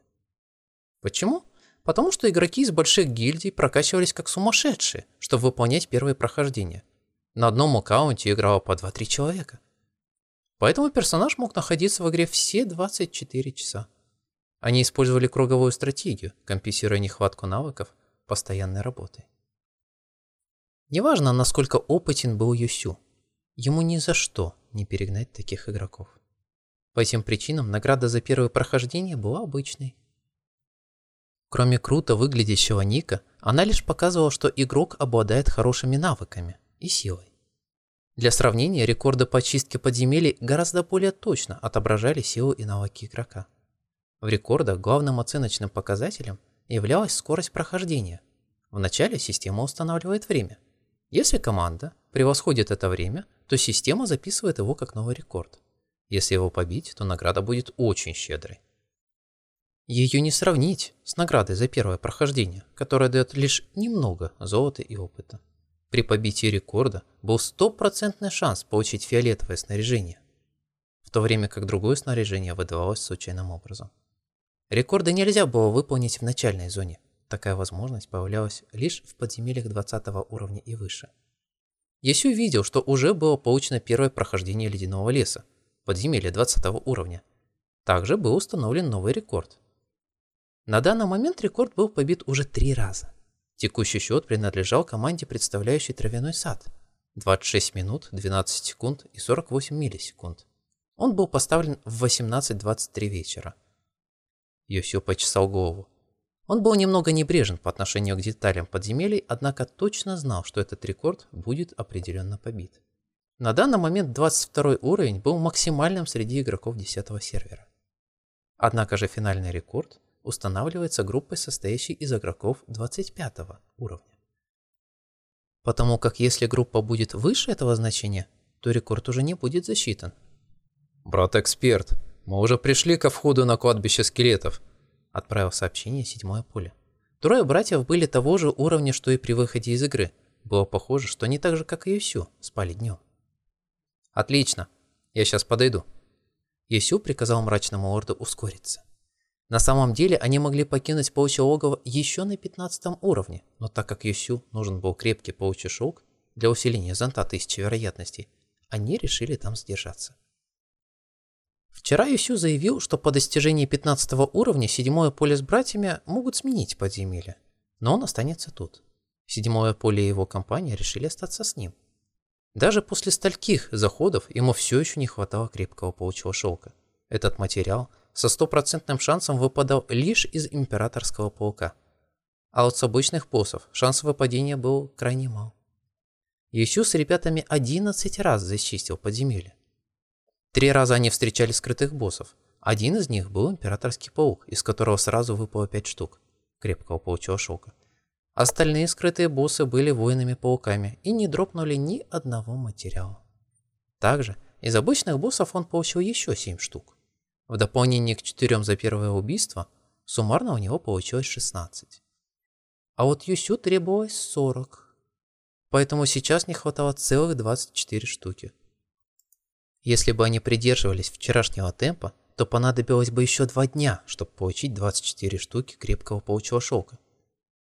Почему? Потому что игроки из больших гильдий прокачивались как сумасшедшие, чтобы выполнять первые прохождения. На одном аккаунте играло по 2-3 человека. Поэтому персонаж мог находиться в игре все 24 часа. Они использовали круговую стратегию, компенсируя нехватку навыков постоянной работой. Неважно, насколько опытен был Юсю, ему ни за что не перегнать таких игроков. По этим причинам награда за первое прохождение была обычной Кроме круто выглядящего ника, она лишь показывала, что игрок обладает хорошими навыками и силой. Для сравнения, рекорды по чистке подземелий гораздо более точно отображали силу и навыки игрока. В рекордах главным оценочным показателем являлась скорость прохождения. Вначале система устанавливает время. Если команда превосходит это время, то система записывает его как новый рекорд. Если его побить, то награда будет очень щедрой. Ее не сравнить с наградой за первое прохождение, которая дает лишь немного золота и опыта. При побитии рекорда был стопроцентный шанс получить фиолетовое снаряжение, в то время как другое снаряжение выдавалось случайным образом. Рекорды нельзя было выполнить в начальной зоне. Такая возможность появлялась лишь в подземельях 20 уровня и выше. Ясю видел, что уже было получено первое прохождение ледяного леса, подземелье 20 уровня. Также был установлен новый рекорд. На данный момент рекорд был побит уже три раза. Текущий счет принадлежал команде, представляющей травяной сад. 26 минут, 12 секунд и 48 миллисекунд. Он был поставлен в 18.23 вечера. Йосио почесал голову. Он был немного небрежен по отношению к деталям подземелий, однако точно знал, что этот рекорд будет определенно побит. На данный момент 22 уровень был максимальным среди игроков 10 сервера. Однако же финальный рекорд устанавливается группой, состоящей из игроков 25 уровня. Потому как если группа будет выше этого значения, то рекорд уже не будет засчитан. «Брат-эксперт, мы уже пришли ко входу на кладбище скелетов», отправил сообщение седьмое поле. Трое братьев были того же уровня, что и при выходе из игры. Было похоже, что они так же, как и Юсю, спали днем. «Отлично, я сейчас подойду». Юсю приказал мрачному орду ускориться. На самом деле они могли покинуть паучье логово еще на 15 уровне, но так как Юсю нужен был крепкий паучий шелк для усиления зонта тысячи вероятностей, они решили там сдержаться. Вчера Юсю заявил, что по достижении 15 уровня седьмое поле с братьями могут сменить подземелье, но он останется тут. Седьмое поле и его компания решили остаться с ним. Даже после стольких заходов ему все еще не хватало крепкого паучьего шелка. Этот материал со стопроцентным шансом выпадал лишь из императорского паука. А от с обычных боссов шанс выпадения был крайне мал. Юсю с ребятами 11 раз зачистил подземелье. Три раза они встречали скрытых боссов. Один из них был императорский паук, из которого сразу выпало пять штук крепкого паучьего шелка. Остальные скрытые боссы были воинами-пауками и не дропнули ни одного материала. Также из обычных боссов он получил еще семь штук. В дополнение к четырем за первое убийство, суммарно у него получилось 16. А вот Юсю требовалось 40. Поэтому сейчас не хватало целых 24 штуки. Если бы они придерживались вчерашнего темпа, то понадобилось бы еще два дня, чтобы получить 24 штуки крепкого паучьего шелка.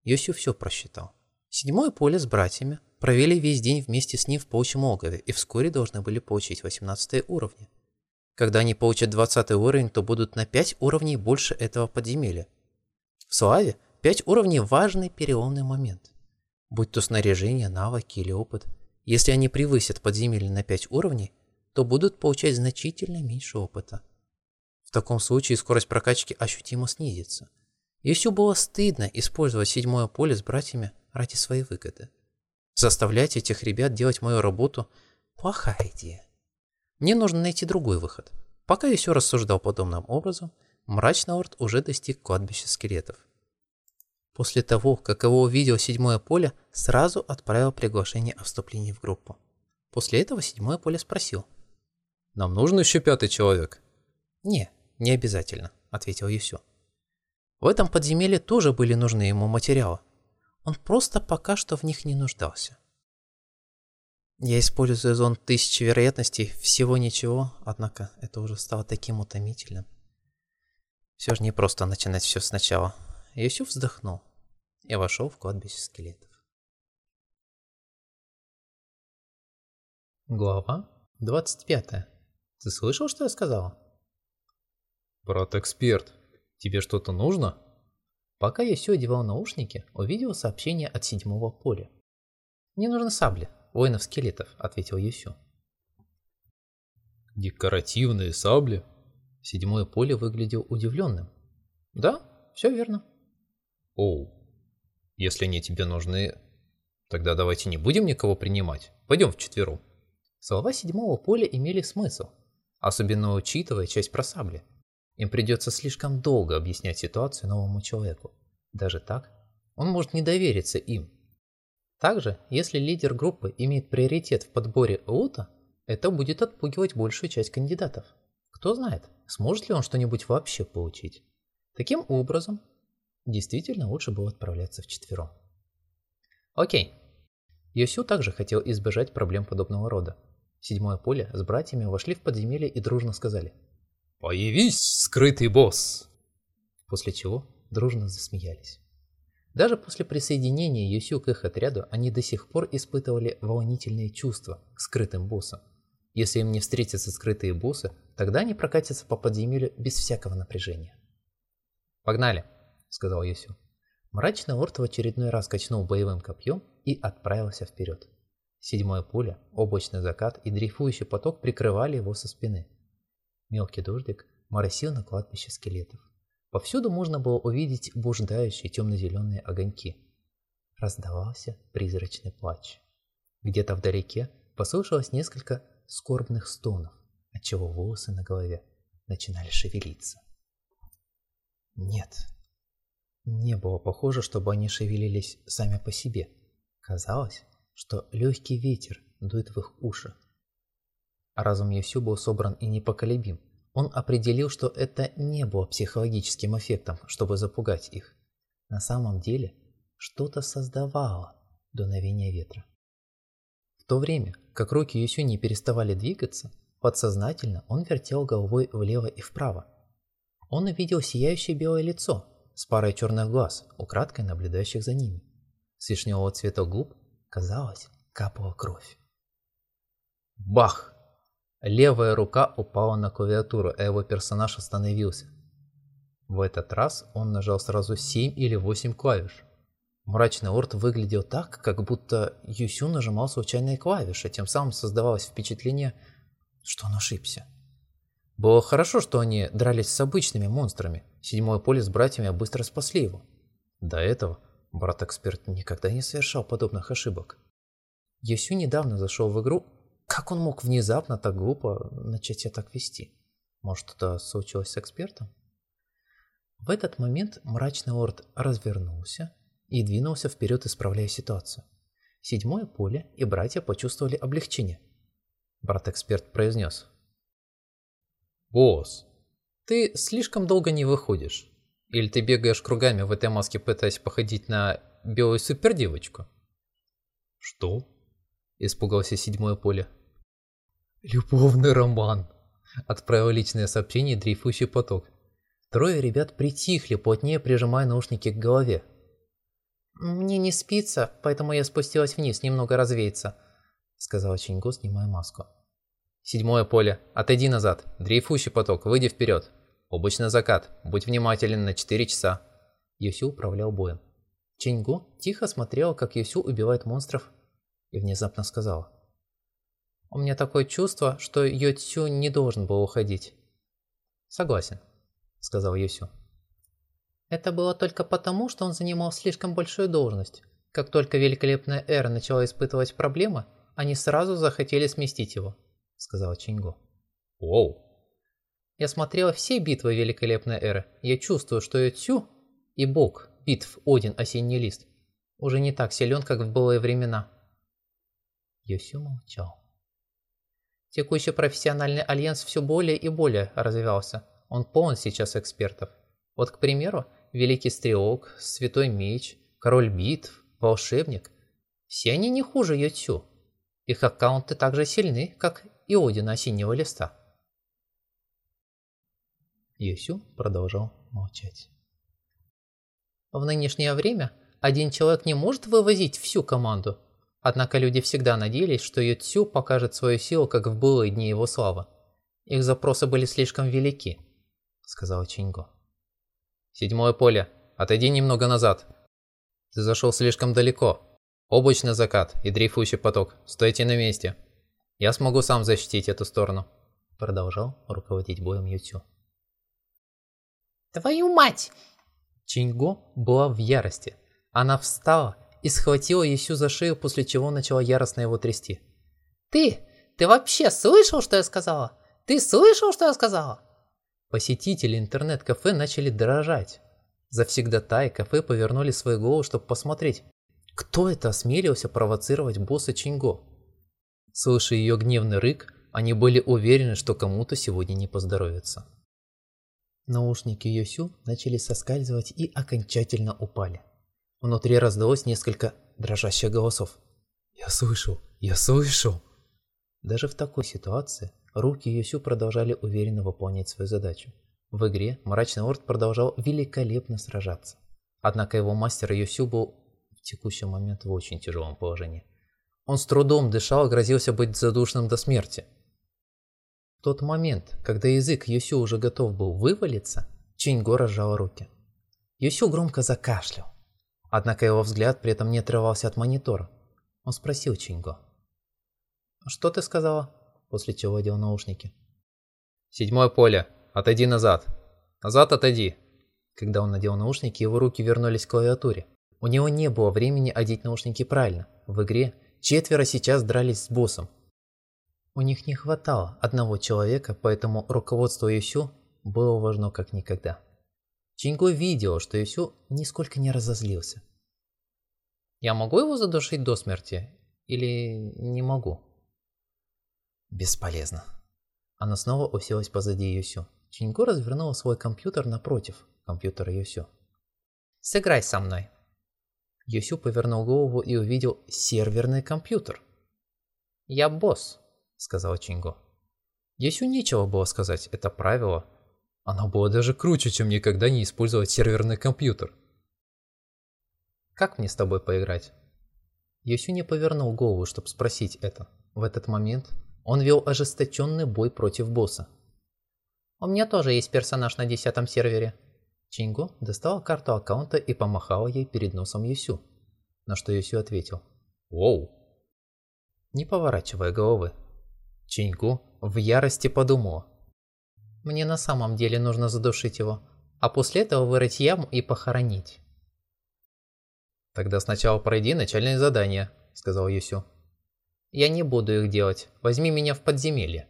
Йосю все просчитал. Седьмое поле с братьями провели весь день вместе с ним в паучьем логове и вскоре должны были получить 18 уровни. Когда они получат 20 уровень, то будут на 5 уровней больше этого подземелья. В Славе 5 уровней – важный переломный момент. Будь то снаряжение, навыки или опыт. Если они превысят подземелье на 5 уровней, то будут получать значительно меньше опыта. В таком случае скорость прокачки ощутимо снизится. Все было стыдно использовать седьмое поле с братьями ради своей выгоды. Заставлять этих ребят делать мою работу – плохая идея. Мне нужно найти другой выход. Пока я все рассуждал подобным образом, мрачный орд уже достиг кладбища скелетов. После того, как его увидел седьмое поле, сразу отправил приглашение о вступлении в группу. После этого седьмое поле спросил – нам нужен еще пятый человек? Не, не обязательно, ответил Юсю. В этом подземелье тоже были нужны ему материалы. Он просто пока что в них не нуждался. Я использую зон тысячи вероятностей, всего ничего, однако это уже стало таким утомительным. Все же не просто начинать все сначала. Юсю вздохнул и вошел в кладбище скелетов. Глава 25. Ты слышал, что я сказала? Брат-эксперт, тебе что-то нужно? Пока я все одевал наушники, увидел сообщение от седьмого поля. «Мне нужны сабли, воинов-скелетов», — ответил Юсю. «Декоративные сабли?» Седьмое поле выглядел удивленным. «Да, все верно». «Оу, если они тебе нужны, тогда давайте не будем никого принимать. Пойдем вчетвером». Слова седьмого поля имели смысл, особенно учитывая часть про сабли. Им придется слишком долго объяснять ситуацию новому человеку. Даже так? Он может не довериться им. Также, если лидер группы имеет приоритет в подборе лута, это будет отпугивать большую часть кандидатов. Кто знает, сможет ли он что-нибудь вообще получить. Таким образом, действительно лучше было отправляться вчетвером. Окей. Йосю также хотел избежать проблем подобного рода. Седьмое поле с братьями вошли в подземелье и дружно сказали «Появись, скрытый босс!» После чего дружно засмеялись. Даже после присоединения Юсю к их отряду они до сих пор испытывали волнительные чувства к скрытым боссам. Если им не встретятся скрытые боссы, тогда они прокатятся по подземелью без всякого напряжения. «Погнали!» — сказал Юсю. Мрачный лорд в очередной раз качнул боевым копьем и отправился вперед. Седьмое пуля, облачный закат и дрейфующий поток прикрывали его со спины. Мелкий дождик моросил на кладбище скелетов. Повсюду можно было увидеть блуждающие темно-зеленые огоньки. Раздавался призрачный плач. Где-то вдалеке послышалось несколько скорбных стонов, отчего волосы на голове начинали шевелиться. Нет, не было похоже, чтобы они шевелились сами по себе. Казалось, что легкий ветер дует в их уши. А разум Йосю был собран и непоколебим, он определил, что это не было психологическим эффектом, чтобы запугать их. На самом деле, что-то создавало дуновение ветра. В то время, как руки Юсю не переставали двигаться, подсознательно он вертел головой влево и вправо. Он увидел сияющее белое лицо с парой черных глаз, украдкой наблюдающих за ними. С вишневого цвета губ, казалось, капала кровь. Бах! Левая рука упала на клавиатуру, а его персонаж остановился. В этот раз он нажал сразу 7 или 8 клавиш. Мрачный орд выглядел так, как будто Юсю нажимал случайные клавиши, тем самым создавалось впечатление, что он ошибся. Было хорошо, что они дрались с обычными монстрами. Седьмое поле с братьями быстро спасли его. До этого брат-эксперт никогда не совершал подобных ошибок. Юсю недавно зашел в игру как он мог внезапно так глупо начать себя так вести? Может, это случилось с экспертом? В этот момент мрачный лорд развернулся и двинулся вперед, исправляя ситуацию. Седьмое поле и братья почувствовали облегчение. Брат-эксперт произнес. «Босс, ты слишком долго не выходишь. Или ты бегаешь кругами в этой маске, пытаясь походить на белую супердевочку?» «Что?» – испугался седьмое поле. «Любовный роман!» Отправил личное сообщение дрейфующий поток. Трое ребят притихли, плотнее прижимая наушники к голове. «Мне не спится, поэтому я спустилась вниз немного развеяться», сказала Чиньго, снимая маску. «Седьмое поле. Отойди назад. Дрейфующий поток. Выйди вперед. Обычный закат. Будь внимателен на 4 часа». Юсю управлял боем. Чиньго тихо смотрела, как Юсю убивает монстров, и внезапно сказала. У меня такое чувство, что Йотсю не должен был уходить. Согласен, сказал Йосю. Это было только потому, что он занимал слишком большую должность. Как только великолепная эра начала испытывать проблемы, они сразу захотели сместить его, сказал Чинго. Оу. Я смотрела все битвы великолепной эры. Я чувствую, что Йотсю и бог битв Один Осенний Лист уже не так силен, как в былые времена. Йосю молчал. Текущий профессиональный альянс все более и более развивался. Он полон сейчас экспертов. Вот, к примеру, Великий Стрелок, Святой Меч, Король Битв, Волшебник. Все они не хуже Ютю. Их аккаунты так же сильны, как и Один Осеннего Листа. Юсю продолжал молчать. В нынешнее время один человек не может вывозить всю команду, Однако люди всегда надеялись, что Ютсю покажет свою силу, как в былые дни его славы. Их запросы были слишком велики, сказал Чинго. Седьмое поле. Отойди немного назад. Ты зашел слишком далеко. Облачный закат и дрейфующий поток. Стойте на месте. Я смогу сам защитить эту сторону. Продолжал руководить боем Ютсю. Твою мать! Чинго была в ярости. Она встала и схватила Исю за шею, после чего начала яростно его трясти. «Ты! Ты вообще слышал, что я сказала? Ты слышал, что я сказала?» Посетители интернет-кафе начали дрожать. Завсегдатаи кафе повернули свои головы, чтобы посмотреть, кто это осмелился провоцировать босса Чинго. Слыша ее гневный рык, они были уверены, что кому-то сегодня не поздоровится. Наушники Йосю начали соскальзывать и окончательно упали. Внутри раздалось несколько дрожащих голосов. «Я слышал! Я слышал!» Даже в такой ситуации руки Йосю продолжали уверенно выполнять свою задачу. В игре Мрачный Орд продолжал великолепно сражаться. Однако его мастер Йосю был в текущий момент в очень тяжелом положении. Он с трудом дышал и грозился быть задушенным до смерти. В тот момент, когда язык Юсю уже готов был вывалиться, Чиньго разжал руки. Юсю громко закашлял. Однако его взгляд при этом не отрывался от монитора. Он спросил Чиньго. «Что ты сказала?» После чего одел наушники. «Седьмое поле. Отойди назад. Назад отойди». Когда он надел наушники, его руки вернулись к клавиатуре. У него не было времени одеть наушники правильно. В игре четверо сейчас дрались с боссом, у них не хватало одного человека, поэтому руководство Юсю было важно как никогда. Чинго видел, что Юсю нисколько не разозлился. «Я могу его задушить до смерти? Или не могу?» «Бесполезно». Она снова уселась позади Юсю. Чинго развернула свой компьютер напротив компьютера Юсю. «Сыграй со мной». Юсю повернул голову и увидел серверный компьютер. «Я босс», сказал Чинго. Есю нечего было сказать, это правило. Оно было даже круче, чем никогда не использовать серверный компьютер. «Как мне с тобой поиграть?» Йосю не повернул голову, чтобы спросить это. В этот момент он вел ожесточенный бой против босса. «У меня тоже есть персонаж на десятом сервере». Чинго достала карту аккаунта и помахала ей перед носом Йосю. На что Йосю ответил «Воу!» Не поворачивая головы, Чиньгу в ярости подумала. Мне на самом деле нужно задушить его, а после этого вырыть яму и похоронить. «Тогда сначала пройди начальное задание», — сказал Юсю. «Я не буду их делать. Возьми меня в подземелье».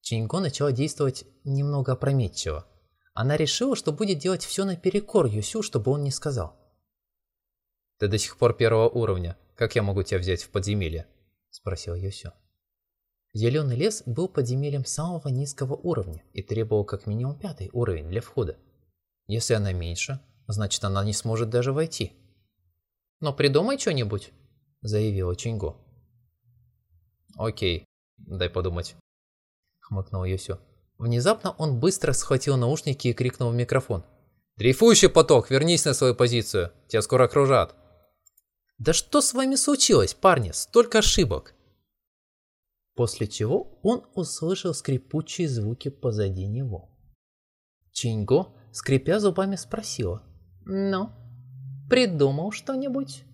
Чиньго начала действовать немного опрометчиво. Она решила, что будет делать все наперекор Юсю, чтобы он не сказал. «Ты до сих пор первого уровня. Как я могу тебя взять в подземелье?» – спросил Юсю. Зеленый лес был подземельем самого низкого уровня и требовал как минимум пятый уровень для входа. Если она меньше, значит она не сможет даже войти. «Но придумай что-нибудь», — заявила Чинго. «Окей, дай подумать», — хмыкнул Юсю. Внезапно он быстро схватил наушники и крикнул в микрофон. «Дрейфующий поток, вернись на свою позицию, тебя скоро окружат». «Да что с вами случилось, парни? Столько ошибок!» После чего он услышал скрипучие звуки позади него. Чинго, скрипя зубами, спросила. «Ну, придумал что-нибудь?»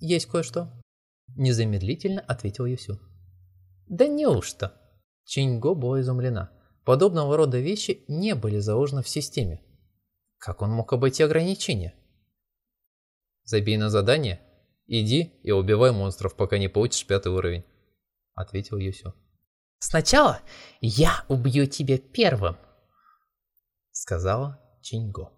«Есть кое-что», – незамедлительно ответил Юсю. «Да неужто?» Чинго была изумлена. Подобного рода вещи не были заложены в системе. Как он мог обойти ограничения? «Забей на задание «Иди и убивай монстров, пока не получишь пятый уровень», — ответил Юсю. «Сначала я убью тебя первым», — сказала Чинго.